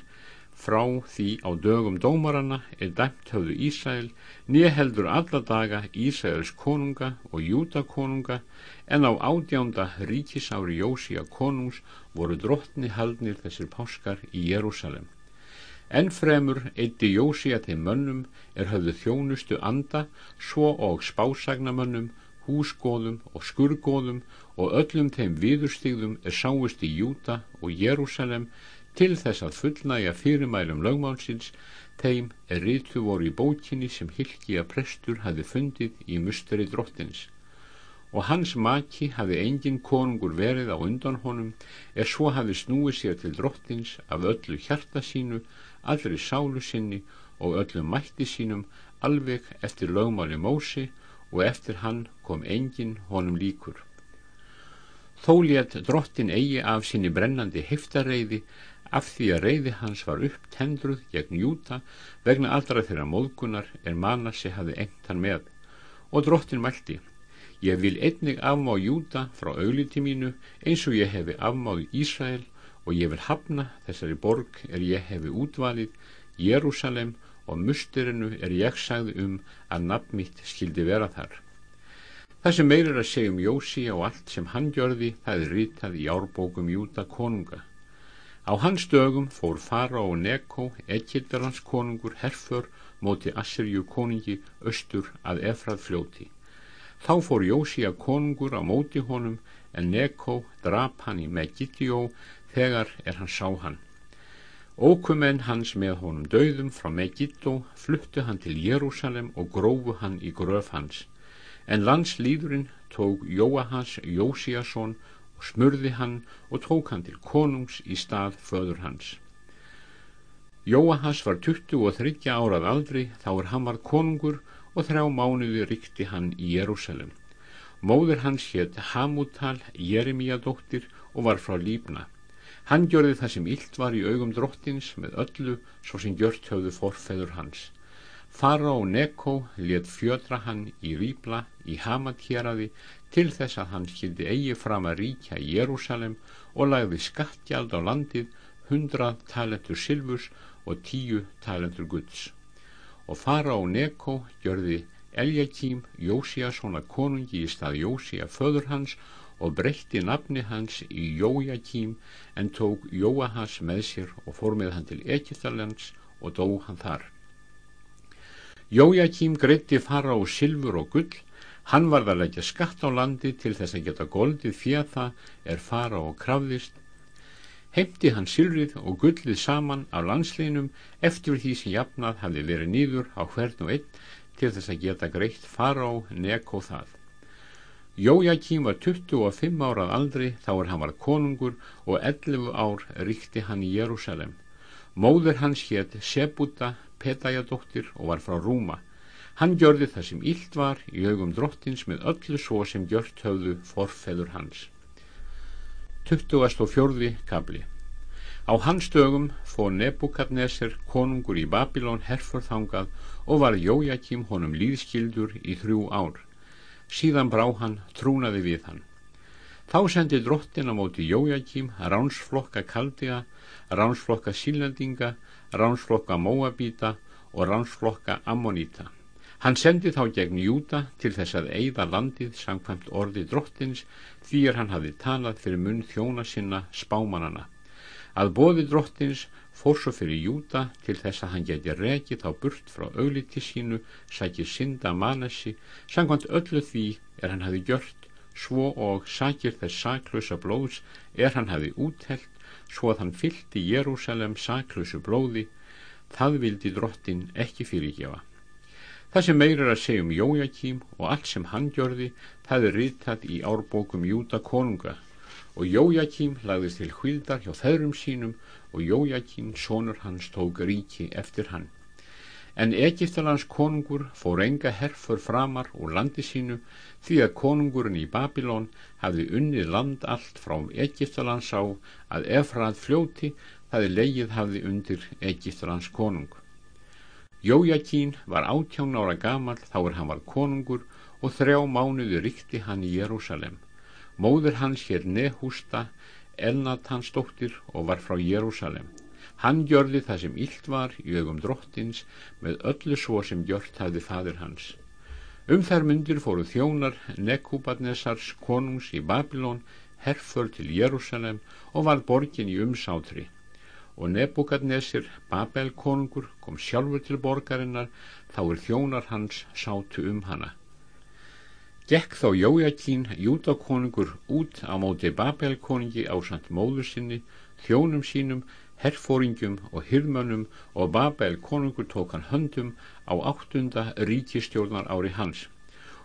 frá því á dögum dómarana er dæmt höfðu Ísæl nýja heldur alla daga Ísæls konunga og Júta konunga en á ádjánda ríkisári Jósíja konungs voru drottni haldnir þessir páskar í Jérúsalem. En fremur eitti Jósíja þeim mönnum er höfðu þjónustu anda svo og spásagnamönnum, húsgóðum og skurgóðum og öllum þeim viðurstíðum er sáist í Júta og Jérúsalem til þess að fullnægja fyrirmælum lögmálsins. Þeim er rítu voru í bókinni sem Hilkija prestur hafi fundið í musteri drottins. Og hans maki hafi engin konungur verið á undan honum er svo hafi snúið sér til drottins af öllu hjarta sínu, allri sálu sinni og öllu mætti sínum alveg eftir lögmáli Mósi og eftir hann kom engin honum líkur Þó létt drottin eigi af sinni brennandi heftarreiði af því að reiði hans var upptendruð gegn Júta vegna allra þeirra móðgunar en Manassi hafi engt hann með. Og drottin mælti ég vil einnig afmá Júta frá augliti mínu eins og ég hefi afmáð Ísrael og ég vil hafna þessari borg er ég hefi útvalið Jérúsalem og musturinu er ég sagði um að nafn mitt skildi vera þar Það sem meir er að segja um Jósi og allt sem hann gjörði það er ritað í árbókum Júta konunga. Á hans dögum fór Fara og Neko, Ekildarans konungur, herfur móti Assyrju koningi östur að Efrað fljóti. Þá fór Jósi að konungur á móti honum en Neko drap hann í Megidjó þegar er hann sá hann. Ókumenn hans með honum döðum frá Megiddo fluttu hann til Jérúsalem og grófu hann í gröf hans. En landslýðurinn tók Jóahas Jósiasson og smurði hann og tók hann til konungs í stað föður hans. Jóahas var 23 árað aldri þá er hann var konungur og þrjá mánuði ríkti hann í Jérúsalem. Móður hans hétt Hamutal Jeremíadóttir og var frá Líbna. Hann gjörði það sem illt var í augum drottins með öllu svo sem gjört höfðu forfeður hans. Fara og Neko let fjödra hann í Rýbla í Hamatjeraði til þess að hann skildi eigi fram að ríkja í Jérúsalem og lagði skattjald á landið hundrað talentur silfurs og tíu talentur guds. Og Fara og Neko gjörði Eljakím Jósiasona konungi í stað Jósia föður hans og breytti nafni hans í Jójakím en tók Jóahas með sér og fór með hann til Egyptalands og dó hann þar. Jójakím greitti fara á silfur og gull, hann varð að leggja skatt á landi til þess að geta goldið fjöða er fara og krafðist, heimti hann silrið og gullið saman á landslinum eftir því sem jafnað hafi verið nýður á hvern og einn til þess að geta greitt fara á neko það. Jójakím var 25 árað aldri þá er hann var konungur og 11 ár ríkti hann í Jérúsalem. Móður hans hétt Sebuta Petæjadóttir og var frá Rúma. Hann gjörði það sem illt var í augum drottins með öllu svo sem gjört höfðu forfeður hans. 24. kabli Á hans dögum fór Nebukadnesser konungur í Babilón herfurþangað og var Jójakím honum líðskildur í þrjú ár síðan brá hann trúnaði við hann. Þá sendi drottin á móti Jójakím, ránsflokka Kaldiga, ránsflokka Sílandinga, ránsflokka Móabíta og ránsflokka Ammonita. Hann sendi þá gegn Júta til þess að eigða landið samkvæmt orði drottins því er hann hafi talað fyrir munn þjóna sinna spámanana. Að bóði drottins fór svo fyrir Júta til þess að hann geti rekið á burt frá augliti sínu, sækir synda manassi, sangvand öllu því er hann hafi gjört, svo og sækir þess saklausa blóðs er hann hafi úthelt, svo að hann fyllt í Jérúsalem saklausu blóði, það vildi drottin ekki fyrirgefa. Það sem meir er að segja um Jójakím og allt sem hann gjörði, það er rittat í árbókum Júta konunga og Jójakím lagðist til hvildar hjá þeirrum sínum og Jójakín, sonur hans, tók ríki eftir hann. En Egiptalands konungur fór enga herfur framar úr landi sínu því að konungurinn í Babilón hafði unnið land allt frá Egiptalands á að efrað fljóti þaði leið hafði undir Egiptalands konung. Jójakín var átján ára gamal þá er hann var konungur og þrjá mánuði ríkti hann í Jérúsalem. Móður hans hér Nehústa Elnatansdóttir og var frá Jérúsalem. Hann gjörði það sem illt var í augum drottins með öllu svo sem gjört hafði fadir hans. Um þær myndir fóru þjónar Nekubadnesars konungs í Babilón herför til Jérúsalem og var borgin í umsátri og Nebukadnesir Babel konungur kom sjálfur til borgarinnar þá er þjónar hans sátu um hana. Gekk þá Jójakín Júdakonungur út á móti Babelkonungi á samt móður sinni, þjónum sínum, herfóringjum og hyrmönnum og Babelkonungur tók hann höndum á áttunda ríkistjórnar ári hans.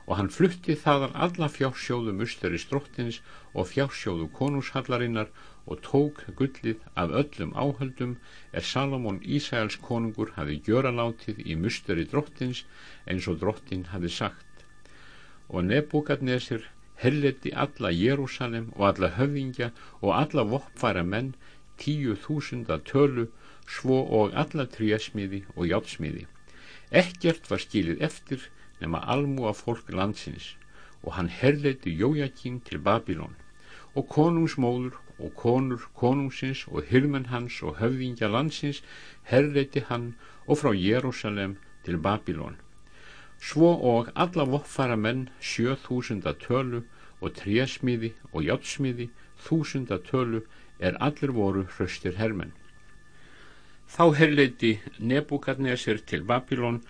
Og hann flutti þaðan alla fjársjóðu musteri stróttins og fjársjóðu konungshallarinnar og tók gullið af öllum áhaldum er Salomón Ísæls konungur hafi gjöralátið í musteri dróttins eins og dróttin hafi sagt. Og Nebukadnesir herleti alla Jérúsalem og alla höfingja og alla voppfæra menn tíu þúsunda tölu svo og alla tríasmiði og játsmiði ekkert var skilið eftir nema almúa fólk landsins og hann herleiti Jójakín til Babilón og konungsmóður og konur konungsins og hyrmenn hans og höfðingja landsins herleiti hann og frá Jérúsalem til Babilón svo og alla voffara menn sjö þúsunda tölu og trésmiði og játsmiði þúsunda tölu er allir voru hraustir hermenn. Þá herleiti Nebukadnesir til Babilón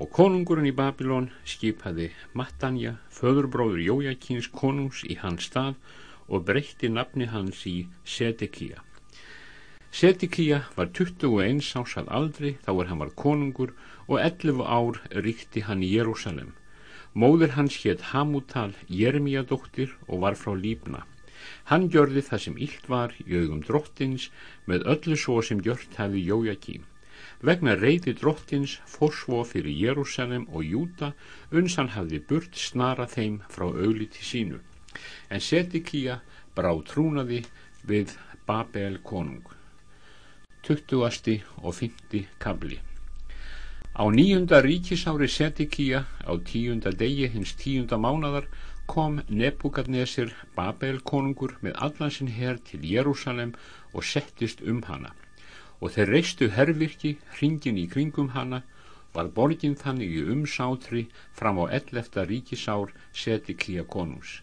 og konungurinn í Babilón skipaði Mattanja, föðurbróður Jójakins konungs í hans stað og breytti nafni hans í Sedekía. Setikía var 21 ás að aldri þá er hann var konungur og 11 ár ríkti hann í Jérúsalem. Móður hans hétt Hamutal Jeremíadóttir og var frá Lífna. Hann gjörði það sem illt var í augum drottins með öllu svo sem gjört hefði Jójakím. Vegna reyði drottins fórsvo fyrir Jérúsalem og Júta uns hann hafði burt snara þeim frá augliti sínu. En Setikía brá trúnaði við Babel konung. 20. og 50. kabli Á nýjunda ríkisári Setikía á tíunda degi hins tíunda mánadar kom Nebukadnesir Babel konungur með allan sinn herr til Jérúsalem og settist um hana og þeir reistu herrvirki hringin í kringum hana var borgin þannig í umsátri fram á ellefta ríkisár Setikía konungs.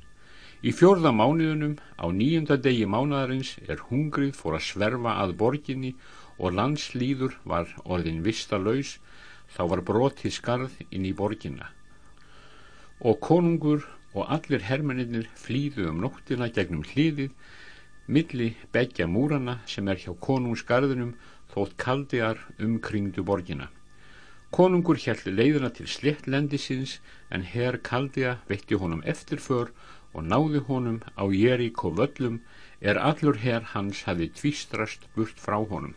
Í fjórða mánuðunum á nýjunda degi mánadarins er hungrið fór að sverfa að borginni og landslýður var orðin vista laus þá var brotið skarð inn í borginna og konungur og allir hermeninnir flýðu um nóttina gegnum hliðið milli begja múrana sem er hjá konungsgarðunum þótt kaldiar umkringdu borgina konungur hjælt leiðina til slettlendisins en herr kaldia veitti honum eftirför og náði honum á Jeríko völlum er allur herr hans hafi tvistrast burt frá honum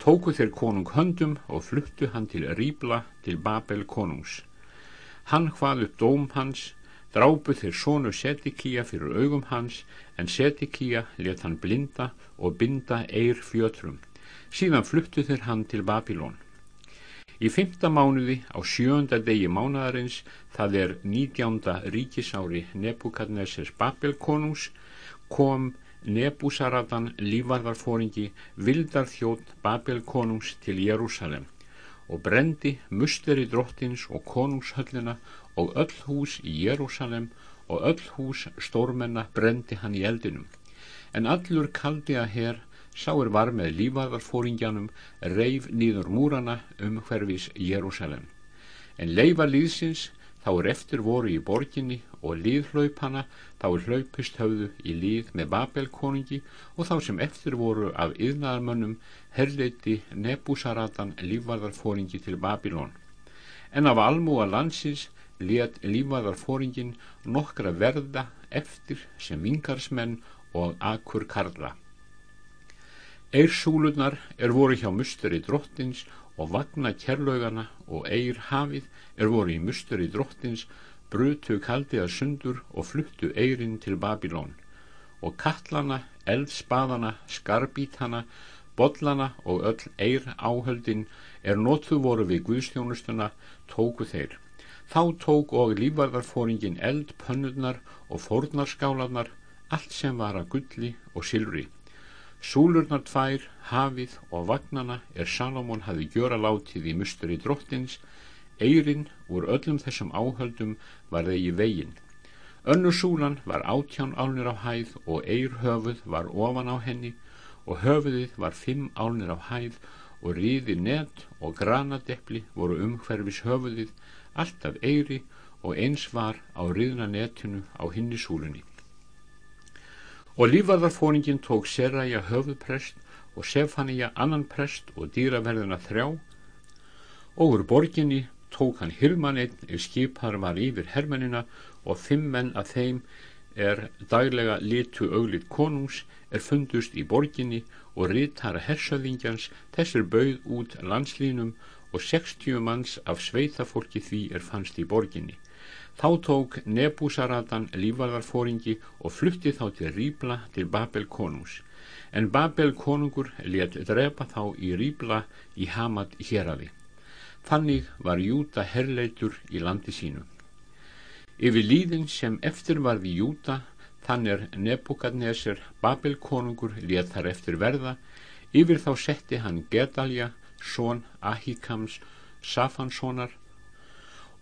tóku þeir konung höndum og fluttu hann til Rýbla til Babel konungs. Hann hvað upp dóm hans, drápu þeir sónu Setikía fyrir augum hans, en Setikía let hann blinda og binda eir fjötrum. Síðan fluttu þeir hann til Babilón. Í fymta mánuði á sjönda degi mánadarins, það er nítjánda ríkisári Nebukadnesers Babel konungs, kom Nebúsaradan lífarðarfóringi vildar þjótt Babel konungs til Jérúsalem og brendi musteri drottins og konungshöllina og öll hús í Jérúsalem og öll hús stórmenna brendi hann í eldinum. En allur kaldi að herr sáir var með lífarðarfóringjanum reif nýður múrana um hverfis Jérúsalem. En leifa líðsins þá er eftir voru í borginni og líðhlaupana þá er hlaupist höfðu í líð með Babelkonungi og þá sem eftir voru af yðnaðarmönnum herleiti Nebúsaratan lífvarðarfóringi til Babilón. En af almúa landsins let lífvarðarfóringin nokkra verða eftir sem vingarsmenn og akkur karla. Eirsúlunar er voru hjá musteri drottins og vagna kærlaugana og eir hafið er voru í musteri drottins brutu kaldiða sundur og fluttu eirinn til Babilón og kallana, eldspaðana, skarbítana, bollana og öll eir áhöldin er notuð voru við Guðstjónustuna tóku þeir. Þá tók og lífarðarfóringin eld, pönnurnar og fórnarskálanar, allt sem var að gulli og silri. Súlurnar tvær, hafið og vagnana er Salomón hafi gjöra látið í musteri drottins, eirinn úr öllum þessum áhöldum var þeir í veginn. Önnu súlan var átján álnir á hæð og eirhöfuð var ofan á henni og höfuðið var fimm álnir á hæð og ríði net og granadepli voru umhverfis höfuðið, alltaf eiri og eins var á ríðna netinu á hinni súlunni. Og lífarðarfóningin tók Seraja höfuprest og Sefania annan prest og dýraverðina þrjá og úr borginni tók hann hirmann einn ef skipar var yfir hermennina og fimm menn af þeim er daglega litu auglit konungs er fundust í borginni og ritara hersöðingjans þessir bauð út landslínum og 60 manns af sveitafólki því er fannst í borginni Þá tók Nebúsaratan lífarðarfóringi og flutti þá til Rýbla til Babel konungs. En Babel konungur let drepa þá í Rýbla í Hamad héradi. Þannig var Júta herleitur í landi sínu. Yfir líðin sem eftir var við Júta, þann er Nebukadnesir Babel konungur let þar eftir verða, yfir þá setti hann Gedalja, són Ahikams, Safanssonar,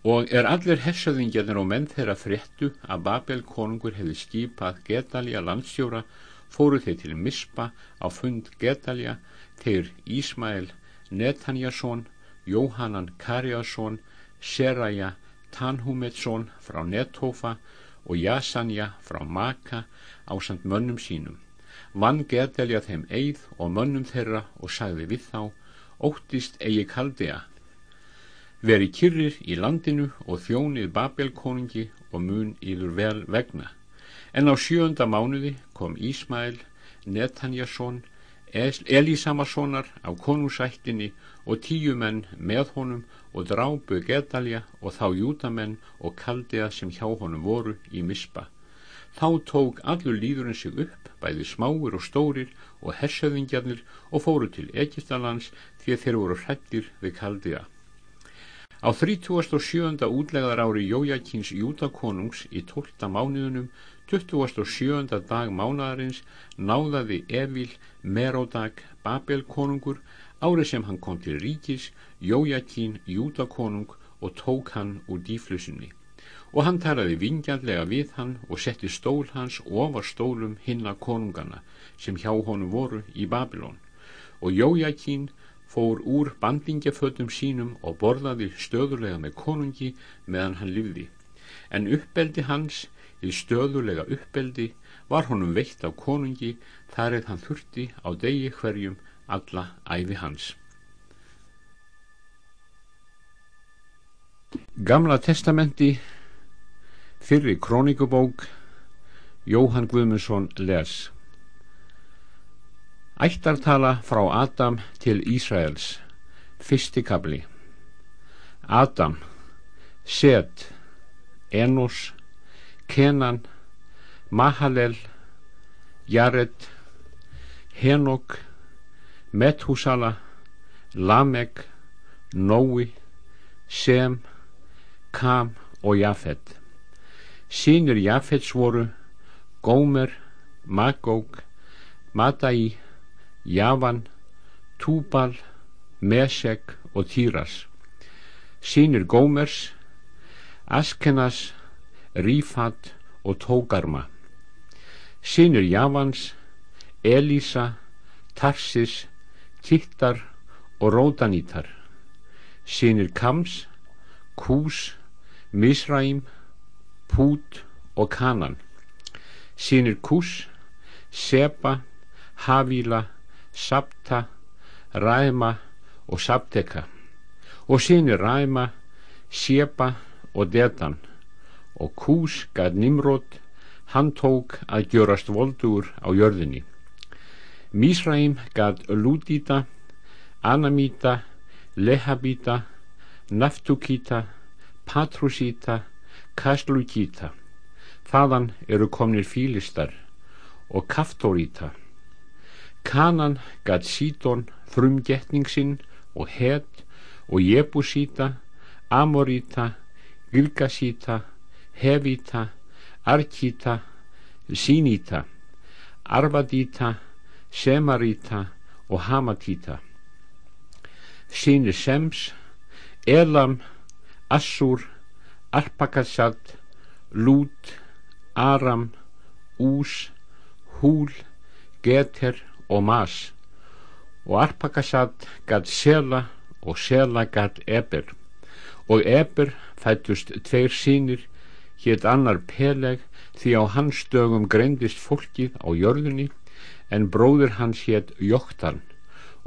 Og er allir hessöðingjarnir og menn þeirra fréttu að Babel konungur hefði skipað Gedalja landstjóra, fóru þeir til Mispa á fund Gedalja, þeir Ísmael Netanjasson, Jóhannan Karjasson, Seraja Tanhumetsson frá Netofa og Jasanja frá Maka á samt mönnum sínum. vann Gedelja þeim eið og mönnum þeirra og sagði við þá, óttist eigi kaldea. Veri kyrrir í landinu og þjónið Babelkonungi og mun íður vel vegna. En á sjönda mánuði kom Ísmael, Netanjasson, Elísamarssonar af konungsættinni og tíu menn með honum og drábu Gedalja og þá júdamenn og kaldiða sem hjá honum voru í mispa. Þá tók allur líðurinn sig upp, bæði smáir og stórir og hersöðingjarnir og fóru til Egiptalands því að þeir voru hrettir við kaldiða. Á 37. útlegaðar ári Jójakins júdakonungs í 12. mánuðunum 27. dag mánadarins náðaði Evil Merodag Babelkonungur árið sem hann kom til ríkis Jójakín Júdakonung og tók hann úr dýflusunni og hann talaði vingjarlega við hann og setti stól hans ofar stólum hinna konungana sem hjá honum voru í Babilón og Jójakín fór úr bandingjafötum sínum og borðaði stöðulega með konungi meðan hann livði en uppbeldi hans í stöðulega uppbeldi var honum veitt af konungi þar eða hann þurfti á degi hverjum alla æfi hans. Gamla testamenti fyrri krónikubók Jóhann Guðmundsson les Ættartala frá Adam til Ísraels Fyrsti kabli Adam Set Enos Kenan, Mahalel, Jared, Henok, Methúsala, Lamek, Nói, Sem, Kam og Jafet. Sýnir Jafets voru Gómer, Magók, Madai, Javan, Túbal, Mesek og Týras. Sýnir Gómers, Askenas, Rífat og Tógarma Sýnur Javans Elísa Tarsis Kittar og Ródanítar Sýnur Kams Kús Misræm Pút og Kanan. Sýnur Kús Seba Havíla Sabta Ræma og Sabteka. Og sýnir Ræma Seba og Dedan. Og Kús gæt Nimrót hann tók að gjörast voldur á jörðinni. Mísræm gæt Lúdíta Anamíta Lehabíta Naftukíta Patrusíta Kaslukíta þaðan eru komnir fílistar og Kaftóríta Kanan gæt Sítón frumgetningsinn og Het og Jebusíta Amoríta Gilgasíta Hevita, Arkita, Sínita, Arvadita, Semarita og Hamatita. Sýnir Sems, Elam, Assur, Arpakassad, Lút, Aram, Ús, Húl, Geter og Mas. Og Arpakassad gætt Sela og Sela gætt Eber. Og Eber fættust tveir sínir hétt annar Peleg því á hans dögum greindist fólkið á jörðunni en bróður hans hétt Jóktan.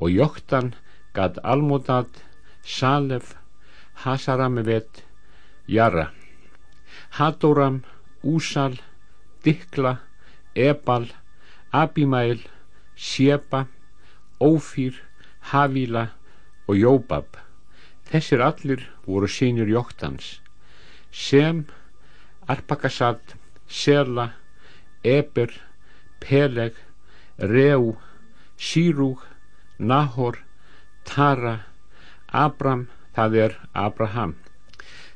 Og Jóktan gatt Almodad, Salef, Hasaramevet, Jara, Hadoram, Úsal, Dikla, Ebal, Abimæl, Sjeba, Ófýr, Havíla og Jóbab. Þessir allir voru sínir Jóktans sem Arpakasad, Sela, Eber, Peleg, Reu, Sírúg, Nahor, Tara, Abram, það er Abraham.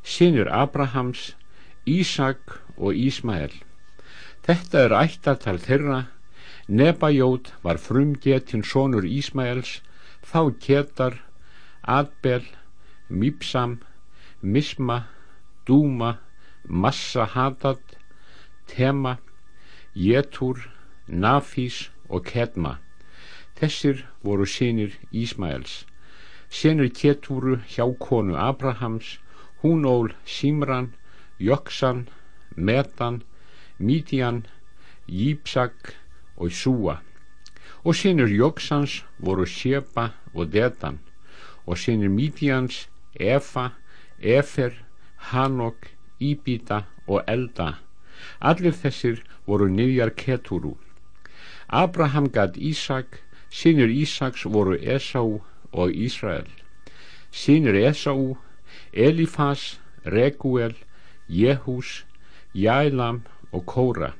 Sinur Abrahams, Ísak og Ísmael. Þetta er ættartal þeirra. Nebajót var frumgetinn sonur Ísmaels, þá ketar, Adbel, Mipsam, Misma, Dúma, Massa Hadad, Tema, Jetur, Nafís og Kedma. Þessir voru sínir Ísmaels. Sínir Ketúru hjá konu Abrahams, Húnól, Símran, Jöksan, Metan, Mídian, Jípsak og Súa. Og sínur Jóksans voru Sjepa og Dedan og sínur Mídians Efa, Efer Hanok, Íbíta og Elda. Allir þessir voru niðjar Ketúru. Abraham gætt Ísak sínur Ísaks voru Esá og Ísrael. Sínur Esá Elifas, Reguel Jehús, Jælam og Kóra.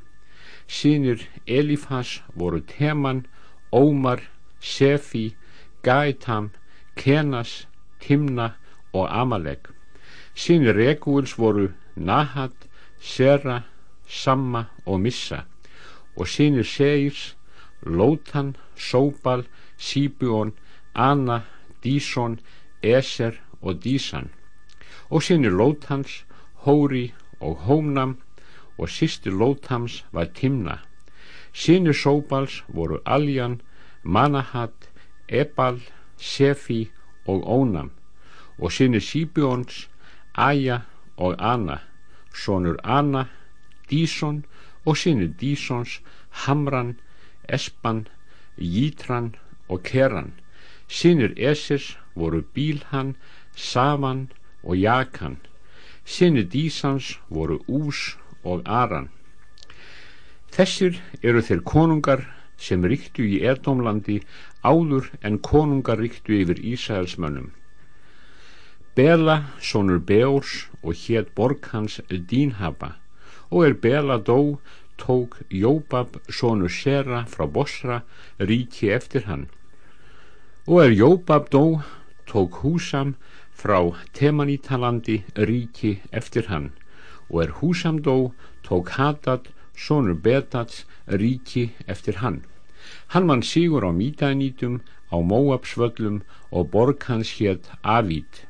Sínir Elifas voru Teman Ómar, Sefi, Gaitam, Kenas, Timna og Amalek. Sýnir Regúls voru Nahat, Sera, Samma og Missa. Og sýnir Seirs, Lótan, Sóbal, Síbjón, Anna, Díson, Eser og Dísan og sýnir Lótans, Hóri og Hómnam og sýstir Lótams var Timna. Sýnir Sóbals voru Aljan, Manahat, Ebal, Sefi og Ónam. Og sýnir Síbjóns, Aja og Anna, sonur Anna, Díson og sýnir Dísons, Hamran, Espan, Jítran og Keran. Sýnir Esir voru Bílhan, Savan og Jakan. Sýnir Dísans voru Ús og Aran. Þessir eru þeir konungar sem ríktu í Edómlandi áður en konungar ríktu yfir Ísæðelsmönnum. Bela, sonur Beors og hétt borg hans Dínhaba og er Bela dó tók Jóbab sonur Sera frá Bosra ríki eftir hann og er Jóbab dó tók Húsam frá Temanítalandi ríki eftir hann og er Húsam dó tók Hadad sonur Betats ríki eftir hann. Hann mann sigur á Mítanítum á Móabsvöllum og borg hans hétt Avít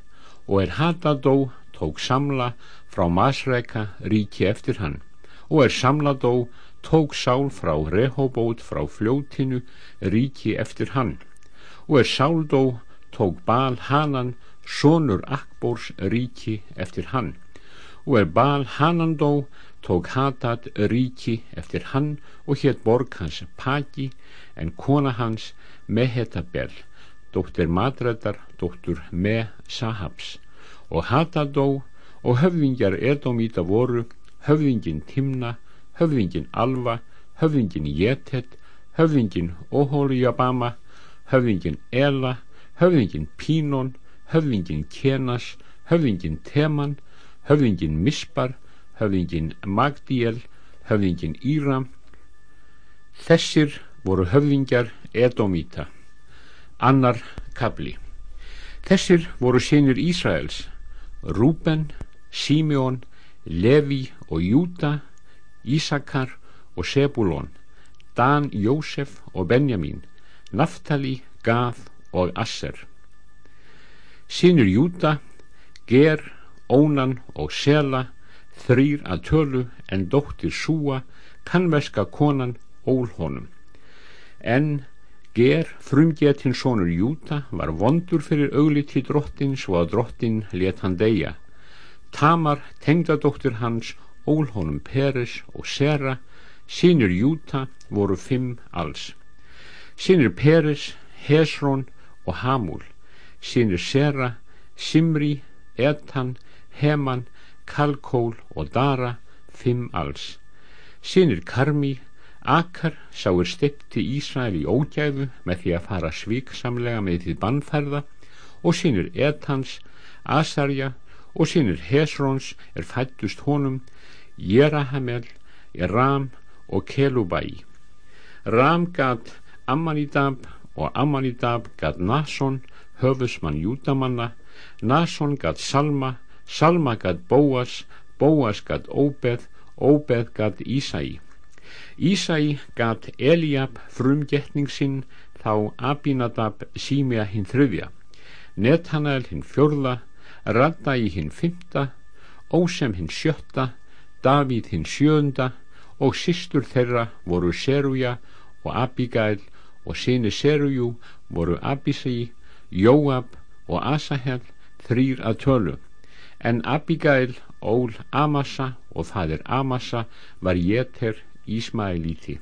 og er Hadadó tók Samla frá Masreka ríki eftir hann og er Samladó tók Sál frá Rehobót frá fljótinu ríki eftir hann og er Sáldó tók Bal Hanan sonur Akbórs ríki eftir hann. Og er Bal Hanandó tók Hadad ríki eftir hann og hétt borg hans Pagi en kona hans Mehetabel dóttir Madredar, dóttur Me Sahabs og Hadadó og höfðingjar Edomíta voru höfðingin Timna, höfðingin Alva höfðingin Jetet höfðingin Oholjabama höfðingin Ela höfðingin Pínon höfðingin Kenas höfðingin Teman höfðingin Mispar höfðingin Magdíel, höfðingin Íram. Þessir voru höfðingjar Edomíta. Annar kabli. Þessir voru sínir Ísraels, Rúben, Símjón, Levi og Júta, Ísakar og Sebulón, Dan, Jósef og Benjamin, Naftali, Gað og Asser. Sínir Júta, Ger, Ónan og Sela, þrýr að tölu en dóttir súa kannverska konan ól honum. En ger frumgetinn sonur Júta var vondur fyrir augliti drottin svo að drottin let hann deyja. Tamar tengdadóttir hans ól honum Peres og Sera. Sínir Júta voru fimm alls. Sínir Peres, Hesrón og Hamúl sínir Sera, Simri, Etan, Heman Kalkól og Dara, fimm alls. Sinir Karmi, Akar sáir stipti Ísrael í ógæfu með því að fara svíksamlega með því bannferða og sinir Etans, Asarja og sinir Hesrons er fættust honum Jerahamel, Ram og Kelubæi. Ram gatt Ammanidab og Ammanidab gatt Nason, höfusmann Júdamanna, Nason gatt Salma, Salma gatt Bóas, Bóas gatt Óbeð, Óbeð gatt Ísæi. Ísæi gatt Eliab frumgetning sinn þá Abinadab Símea hinn þröfja, Netanael hinn fjörða, Raddai hinn fymta, Ósem hinn sjötta, Davíð hinn sjönda og sístur þeirra voru Seruja og Abigail og síni Serujú voru Abisai, Jóab og Asahel þrýr að tölu en Abigail ól Amasa og er Amasa var Jéter Ísmaelíti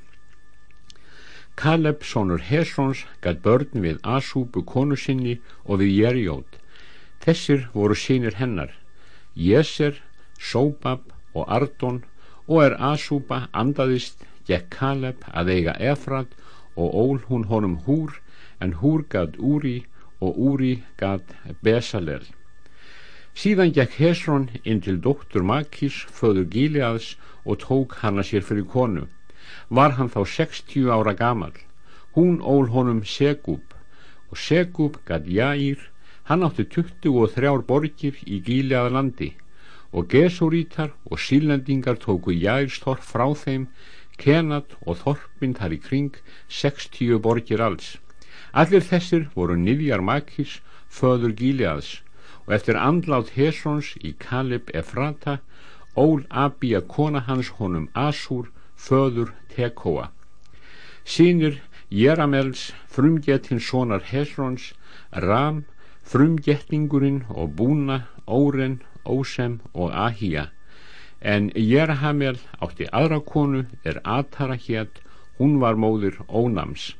Kaleb, sonur Hesrons, gætt börn við Asúbu konu sinni og við Jeriót. Þessir voru sínir hennar, Jéser, Sóbab og Ardon og er Asúba andaðist, gekk Kaleb að eiga Efrat og ól hún honum húr, en húr gætt úri og úri gætt Besalel. Síðan gekk Hesron inn til dóttur Makís, föður Gíliaðs og tók hana sér fyrir konu. Var hann þá 60 ára gamal. Hún ól honum Segub og Segub gætt Jair, hann átti 23 borgir í Gíliaða landi og Gesurítar og sílendingar tóku Jairstorf frá þeim, Kenat og Þorpin þar í kring 60 borgir alls. Allir þessir voru Nivjar Makís, föður Gíliaðs og eftir andlát Hesons í Kalib Efrata ól Abia kona hans honum Asúr föður Tekoa. Sínir Jeramels frumgetinn sonar Hesrons Ram frumgetningurinn og Búna Óren, Ósem og Ahía. En Jerahamel átti aðra konu er Atara hétt hún var móður Ónams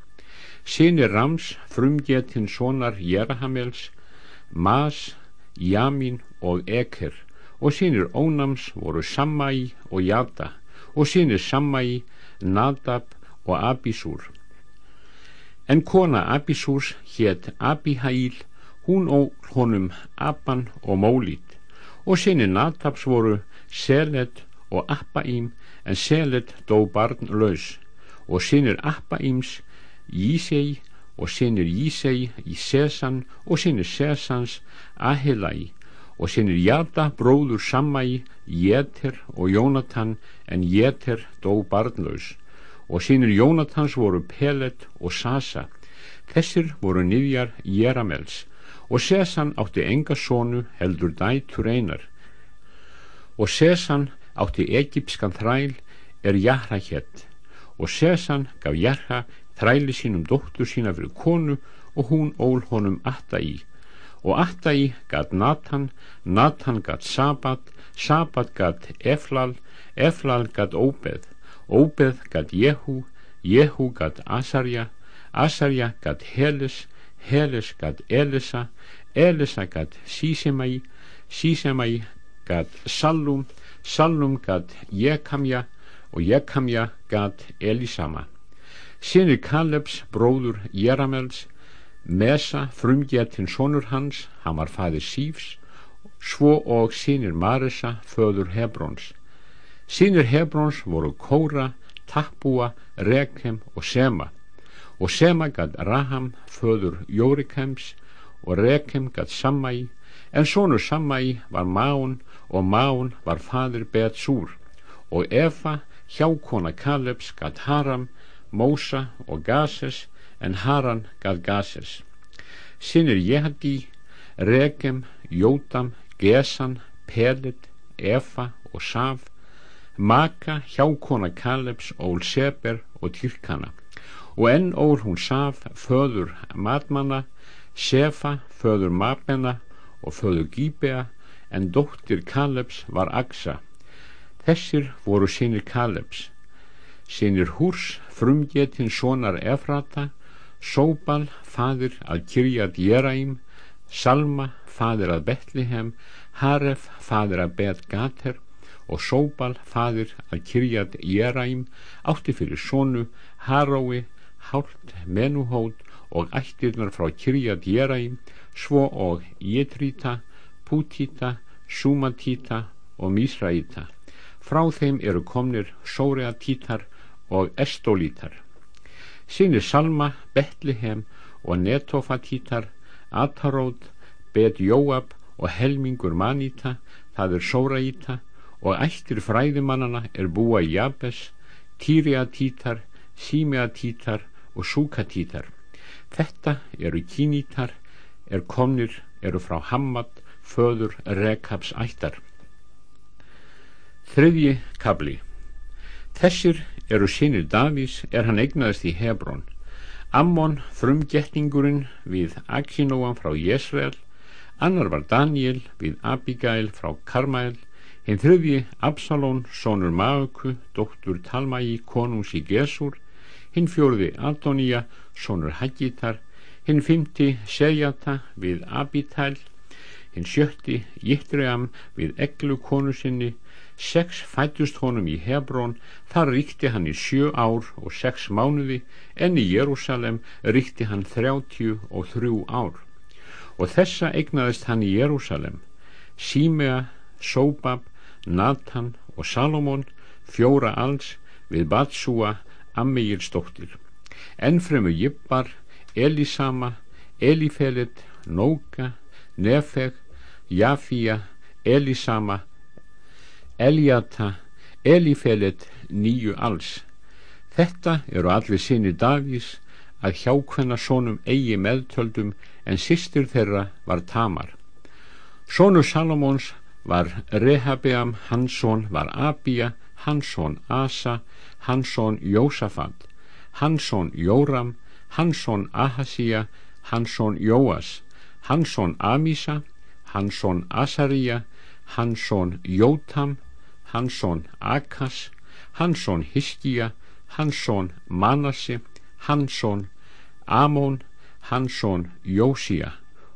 sínir Rams frumgetinn sonar Jerahamels Mas Jamin og Eker. Og sínir Ónams voru Sammai og Jata og sínir Sammai, Nadab og Abisúr en kona Abisúrs hétt Abihail. Hún og honum Abban og Mólít og sínir Nadabs voru Selet og Abbaím en Selet dó barnlaus. Og sínir Abbaims Jísei og sinir Jísei í Sesan og sinir Sesans Ahilai og sinir Jata bróður Sammai Jéter og Jónatan en Jéter dó barnlaus. Og sinir Jónatans voru Pelet og Sasa. Þessir voru niðjar Jeramels. Og Sesan átti enga sonu heldur dætur einar. Og Sesan átti egipskan þræl er Jahra hétt og Sesan gaf Jahra þræli sínum dóttur sína fyrir konu og hún ól honum atta í og atta í gatt Natan Natan gatt Sabat Sabat gatt Eflal Eflal gatt Óbeð Óbeð gatt Jehu Jehu gatt Asarja Asarja gatt Heles Heles gatt Elisa Elisa gatt Sísemæ Sísemæ gatt Sallum Sallum gatt Jekamja og Jekamja gatt Elisama Sinni Kalebs, bróður Jeramels, Mesa, frumgetinn sonur hans, hann var fæðir Sífs, svo og sínir Marisa, föður Hebrons. Sínir Hebrons voru Kóra, Tappúa, Rekem og Sema. Og Sema gætt Raham, föður Jórikems og Rekem gætt Sammai, en sonur Sammai var Máun og Máun var fæðir Betsúr. Og Efa, hjákona Kalebs gætt Haram, Mósa og Gases en Haran gaf Gases. Sinnir Jehadi Regem, Jótam Gesan, Pelit Efa og Saf Maka, hjákona Kalebs ól Seber og Tyrkana. Og enn ól hún Saf föður Matmanna Sefa, föður Mapena og föður Gíbea en dóttir Kalebs var Aksa. Þessir voru sinnir Kalebs sinnir Húrs frumgetinn sonar Efrata Sóbal, fadir að Kirjad Jeraim Salma, fadir að Betlihem Haref, fadir að Bet Gater og Sóbal, fadir að Kirjad Jeraim átti fyrir sonu Harói, Hált, Menuhót og ættirnar frá Kirjad Jeraim svo og Jétrita, Pútita, Súmatíta og Mísraíta. Frá þeim eru komnir Sóreatítar og Estólítar. Sínir Salma, Betlehem og Netofatítar Atarót, Bet Jóab og helmingur Maníta það er Sóraíta og ættir fræðimannana er búa í Jabes Týriatítar Símeatítar og Súkatítar. Þetta eru Kínítar er komnir eru frá Hammad föður Rekabs ættar. Þriðji kabli þessir eru sínir Davís er hann eignaðist í Hebrón Ammon frumgetningurinn við Akinóan frá Jesrael annar var Daniel við Abigail frá Karmæl hinn þrjöfji Absalón, sonur Maöku dóttur Talmægi, konungs í Gesur hinn fjórði Adonía, sonur Haggitar, hinn fymti Sejata við Abitæl, hinn sjötti Jittream við Eglu konu sinni, sex fættust honum í Hebrón, þar ríkti hann í sjö ár og sex mánuði, en í Jérúsalem ríkti hann þrjátjú og þrjú ár. Og þessa egnaðist hann í Jérúsalem, Símea, Sóbab, Natan og Salomón, fjóra alls, við Batsúa, Ammegilsdóttir ennfremu Jibbar, Elisama Elifelet, Nóka Nefeg, Jafía Elisama Eliata Elifelet nýju alls. Þetta eru allir sinni Davís að hjákvenna sónum eigi meðtöldum en sýstir þeirra var Tamar. Sónu Salomons var Rehabeam, Hansson var Abia Hansson Asa Hansson Jósafat, Hansson Jóram, Hansson Ahasía, Hansson Jóas, Hansson Amísa, Hansson Asaría, Hansson Jótam, Hansson Akas, Hansson Hiskija, Hansson Manassi, Hansson Amón, Hansson Jósía.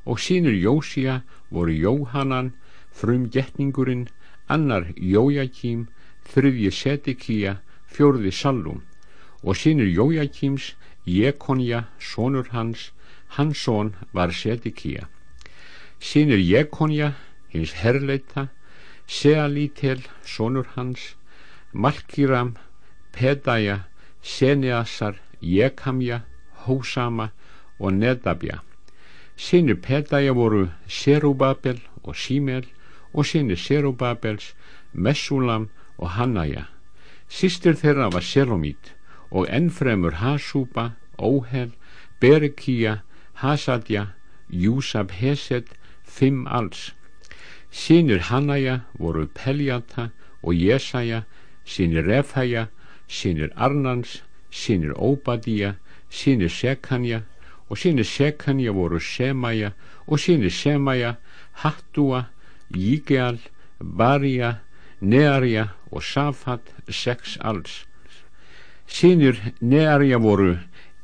Og sínur Jósía voru Jóhannan, frumgetningurinn, annar Jójakím, þriðji Sedekía, fjórði Sallum. Og sínur Jójakíms Jekonja, sonur hans hans son var Sedekía sínur Jekonja hins herleita Sealítel, sonur hans Malkiram Pedaja, Seneasar Jekamja, Hósama og Nedabja sínur Pedaja voru Serubabel og Símel og sínur Serubabels Messulam og Hannaja Sistir þeirra var Selomít og ennfremur Hasúba, Óhel, Berekía, Hasadja, Júsab Hesed, fimm alls. Sýnir Hannaja voru Peljata og Jesaja, sýnir Refhaja, sýnir Arnans, sýnir Óbadía, sýnir Sekanja og sýnir Sekanja voru Semaja og sýnir Semaja, Hattúa, Jígeal, Barja, Nearja og Safat sex alls. Sínir Nearja voru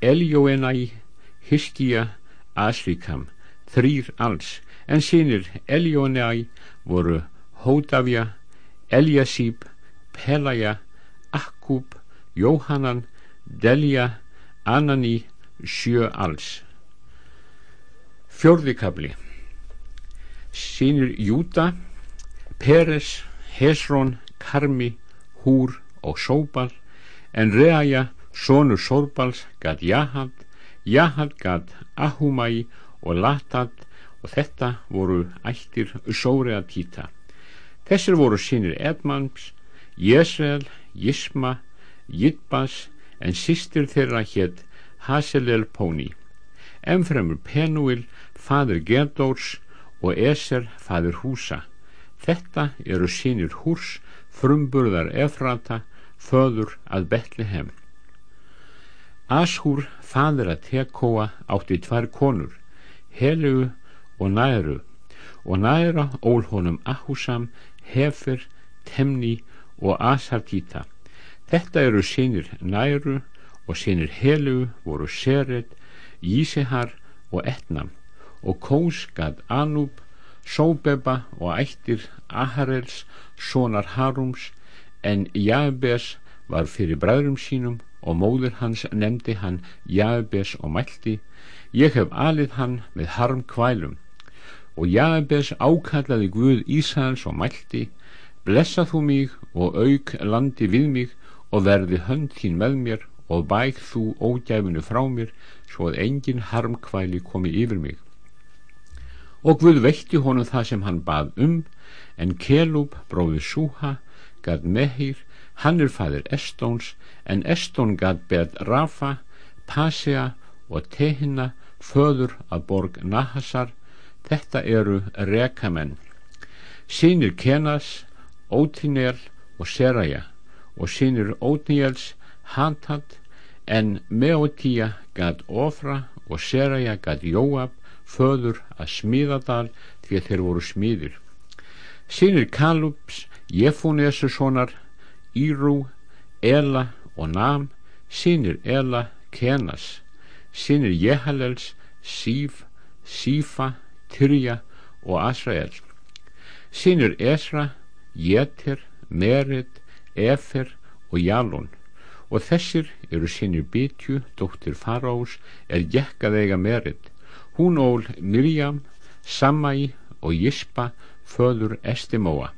Eljóenæ Hiskija Aslikam þrýr alls. En sínir Eljóenæ voru Hótafja Eljasíb Pelaja Akkúb Jóhannan Delja Anani sjö alls. Fjórðikabli sínir Júta Peres Hesrón, Karmi, Húr og Sóbal en Reaja, sonur Sórbals gæt Jahad, Jahad gæt Ahumai og Latad og þetta voru ættir Sórea Títa. Þessir voru sínir Edmans Jesrael, Jisma Jitbas en sýstir þeirra hétt Haselel Póni Emfremur Penuil fadur Gedórs og Eser fadur Húsa. Þetta eru sínir húrs, frumburðar Efrata, föður að Betlehem. Ashúr, fadur að Tekóa, átti tvær konur, Helu og Næru, og Næra ól honum Ahúsam, Hefer, Temni og Asartíta. Þetta eru sínir Næru og sínir Helu voru Seret, Jísihar og Etnam, og Kós gað Anúb, Sóbeba og ættir Aharels, sonar Harums, en Jabes var fyrir bræðrum sínum og móður hans nefndi hann Jabes og mælti, ég hef alið hann með harm kvælum. Og Jabes ákallaði Guð Ísæðans og mælti, blessa þú mig og auk landi við mig og verði hönd þín með mér og bæk þú ógæfunu frá mér svo að engin harmkvæli komi yfir mig. Og Guð veitti honum það sem hann bað um en Kelub bróði Súha gað Mehir hann er fæðir Estóns en Estón gað beð Rafa Pasea og Tehina föður að borg Nahasar þetta eru rekamenn. Sínir Kenas Ótinel og Seraja. Og sínir Ótniels Hantad en Meotíja gað Ofra og Seraja gað Jóab föður að smíðadal því að þeir voru smíðir. Sínir Kalups Jefunesussonar Írú, Ela og Nam. Sínir Ela, Kenas, sínir Jehalels, Síf, Sífa, Tyrja og Asrael. Sínir Esra, Jeter, Merit, Efer og Jalón og þessir eru sínir Bitju, dóttir Farás, er jekkað eiga Merit. Hún ól Mirjam, Samai og Jispa, föður Estimóa.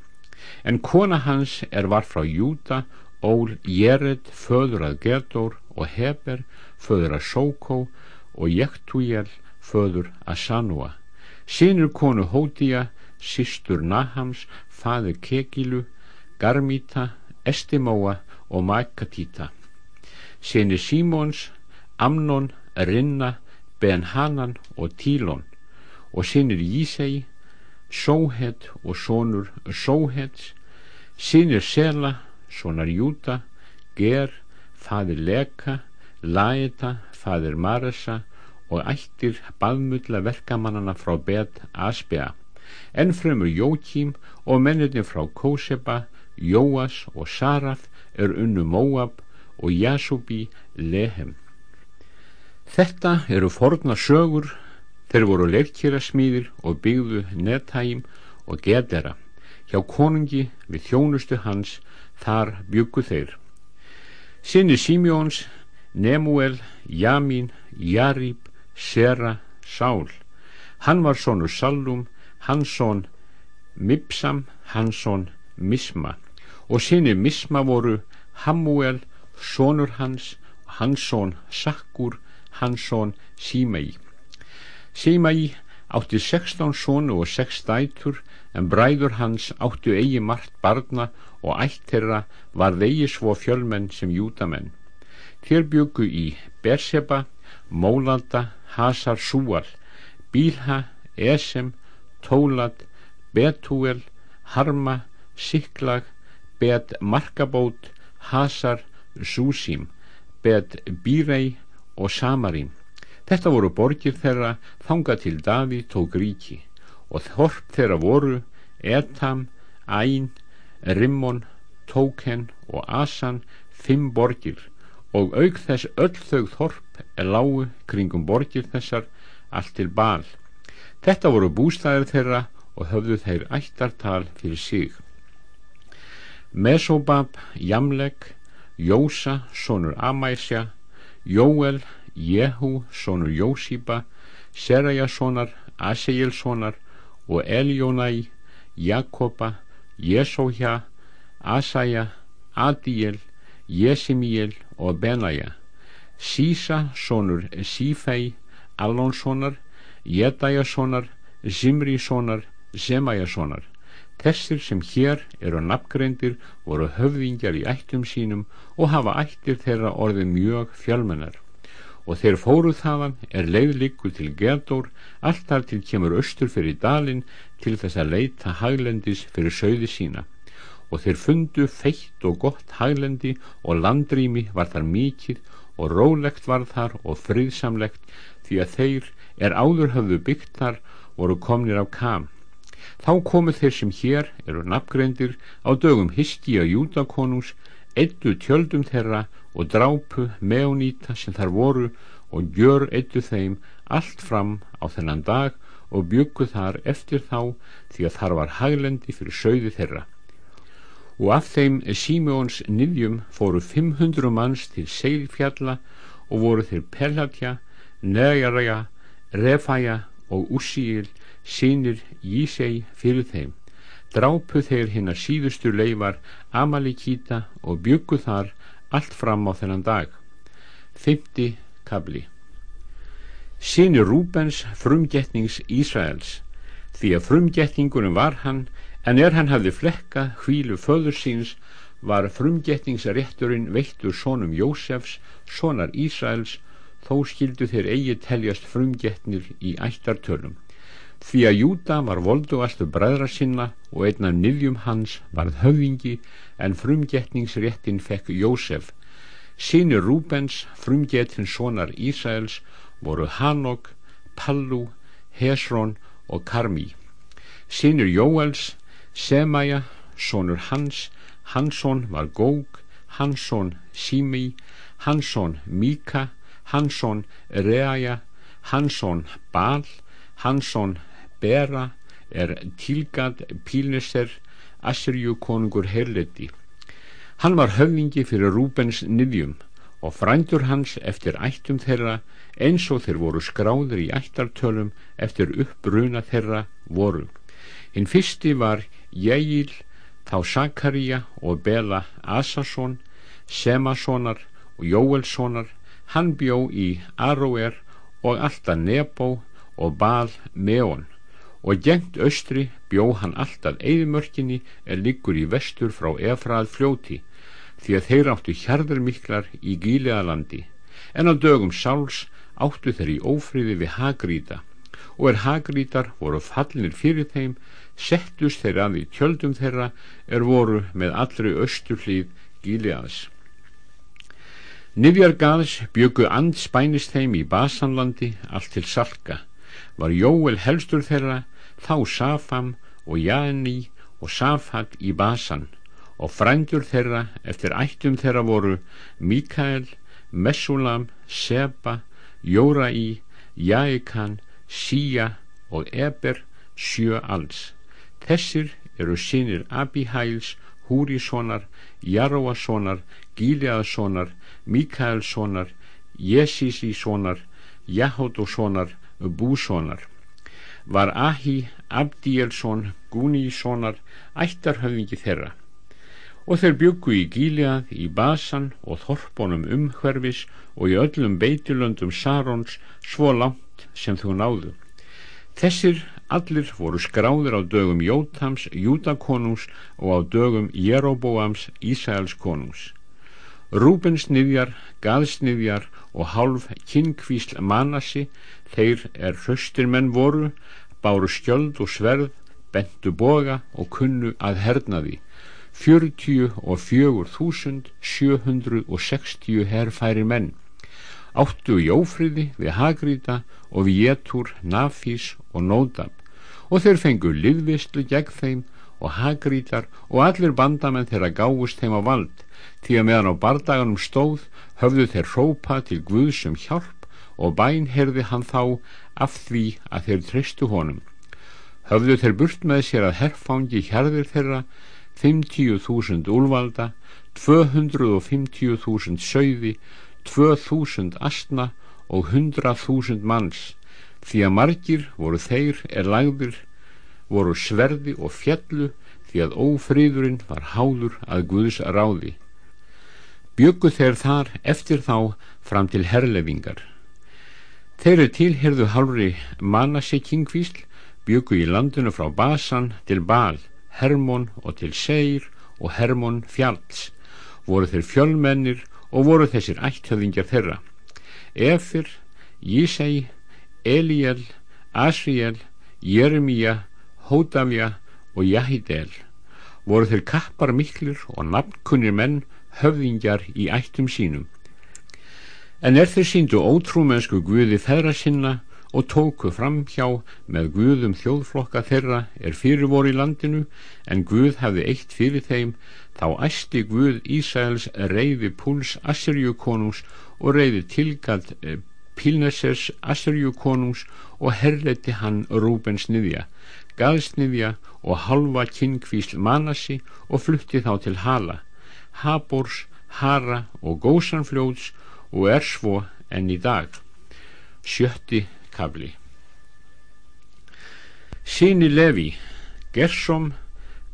En kona hans er var frá Júta, ól Jered, föður að Gedór og Heber, föður að Sókó og Jektújel, föður að Sanúa. Sínur konu Hódía, sístur Nahams, faður Kekilu, Garmíta, Estimóa og Makatíta sinni Símons, Amnon, Rinna, Ben-Hanan og Tílon. Og sinnir Jísei, Sóhet og sonur Sóhets, sinnir Sela, sonar Júta, Ger, fadir Leka, Laeta, fadir Maresa og ættir baðmulla verkamannana frá Bet Asbea, enn fremur Jókím og mennirni frá Kóseba, Jóas og Saraf er unnu Móab og Jasubi Lehem. Þetta eru forna sögur, þeir voru leirkjærasmýðir og byggðu Netæim og Gedera. Hjá konungi við þjónustu hans, þar byggu þeir. Sinni Simjóns, Nemuel, Jamin, Jarib, Sera, Sál. Hann var sonu Sallum, hans son Mipsam, hans son Misma. Og sinni Misma voru Hamuel, sonur hans hans son Sakkur hans son Símæi Símæi átti 16 sonu og 6 dætur en bræður hans áttu eigi margt barna og ætt þeirra var þeigi svo fjölmenn sem júdamenn þér byggu í Berseba Mólanda, Hasar Súal Bílha, Esem Tólad, Betúel Harma, Siklag Bet Markabót Hasar Súsim, Bet Bírei og Samarim. Þetta voru borgir þeirra þanga til Daví tók ríki og þorp þeirra voru Etam, Æn, Rimmon, Tóken og Asan fimm borgir og auk þess öll þau þorp er lágu kringum borgir þessar allt til bal. Þetta voru bústæðir þeirra og höfðu þeir ættartal fyrir sig. Mesobab, Jamleg, Jósa, sonur Amæsja, Jóel, Jehu, sonur Jósíba, Serajasonar, Asegilsonar og Eljónæ, Jakoba, Jesóhja, Asaja, Adíel, Jesimiel og Benaja, Sísa, sonur Sífei, Allónssonar, Jedæjasonar, Zimrisonar, Semajasonar. Þessir sem hér eru nafngreindir voru höfðingjar í ættum sínum og hafa ættir þeirra orðið mjög fjálmennar og þeir fóruð þaðan er leiðlikku til Gerdór allt þar til kemur austur fyrir dalin til þess að leita haglendis fyrir sögði sína og þeir fundu feitt og gott haglendi og landrými var þar mikið og rólegt var þar og friðsamlegt því að þeir er áður höfðu byggt þar voru komnir af kam Þá komu þeir sem hér eru nafngreindir á dögum hiski að júdakonús, eittu tjöldum þeirra og drápu meonýta sem þar voru og gjör eittu þeim allt fram á þennan dag og byggu þar eftir þá því að þar var haglendi fyrir sögði þeirra. Og af þeim Símjóns nýðjum fóru 500 manns til Seilfjalla og voru þeir Pelatja, Negarja, Refaja og Úsíil sínir Jísei fyrir þeim. Drápu þeir hinn að síðustu leifar Amalíkíta og byggu þar allt fram á þennan dag. Fymti kabli Sínir Rúbens frumgetnings Ísraels. Því að frumgetningunum var hann en er hann hafði flekka hvílu föður síns var frumgetningsrétturinn veittur sónum Jósefs, sónar Ísraels þó skildu þeir eigi teljast frumgetnir í ættartölum. Því að Júta var voldugastu bræðra sinna og einna nýðjum hans varð höfðingi en frumgetningsréttin fekk Jósef. Sínir Rúbens frumgetin sonar Ísæls voru Hanok, Pallu Hesron og Karmi sínir Jóels Semaja, sonur Hans Hansson var Góg Hansson Sími Hansson Míka, Hansson Reaja, Hansson Bal, Hansson Bera, er Tílgad Pílneser, Assyriu konungur Herleti. Hann var höfningi fyrir Rúbens niðjum og frændur hans eftir ættum þeirra eins og þeir voru skráður í ættartölum eftir uppbruna þeirra voru. Hinn fyrsti var Jægil, þá Sakaria og Bela Asason, Semasonar og Jóelssonar, hann bjó í Aroer og alltaf Nebo og Bal Meon. Og gengt austri bjó hann alltaf eðimörkinni er liggur í vestur frá Efrað fljóti því að þeir áttu hjarður miklar í Gílealandi. En á dögum Sáls áttu þeir í ófríði við Hagríta og er Hagrítar voru fallinir fyrir þeim settust þeir að í tjöldum þeirra er voru með allri austurlíð Gíleaðs Nifjar Gaðs byggu andspænist þeim í Basanlandi allt til Salka. Var Jóel helstur þeirra þá Safam og Jani og Safat í Basan. Og frændur þeirra eftir ættum þeirra voru Mikael, Messulam, Seba, Jóraí, Jaikan, Sía og Eber sjö alls. Þessir eru sinir Abihæls, Húrissonar, Jaróassonar, Gíleaðssonar, Mikaelssonar, Jesísíssonar, Jahodossonar, Bússonar. Var Ahi, Abdíelsson, Gúníssonar, ættarhöfningi þeirra og þeir byggu í Gíleað, í Basan og Þorponum umhverfis og í öllum beitilöndum Sarons svo langt sem þú náðu. Þessir allir voru skráðir á dögum Jótams, Júdakonungs og á dögum Jeroboams, Ísæls konungs. Rúbensniðjar, Gaðsniðjar og hálf kynkvísl manasi, þeir er hraustir menn voru, báru skjöld og sverð, bentu boga og kunnu að herna því. Fjörutíu og fjögur þúsund sjöhundru og sextíu herrfæri menn. Áttu í ófriði við Hagríta og við Jétur, Nafís og Nódab og þeir fengu liðvistlu gegn þeim og Hagrítar og allir bandamenn þeirra gáðust þeim á vald því að meðan á bardaganum stóð höfðu þeir rópa til Guðsum hjálp og bæn herði hann þá af því að þeir tristu honum. Höfðu þeir burt með sér að herrfangi hjarðir þeirra 50.000 úlvalda, 250.000 söiði, 2.000 astna og 100.000 manns, því að margir voru þeir er lagðir, voru sverði og fjallu því að ófríðurinn var háður að Guðs ráði. Byggu þeir þar eftir þá fram til herlefingar. Þeir eru tilherðu halvri mannasekingvísl, byggu í landinu frá Basan til Bal, Hermon og til Seir og Hermon fjalls voru þeir fjölmennir og voru þessir ætthöfingjar þeirra Efir, Jísei Eliel, Asriel Jeremia, Hódavja og Jahidel voru þeir kappar miklir og nafnkunnir menn höfðingjar í ættum sínum. En er þeir síndu ótrúmennsku guði þeirra sinna og tóku fram hjá með Guðum þjóðflokka þeirra er fyrir voru í landinu en Guð hefði eitt fyrir þeim þá æsti Guð Ísæls reyði Púls Assyrju konungs og reyði tilgall eh, Pílnesers Assyrju konungs og herleiti hann Rúbens niðja gaðsniðja og halva kynkvísl manasi og flutti þá til Hala Habors, Hara og Gósanfljóðs og er svo enn í dag. Sjötti kafli. Sýni Levi Gersom,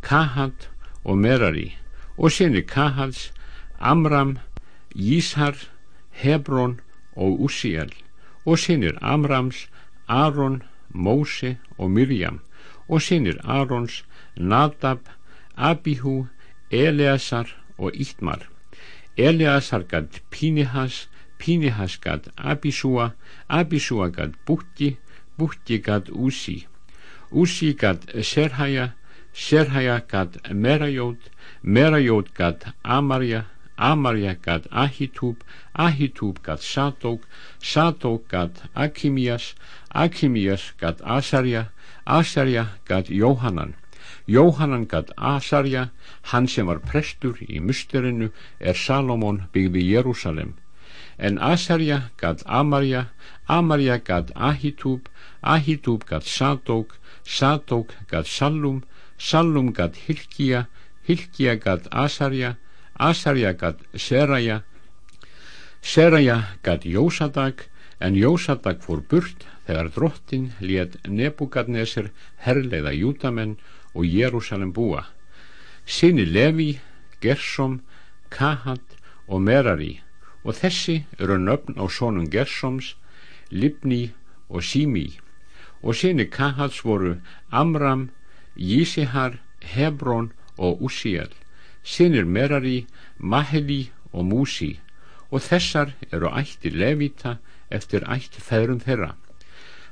Kahat og Merari og sýni Kahats Amram, Jíshar Hebron og Ussiel og sýnir Amrams Aron, Móse og Myrjam og sýnir Arons Nadab, Abihu Eleazar og Ítmar Eleazar gætt Pínihas Pínihas gætt Abisúa Abisúa gætt Bútti Bútti gætt Úsi Úsi gætt Serhaja Serhaja gætt Merajót Merajót gætt Amarja Amarja gætt Ahitúb Ahitúb gætt Sadók Sadók gætt Akimias Akimias gætt Asarja Asarja gætt Jóhannan Jóhannan gætt Asarja hann sem var prestur í musterinu er Salomón byggði Jérúsalem en Asarja gæt Amarja, Amarja gæt Ahitúb, Ahitúb gæt Sadók, Sadók gæt Sallum, Sallum gæt Hilkija, Hilkija gæt Asarja, Asarja gæt Seraja, Seraja gæt Jósadag, en Jósadag fór burt þegar drottin let Nebukadnesir herleiða Júdamenn og Jérúsalem búa. Sinni Levi, Gersom, Kahat og Merari. Og þessi eru nöfn á sónum Gersoms, Libni og Simi og sinni Kahats voru Amram, Jísihar, Hebron og Ussiel, sinnir Merari, Maheli og Músi og þessar eru ætti Levita eftir ætti feðrum þeirra.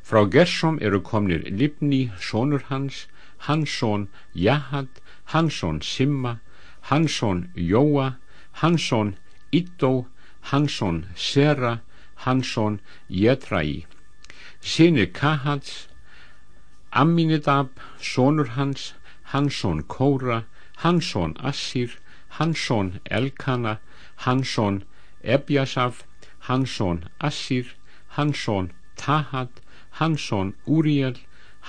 Frá Gersom eru komnir Libni, sónur hans, Hansson Jahad, Hansson Simma, Hansson Jóa, Hansson Iddó, Hansson Sera, Hansson Jetrai. Sinni Kahats, Aminidab, sónur hans, Hansson Kóra, Hansson Assir, Hansson Elkana, Hansson Ebjasaf, Hansson Assir, Hansson Tahat, Hansson Úriel,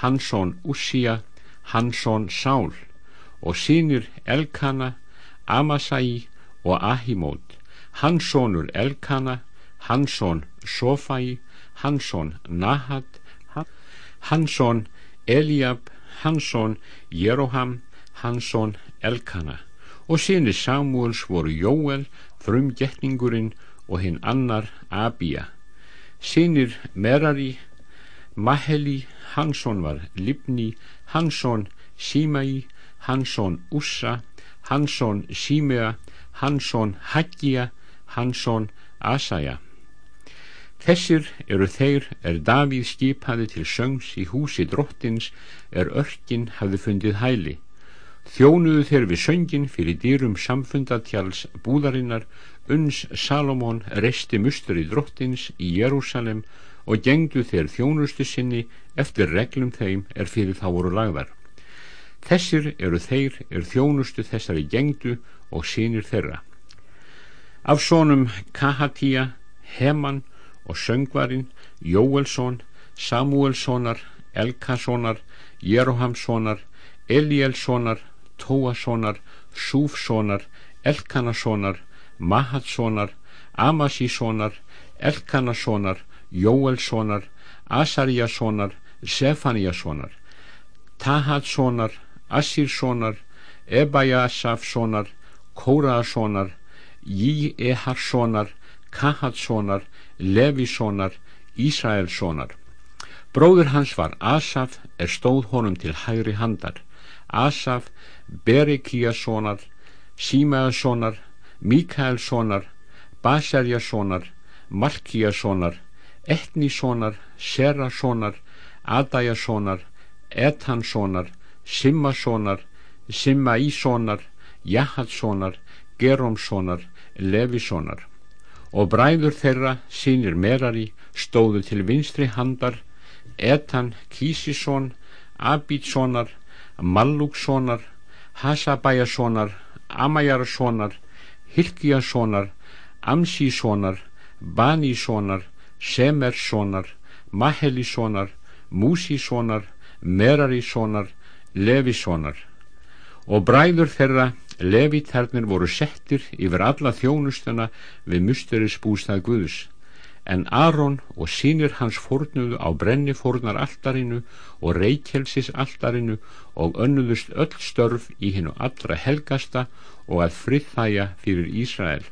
Hansson Ússia, Hansson Sál og sínir Elkana, Amasai og Ahimót, Hanssonur Elkana, Hansson Sofai, Hansson Nahat, Hansson Eliab, Hansson Jeroham, Hansson Elkana og sínir Samuels voru Jóel, frumgetningurinn og hinn annar Abia. Sínir Merari, Maheli, Hansson var Libni, Hansson Símai, Hansson Ussa, Hansson Símea, Hansson Haggia, Hansson Asaja. Þessir eru þeir er Davíð skipaði til söngs í húsi drottins er örkin hafði fundið hæli. Þjónuðu þeir við söngin fyrir dýrum samfundatjáls búðarinnar uns Salomón reisti musteri drottins í Jérúsalem og gengdu þeir þjónustu sinni eftir reglum þeim er fyrir þá voru lagðar. Þessir eru þeir er þjónustu þessari gengdu og sínir þeirra. Af sónum Kahatía, Heman og söngvarinn Jóelsson, Samuelssonar, Elkasonar, Jerohamssonar, Elielssonar, Tóassonar, Súfssonar, Elkanassonar, Mahatssonar, Amasíssonar, Elkanassonar, Jóelssonar, Asarjassonar, Sefaniassonar, Tahatssonar, Assírssonar, Ebajasafssonar, Kóraassonar, Jí-Eharssonar, Kahatssonar, Levissonar, Ísraelssonar. Bróður hans var Asaf er stóð honum til hægri handar. Asaf, Berikíassonar, Símaassonar, Mikaelssonar, Baserjassonar, Malkíassonar, Etníssonar, Serassonar, Adajassonar, Etanssonar, Simmassonar, Simmaíssonar, Jahadssonar, Gerómssonar, Levissonar. Og bræður þeirra, sínir Merari, stóðu til vinstri handar, Etan Kísisson, Abítssonar, Mallúkssonar, Hasabæjassonar, Amajarssonar, Hilkjassonar, Amsíssonar, Baníssonar, Semerssonar, Mahelissonar, Músíssonar, Meraríssonar, Levissonar. Og bræður þeirra, Leviternir voru settir yfir alla þjónustuna við musterisbústað Guðs en Aron og sínir hans fórnuðu á brenni fórnar alltarinu og reykjelsis alltarinu og önnuðust öll störf í hinnu allra helgasta og að friðþæja fyrir Ísrael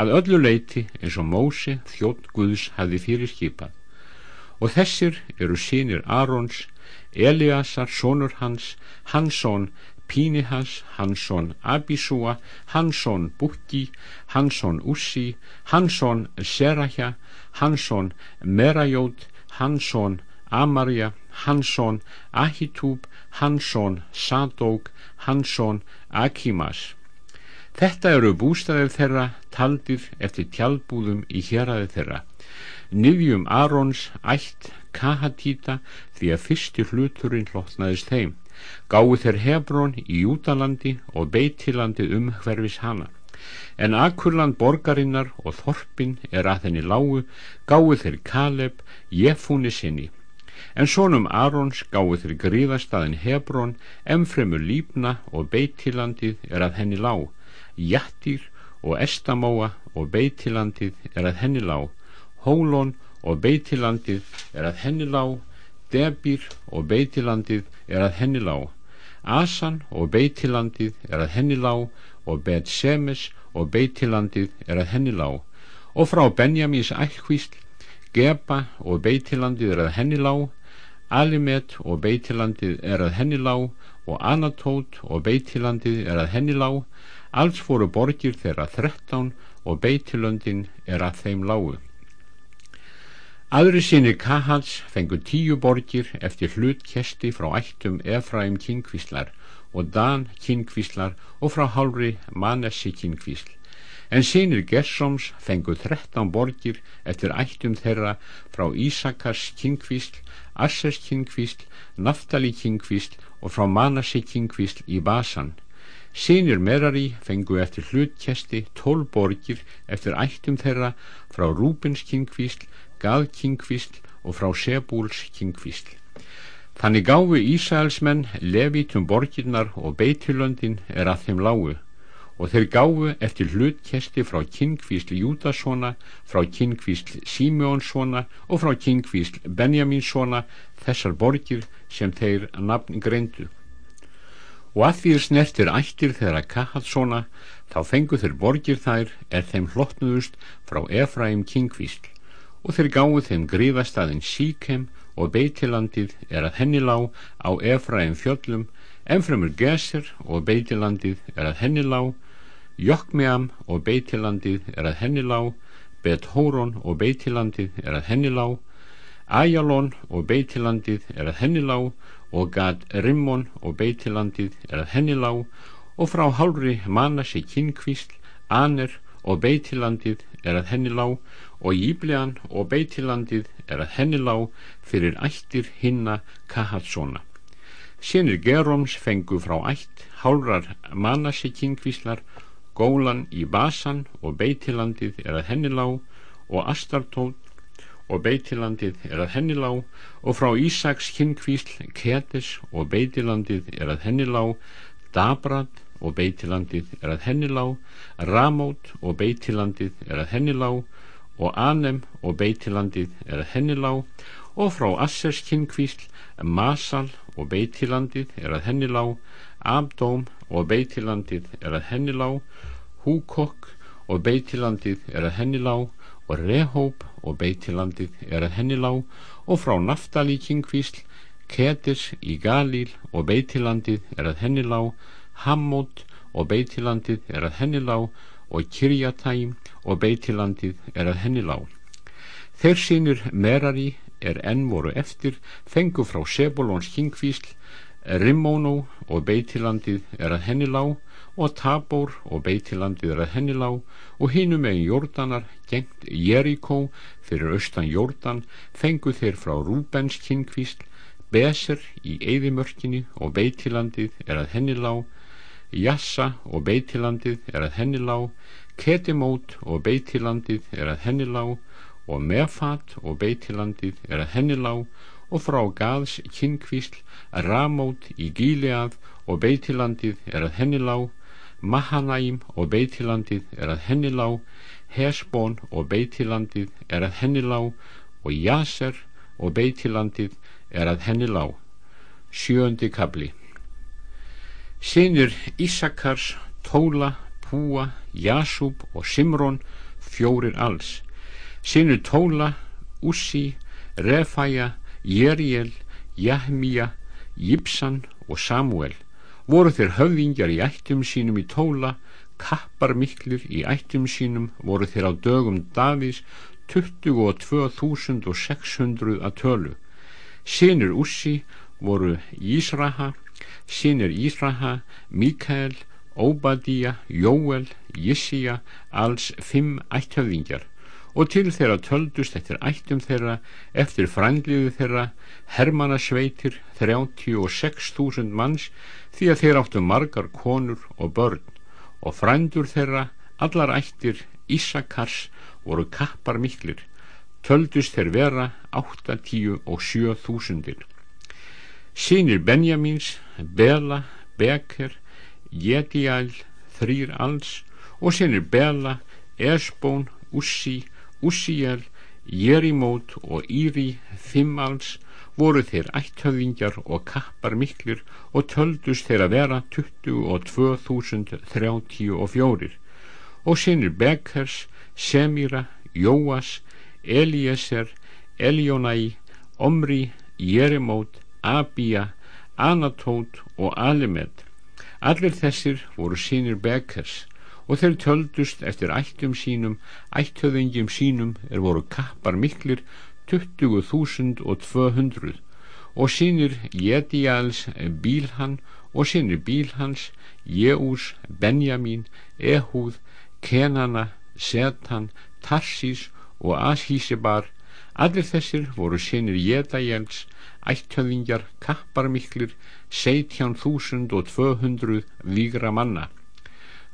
að öllu leiti eins og Mósi þjótt Guðs hafði fyrir skipað og þessir eru sínir Arons Eliasar, sonur hans Hansson, Pínihas, Hansson Abisúa, Hansson Bukki, Hansson Ussi, Hansson Serahja, Hansson Merajót, Hansson Amarja, Hansson Ahitúb, Hansson Sadók, Hansson Akimas. Þetta eru bústæðir þeirra taldir eftir tjálbúðum í héræði þeirra. Nýðjum Arons ætt Kahatíta því að fyrsti hluturinn hlotnaðist þeim gáðu þeir Hebrón í Júdalandi og Beitilandið um hverfis hana En Akurland borgarinnar og Þorpin er að henni lágu, gáðu þeir Kaleb, Jefúni sinni. En sonum Arons gáðu þeir gríðastaðin Hebrón, emfremur Lífna og Beitilandið er að henni lág, Jattir og Estamóa og Beitilandið er að henni lág, Hólón og Beitilandið er að henni lág, Debir og Beitilandið er að henni lág, Asan og Beitilandið er að henni lág og Bet Semes og Beitilandið er að henni lág. Og frá Benjamins ækkvísl Geba og Beitilandið er að henni lág Alimet og Beitilandið er að henni lág og Anatót og Beitilandið er að henni lág. Alls fóru borgir þeirra þrettán og Beitilöndin er að þeim lágu. Aðri sinni Kahals fengu tíu borgir eftir hlutkesti frá ættum Efraim kynkvíslar og Dan kynkvíslar og frá hálfri Manessi kynkvísl en sinir Gersoms fengu þrettán borgir eftir ættum þeirra frá Ísakars kynkvísl Assers kynkvísl Naftali kynkvísl og frá Manassi kynkvísl í Basan sinir Merari fengu eftir hlutkesti tól borgir eftir ættum þeirra frá Rúbins kynkvísl Gað kynkvísl og frá Sebúls kynkvísl Þannig gáfu Ísælsmenn levítum borginnar og beitilöndin er að þeim lágu og þeir gáfu eftir hlutkesti frá kynkvísl Júdasona, frá kynkvísl Símjónssona og frá kynkvísl Benjamínssona þessar borgir sem þeir nafn greindu. Og að því snertir ættir þeirra Kahatsona þá fengu þeir borgir þær er þeim hlottnuðust frá Efraim kynkvísl og þeir gáðu þeim gríðastæðin Síkem og beitilandið er að henni lág á Efraim fjöllum Enfremur Geser og beitilandið er að henni lág Jokmeam og beitilandið er að henni lág Bet Hóron og beitilandið er að henni lág Ajalon og beitilandið er að henni lág og Gad Rimmon og beitilandið er að henni lág og frá hálfri Manassi kynkvísl Aner og beitilandið er að henni lág og Íbliðan og beitilandið er að henni lág fyrir ættir hinna Kahatsona. Sérnir Geróms fengu frá ætt hálrar Manassi kynkvíslar, Gólan í Basan og beitilandið er að henni lág og Astartótt og beitilandið er að henni lág og frá Ísaks kynkvísl Ketis og beitilandið er að henni lág Dabrad og beitilandið er að henni lág Ramót og beitilandið er að henni lág og Anem og beitilandið er að henni lág og frá Assers kynkvísl Masal og beitilandið er að henni lág Abdóm og beitilandið er að henni lág Húkokk og beitilandið er að henni lág og Rehóp og beitilandið er að henni lág og frá Naftali kynkvísl Ketis í Galíl og beitilandið er að henni lág Hammót og beitilandið er að henni lág og Kirjatæm og beitilandið er að henni lág. Þeir sínir Merari er enn voru eftir, fengu frá Sebulons kynkvísl, Rimmónó og beitilandið er að henni lág og Tabor og beitilandið er að henni lág og hinum megin Jórdanar gengt Jerikó fyrir austan Jórdan fengu þeir frá Rúbens kynkvísl, Beser í Eidimörkinni og beitilandið er að henni lág, Jassa og beitilandið er að henni lág, Ketimót og beitilandið er að henni lág og Mefat og beitilandið er að henni lág og frá Gaðs kynkvísl Ramót í Gíleað og beitilandið er að henni lág Mahanæm og beitilandið er að henni lág Hesbón og beitilandið er að henni lág og Jaser og beitilandið er að henni lág sjöndi kabli Sinir Ísakars Tóla Púa, Jasúb og Simrón fjórir alls. Sinu Tóla, Ussi Refæja, Jeriel Jahmíja, Jipsan og Samuel voru þeir höfðingjar í ættum sínum í Tóla kappar miklir í ættum sínum voru þeir á dögum Davís 22.600 að tölu. Sinir Ussi voru Ísraha sinir Ísraha, Mikael Óbadíja, Jóel, Jissíja, alls fimm ætthöfðingjar og til þeirra töldust eftir ættum þeirra, eftir frænliðu þeirra, hermannasveitir, 36.000 manns því að þeir áttu margar konur og börn. Og frændur þeirra, allar ættir Ísakars voru kappar miklir töldust þeir vera 8, 10 og 7 þúsundir. Sínir Benjamins Bela, Beker Jediæl, þrýr alls og sínir Bela Esbón, Ussi Ussiel, Jerimót og Íri, fimm alls voru þeir ætthöfingjar og kappar miklir og töldust þeir að vera 22.034 og sinir Bekers, Semira, Jóas, Elieser, Eljónæ, Omri, Jerimót, Abía, Anatót og Alimed. Allir þessir voru sinir Bekers og þeir töldust eftir ættum sínum, ætthöfingjum sínum er voru kappar miklir 20.200 og sínir Jedials Bílhan og sínir Bílhans Jeús, Benjamin, Ehúð, Kenana, Setan, Tarsis og Ashísebar allir þessir voru sínir Jedajals ætthöfingjar kapparmiklir 17.200 vígra manna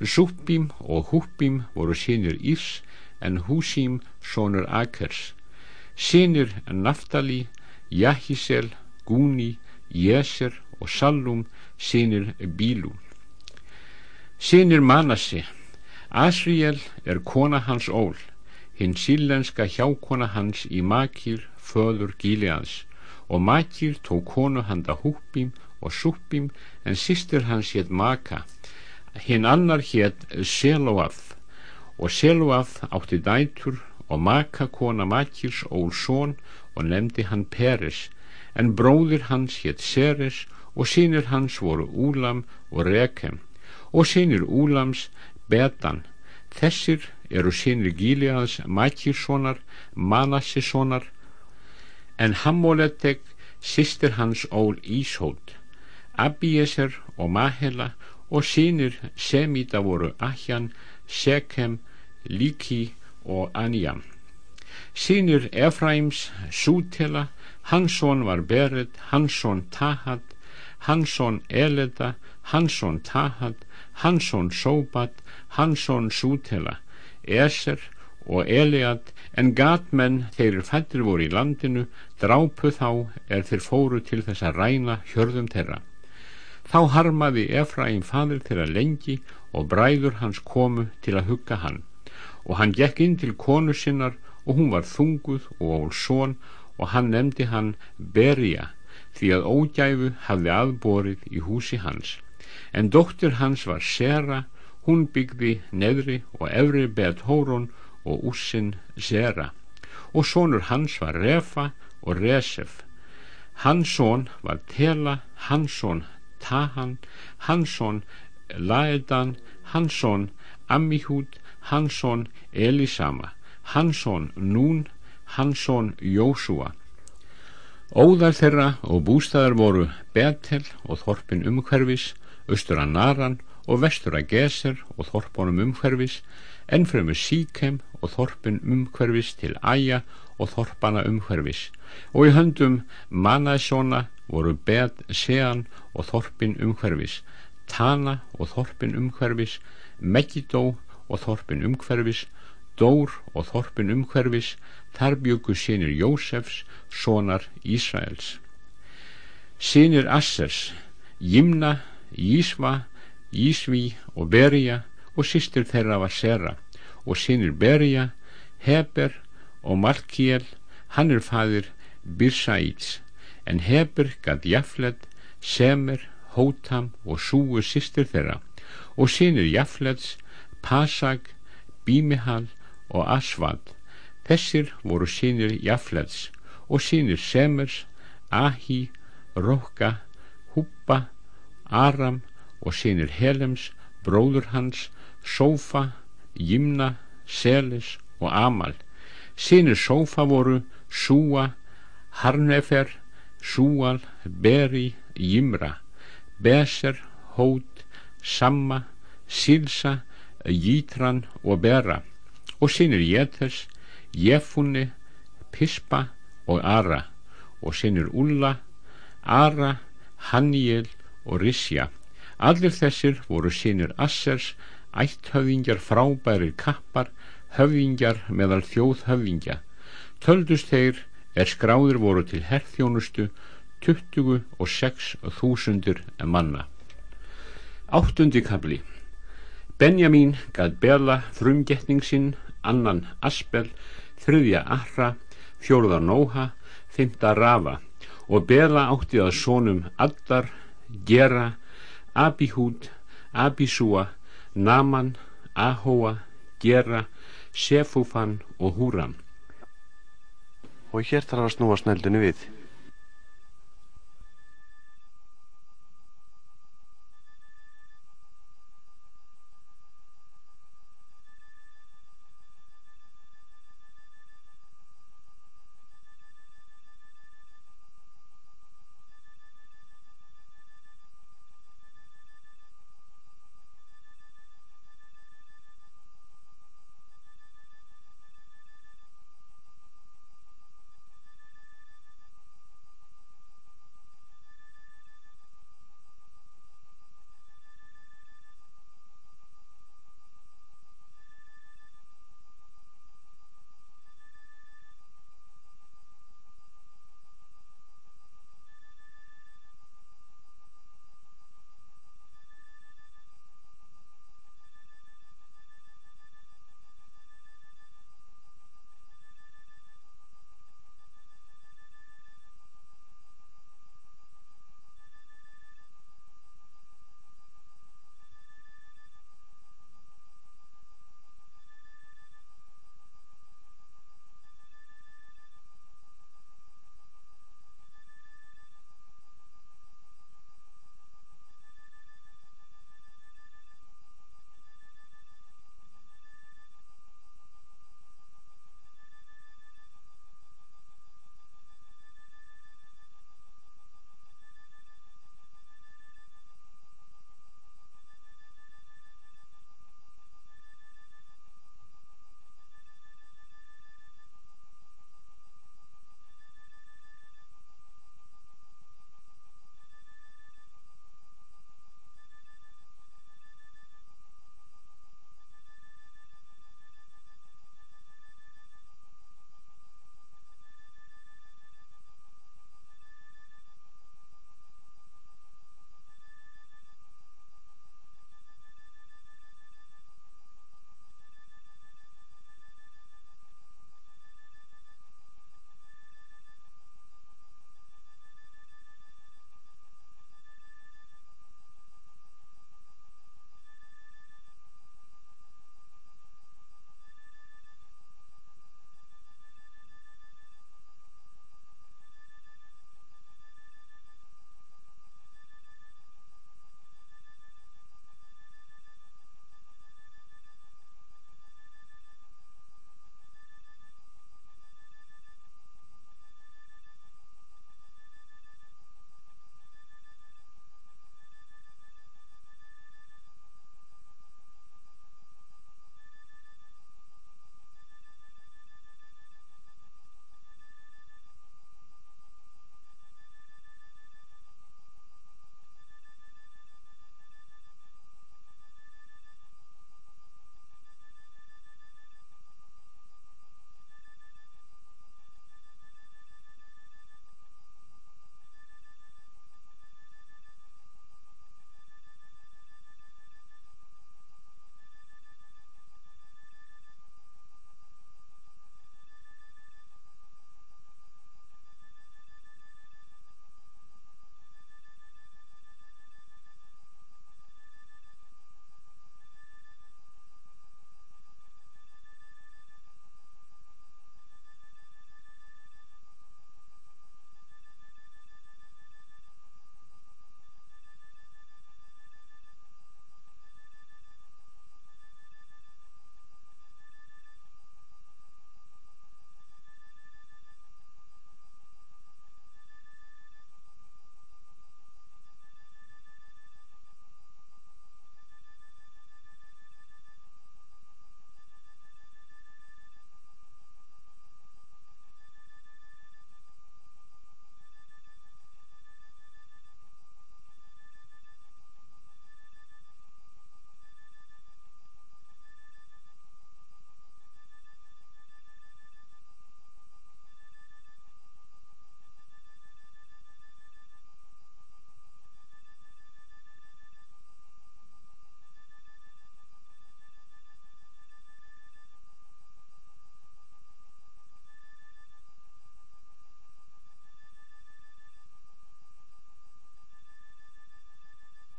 Súppím og Húppím voru sínir Írs en Húsím sónur Akers. Sínir Naftali Jahisel, Gúni Jéser og Sallum sínir Bílú. Sínir Manassi Asriel er kona hans ól hinn sílenska hjákona hans í Makir föður Gíleans og Makir tók konu handa Húppím og Súppím en sýstir hans hétt Maka hinn annar hétt Seloaf og Seloaf átti dætur og Maka kona Makirs ól són og nefndi hann Peres en bróðir hans hétt Seres og sínir hans voru Úlam og Rekem. Og sínir Úlams Betan. Þessir eru sínir Gíleaðs Makirssonar Manassissonar en Hammoletek sýstir hans ól Íshótt Abieser og Mahela og sínir Semíta voru Ahjan, Sekem, Líki og Anjam. Sínir Efraims, Sútela, Hansson var Beret, Hansson Tahat, Hansson Eleda, Hansson Tahat, Hansson Sóbat, Hansson Sútela, Eser og Eliad, en gatmenn þeir fættir voru í landinu, drápu þá er þeir fóru til þess að ræna hjörðum þeirra. Þá harmaði Efraim fadir þeirra lengi og bræður hans komu til að hugga hann. Og hann gekk inn til konu sinnar og hún var þunguð og ól són og hann nefndi hann Berja því að ógæfu hafði aðborið í húsi hans. En dóttir hans var Sera hún byggði neðri og efri bet Hórón og ússin Sera. Og sónur hans var Refa og Resef. Hans són var Tela hans són Tahan, Hansson Laedan, Hansson Ammihúd, Hansson Elisama, Hansson Nún, Hansson Jósúa. Óðar þeirra og bústæðar voru Betel og Þorpin umhverfis, austur að Naran og vestur að Geser og Þorpunum umhverfis, ennfremu Síkem og Þorpin umhverfis til Æja og Þorpana umhverfis og í höndum Manæsona voru Bet Sean og Þorpin umhverfis, Tana og Þorpin umhverfis, Megidó og Þorpin umhverfis, Dór og Þorpin umhverfis, þar byggu sínir Jósefs, sonar Ísraels. Sínir Assers, Jimna, Ísva, Ísvi og Berja og sýstir þeirra var Sera og sínir Berja, Heber og Malkiel, hann er fadir Birsæts en Heber gatt Jaflet, Semer, Hótam og Súu sýstir þeirra og sínir Jaflets, Pasag, Bímihal og Asvad. Þessir voru sínir Jaflets og sínir Semers, Ahi, Róka, Húpa, Aram og sínir Helems, bróður hans, Sófa, Jimna, Seles og Amal. Sínir Sófa voru Súa, Harnefer, Súal, Beri, Jimra, Beser, Hót, Samma, Silsa, Jítran og Bera og sinir Jéters, Jefunni, Pispa og Ara og sinir Ulla, Ara, Hanniel og Risja. Allir þessir voru sinir Assers, ætthöfingjar frábærir kappar, höfingjar meðal þjóðhöfingja. Töldust þeir er skráðir voru til herþjónustu 26.000 manna. Áttundi kabli Benjamin gæð Bela frumgetning sinn, annan Aspel, þriðja Ahra, fjóruða Nóha, fymta Rafa og Bela átti að sónum Addar, Gera, Abihúd, Abisúa, Naman, Ahóa, Gera, Sefúfan og Húram. Og hér þarf að snúa sneldinu við.